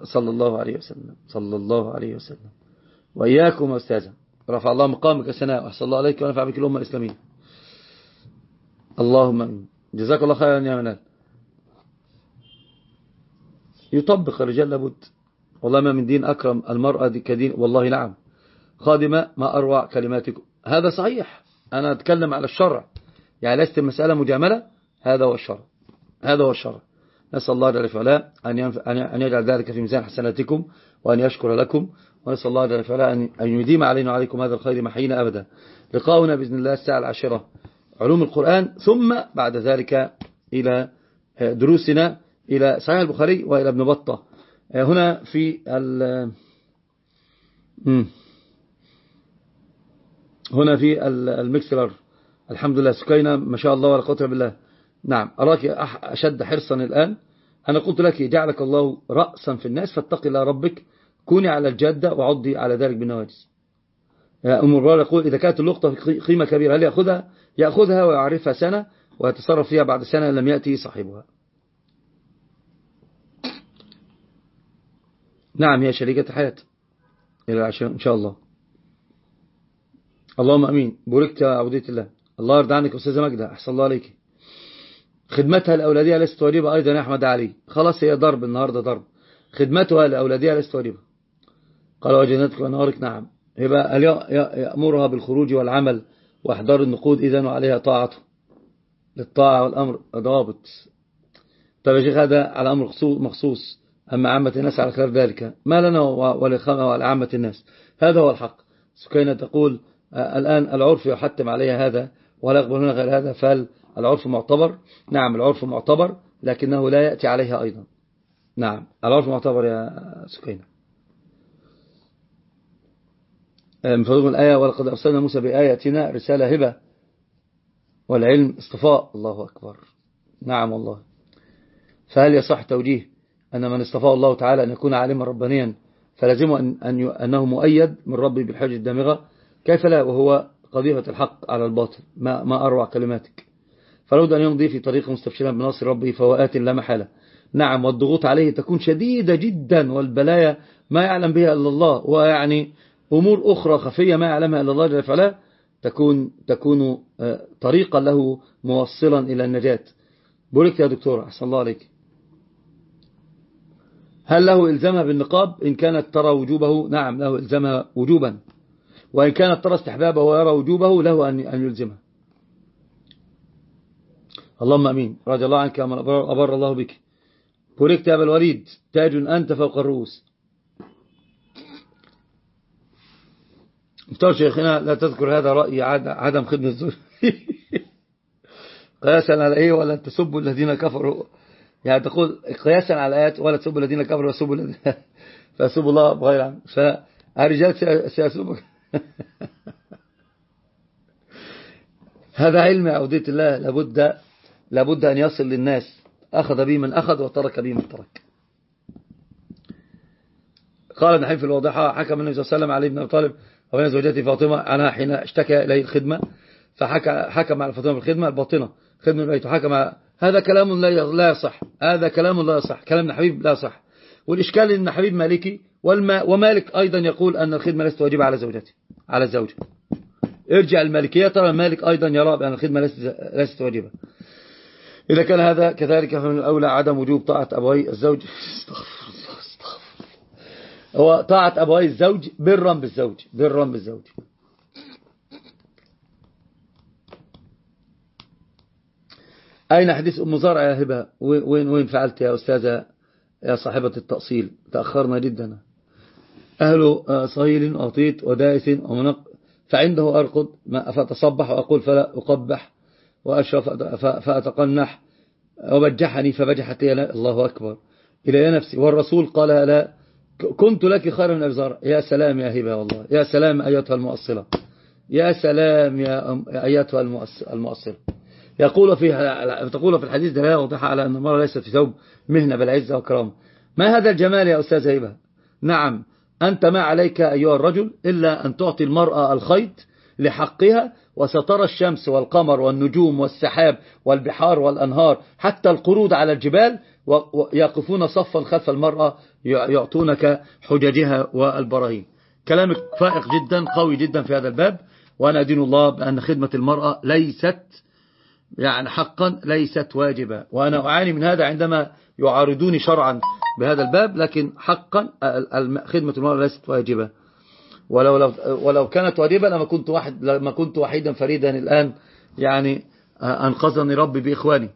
صلى الله عليه وسلم. صلى الله عليه وسلم. وإياكم أستاذا رفع الله مقامك السناء وأحسن الله عليك ونفع بك الأمة الإسلامية. اللهم أمين. جزاك الله خيرا يا منال. يطبق الرجال لابد. والله ما من دين أكرم. المرأة دي كدين. والله نعم. خادمة ما أروع كلماتكم هذا صحيح. أنا أتكلم على الشرع. يعني ليست المسألة مجاملة. هذا هو الشرع. هذا هو الشرع. نسأل الله جل وعلا أن يجعل ذلك في ميزان حسناتكم وأن يشكر لكم. ونسأل الله جل وعلا أن يديم علينا وعليكم هذا الخير محينا أبدا. لقاؤنا بإذن الله الساعة العاشرة علوم القرآن ثم بعد ذلك إلى دروسنا إلى صحيح البخاري وإلى ابن بطة. هنا في ال هنا في المكسلر الحمد لله سكينة ما شاء الله ولا قوة بالله. نعم أراك أشد حرصا الآن. أنا قلت لك جعلك الله رأسا في الناس فاتق الله ربك كوني على الجادة وعضي على ذلك بالنواجس أم البرار يقول إذا كانت اللقطة قيمة كبيرة هل يأخذها؟ يأخذها ويعرفها سنة ويتصرف فيها بعد سنة لم يأتي صاحبها. نعم هي شريكة حياة إلى العشاء إن شاء الله. اللهم أمين. بوركت يا عبودية الله. الله يرضى عنك أستاذة مجدة أحسن الله عليك. خدمتها الأولادية ليست واجبة أيضا يا أحمد علي. خلاص هي ضرب النهاردة ضرب. خدمتها الأولادية ليست واجبة. قال وجنتك ونهارك نعم. يبقى يأمرها بالخروج والعمل وإحضار النقود إذن وعليها طاعته. للطاعة والأمر ضابط. طيب يا شيخ هذا على أمر مخصوص. أما عامة الناس على خلاف ذلك. ما لنا ولعامة الناس. هذا هو الحق. سكينة تقول الآن العرف يحتم عليها هذا ولا يقبل هنا غير هذا فالعرف معتبر. نعم العرف معتبر لكنه لا يأتي عليها أيضا. نعم العرف معتبر يا سكينة فضل الآية ولقد أرسلنا موسى بآياتنا رسالة هبة والعلم اصطفاء. الله أكبر. نعم والله. فهل يصح توجيه أن من اصطفاه الله تعالى أن يكون عالما ربانيا؟ فلازمه أن أن أنه مؤيد من ربي بالحج الدامغة. كيف لا؟ وهو قضية الحق على الباطل. ما, ما أروع كلماتك. فلود أن يمضي في طريق مستبشرا بناصر ربه فهو آت لا محالة. نعم والضغوط عليه تكون شديدة جدا والبلايا ما يعلم بها إلا الله ويعني أمور أخرى خفية ما يعلمها إلا الله جل وعلا تكون, تكون طريقا له موصلا إلى النجاة. بورك يا دكتور أحسن الله عليك. هل له إلزامها بالنقاب؟ إن كانت ترى وجوبه نعم له إلزامها وجوبا. وإن كانت ترى استحبابه ويرى وجوبه له أن يلزمها اللهم أمين. رضي الله عنك أبر الله بك. بوركت يا أبا الوليد. تاج أنت فوق الرؤوس. مفتوى شيخنا لا تذكر هذا رأي عدم خدمة الزوج. قياسا على إيه ولا تسبوا الذين كفروا؟ يعني تقول قياسا على آيات ولا تسبوا الذين كفروا وسبوا الذين فسبوا الله بغير عم فالرجال سيسبوا هذا علم عودية الله. لابد لابد أن يصل للناس. أخذ به من أخذ وترك به من ترك. قال ابن في الواضحة حكم النبي صلى الله عليه وسلم علي بن أبي طالب وبين زوجته فاطمة عنها حين اشتكى إليه الخدمة فحكم على فاطمة بالخدمة الباطنة. خدمة البيت وحكم هذا كلام لا يصح. هذا كلام لا يصح. كلام حبيب لا يصح والإشكال أن حبيب مالكي ومالك أيضا يقول أن الخدمة ليست واجبة على زوجته على الزوجة ارجع المالكية ترى مالك أيضا يرى بأن الخدمة ليست واجبة. إذا كان هذا كذلك فمن الأولى عدم وجوب طاعة أبوي الزوج. استغفر الله استغفر هو طاعة أبوي الزوج برا بالزوج برا بالزوج. أين حديث أم زرع يا هبة؟ وين وين فعلت يا أستاذة؟ يا صاحبة التأصيل. تأخرنا جدا. أهل صهيل أطيت ودائس ومنق فعنده أرقد. فأتصبح وأقول فلا أقبح. وأشرف فأتقنح وبجحني فبجحت لي الله أكبر. إلى نفسي. والرسول قال لا كنت لك خير من أبزار يا سلام يا هبة والله يا سلام أيتها المؤصلة. يا سلام يا أيتها المؤصلة. يقول في تقول في الحديث دلالة واضحة على أن المرأة ليست في ثوب مهنة بل عزة وكرامة. ما هذا الجمال يا أستاذ هبة؟ نعم أنت ما عليك أيها الرجل إلا أن تعطي المرأة الخيط لحقها وسترى الشمس والقمر والنجوم والسحاب والبحار والأنهار حتى القرود على الجبال ويقفون صفا خلف المرأة يعطونك حججها والبراهين. كلامك فائق جدا قوي جدا في هذا الباب. وأنا أدين الله بأن خدمة المرأة ليست يعني حقا ليست واجبة. وأنا أعاني من هذا عندما يعارضوني شرعا بهذا الباب لكن حقا خدمة المرأة ليست واجبة. ولو لو ولو كانت واجبة لما كنت واحد لما كنت وحيدا فريدا الآن يعني أنقذني ربي بإخواني.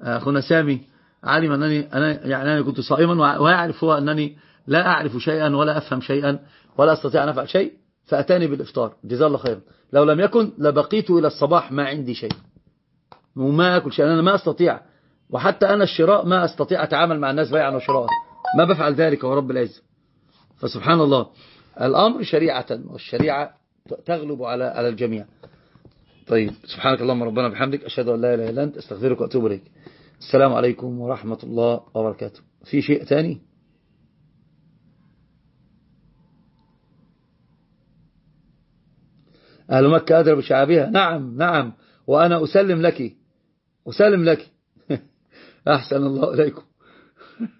أخونا سامي علم أنني أنا يعني أنا كنت صائما ويعرف هو أنني لا أعرف شيئا ولا أفهم شيئا ولا أستطيع أن أفعل شيء فأتاني بالإفطار. جزاه الله خيرا. لو لم يكن لبقيت إلى الصباح ما عندي شيء. وما أكل شيء. أنا ما أستطيع. وحتى أنا الشراء ما أستطيع أتعامل مع الناس بيعا وشراء. ما بفعل ذلك ورب العزة. فسبحان الله. الأمر شريعة والشريعة تغلب على على الجميع. طيب سبحانك اللهم ربنا بحمدك أشهد أن لا إله إلا أنت أستغفرك وأتوب إليك. السلام عليكم ورحمة الله وبركاته. في شيء ثاني أهل مكة أدرى بشعابها نعم نعم. وأنا أسلم لك أسلم لك. أحسن الله إليكم.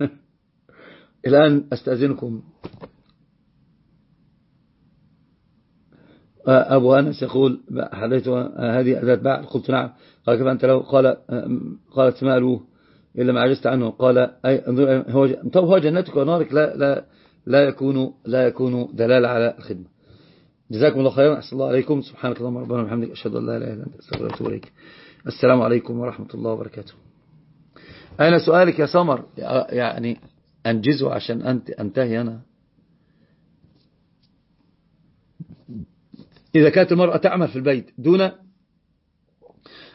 الآن أستأذنكم. أبو أنس يقول حديث هذه أداة بعد؟ قلت نعم. قال كيف أنت لو قال قالت سماء له إلا ما عجزت عنه قال أي هو طب هو جنتك ونارك لا لا لا يكون لا يكون دلالة على الخدمة. جزاكم الله خيرا أحسن الله عليكم. سبحانك اللهم ربنا وبحمدك أشهد أن لا إله إلا أنت أستغفرك وأتوب السلام عليكم ورحمة الله وبركاته. أين سؤالك يا سمر؟ يعني أنجزه عشان أنت أنتهي أنا. إذا كانت المرأة تعمل في البيت دون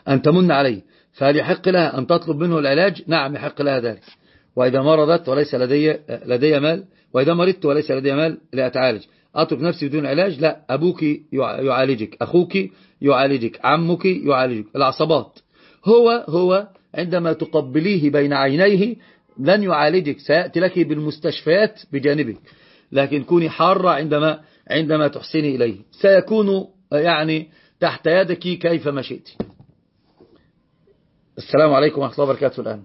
أن تمن عليه فهل يحق لها أن تطلب منه العلاج. نعم يحق لها ذلك. وإذا مرضت وليس لدي, لدي مال وإذا مرضت وليس لدي مال لأتعالج. أترك نفسي بدون علاج؟ لا. أبوك يعالجك. أخوك يعالجك. عمك يعالجك. العصبات. هو هو عندما تقبليه بين عينيه لن يعالجك. سيأتي لك بالمستشفيات بجانبك. لكن كوني حارة عندما عندما تحسني إليه. سيكون يعني تحت يدك كيفما شئت السلام عليكم ورحمة الله وبركاته الآن.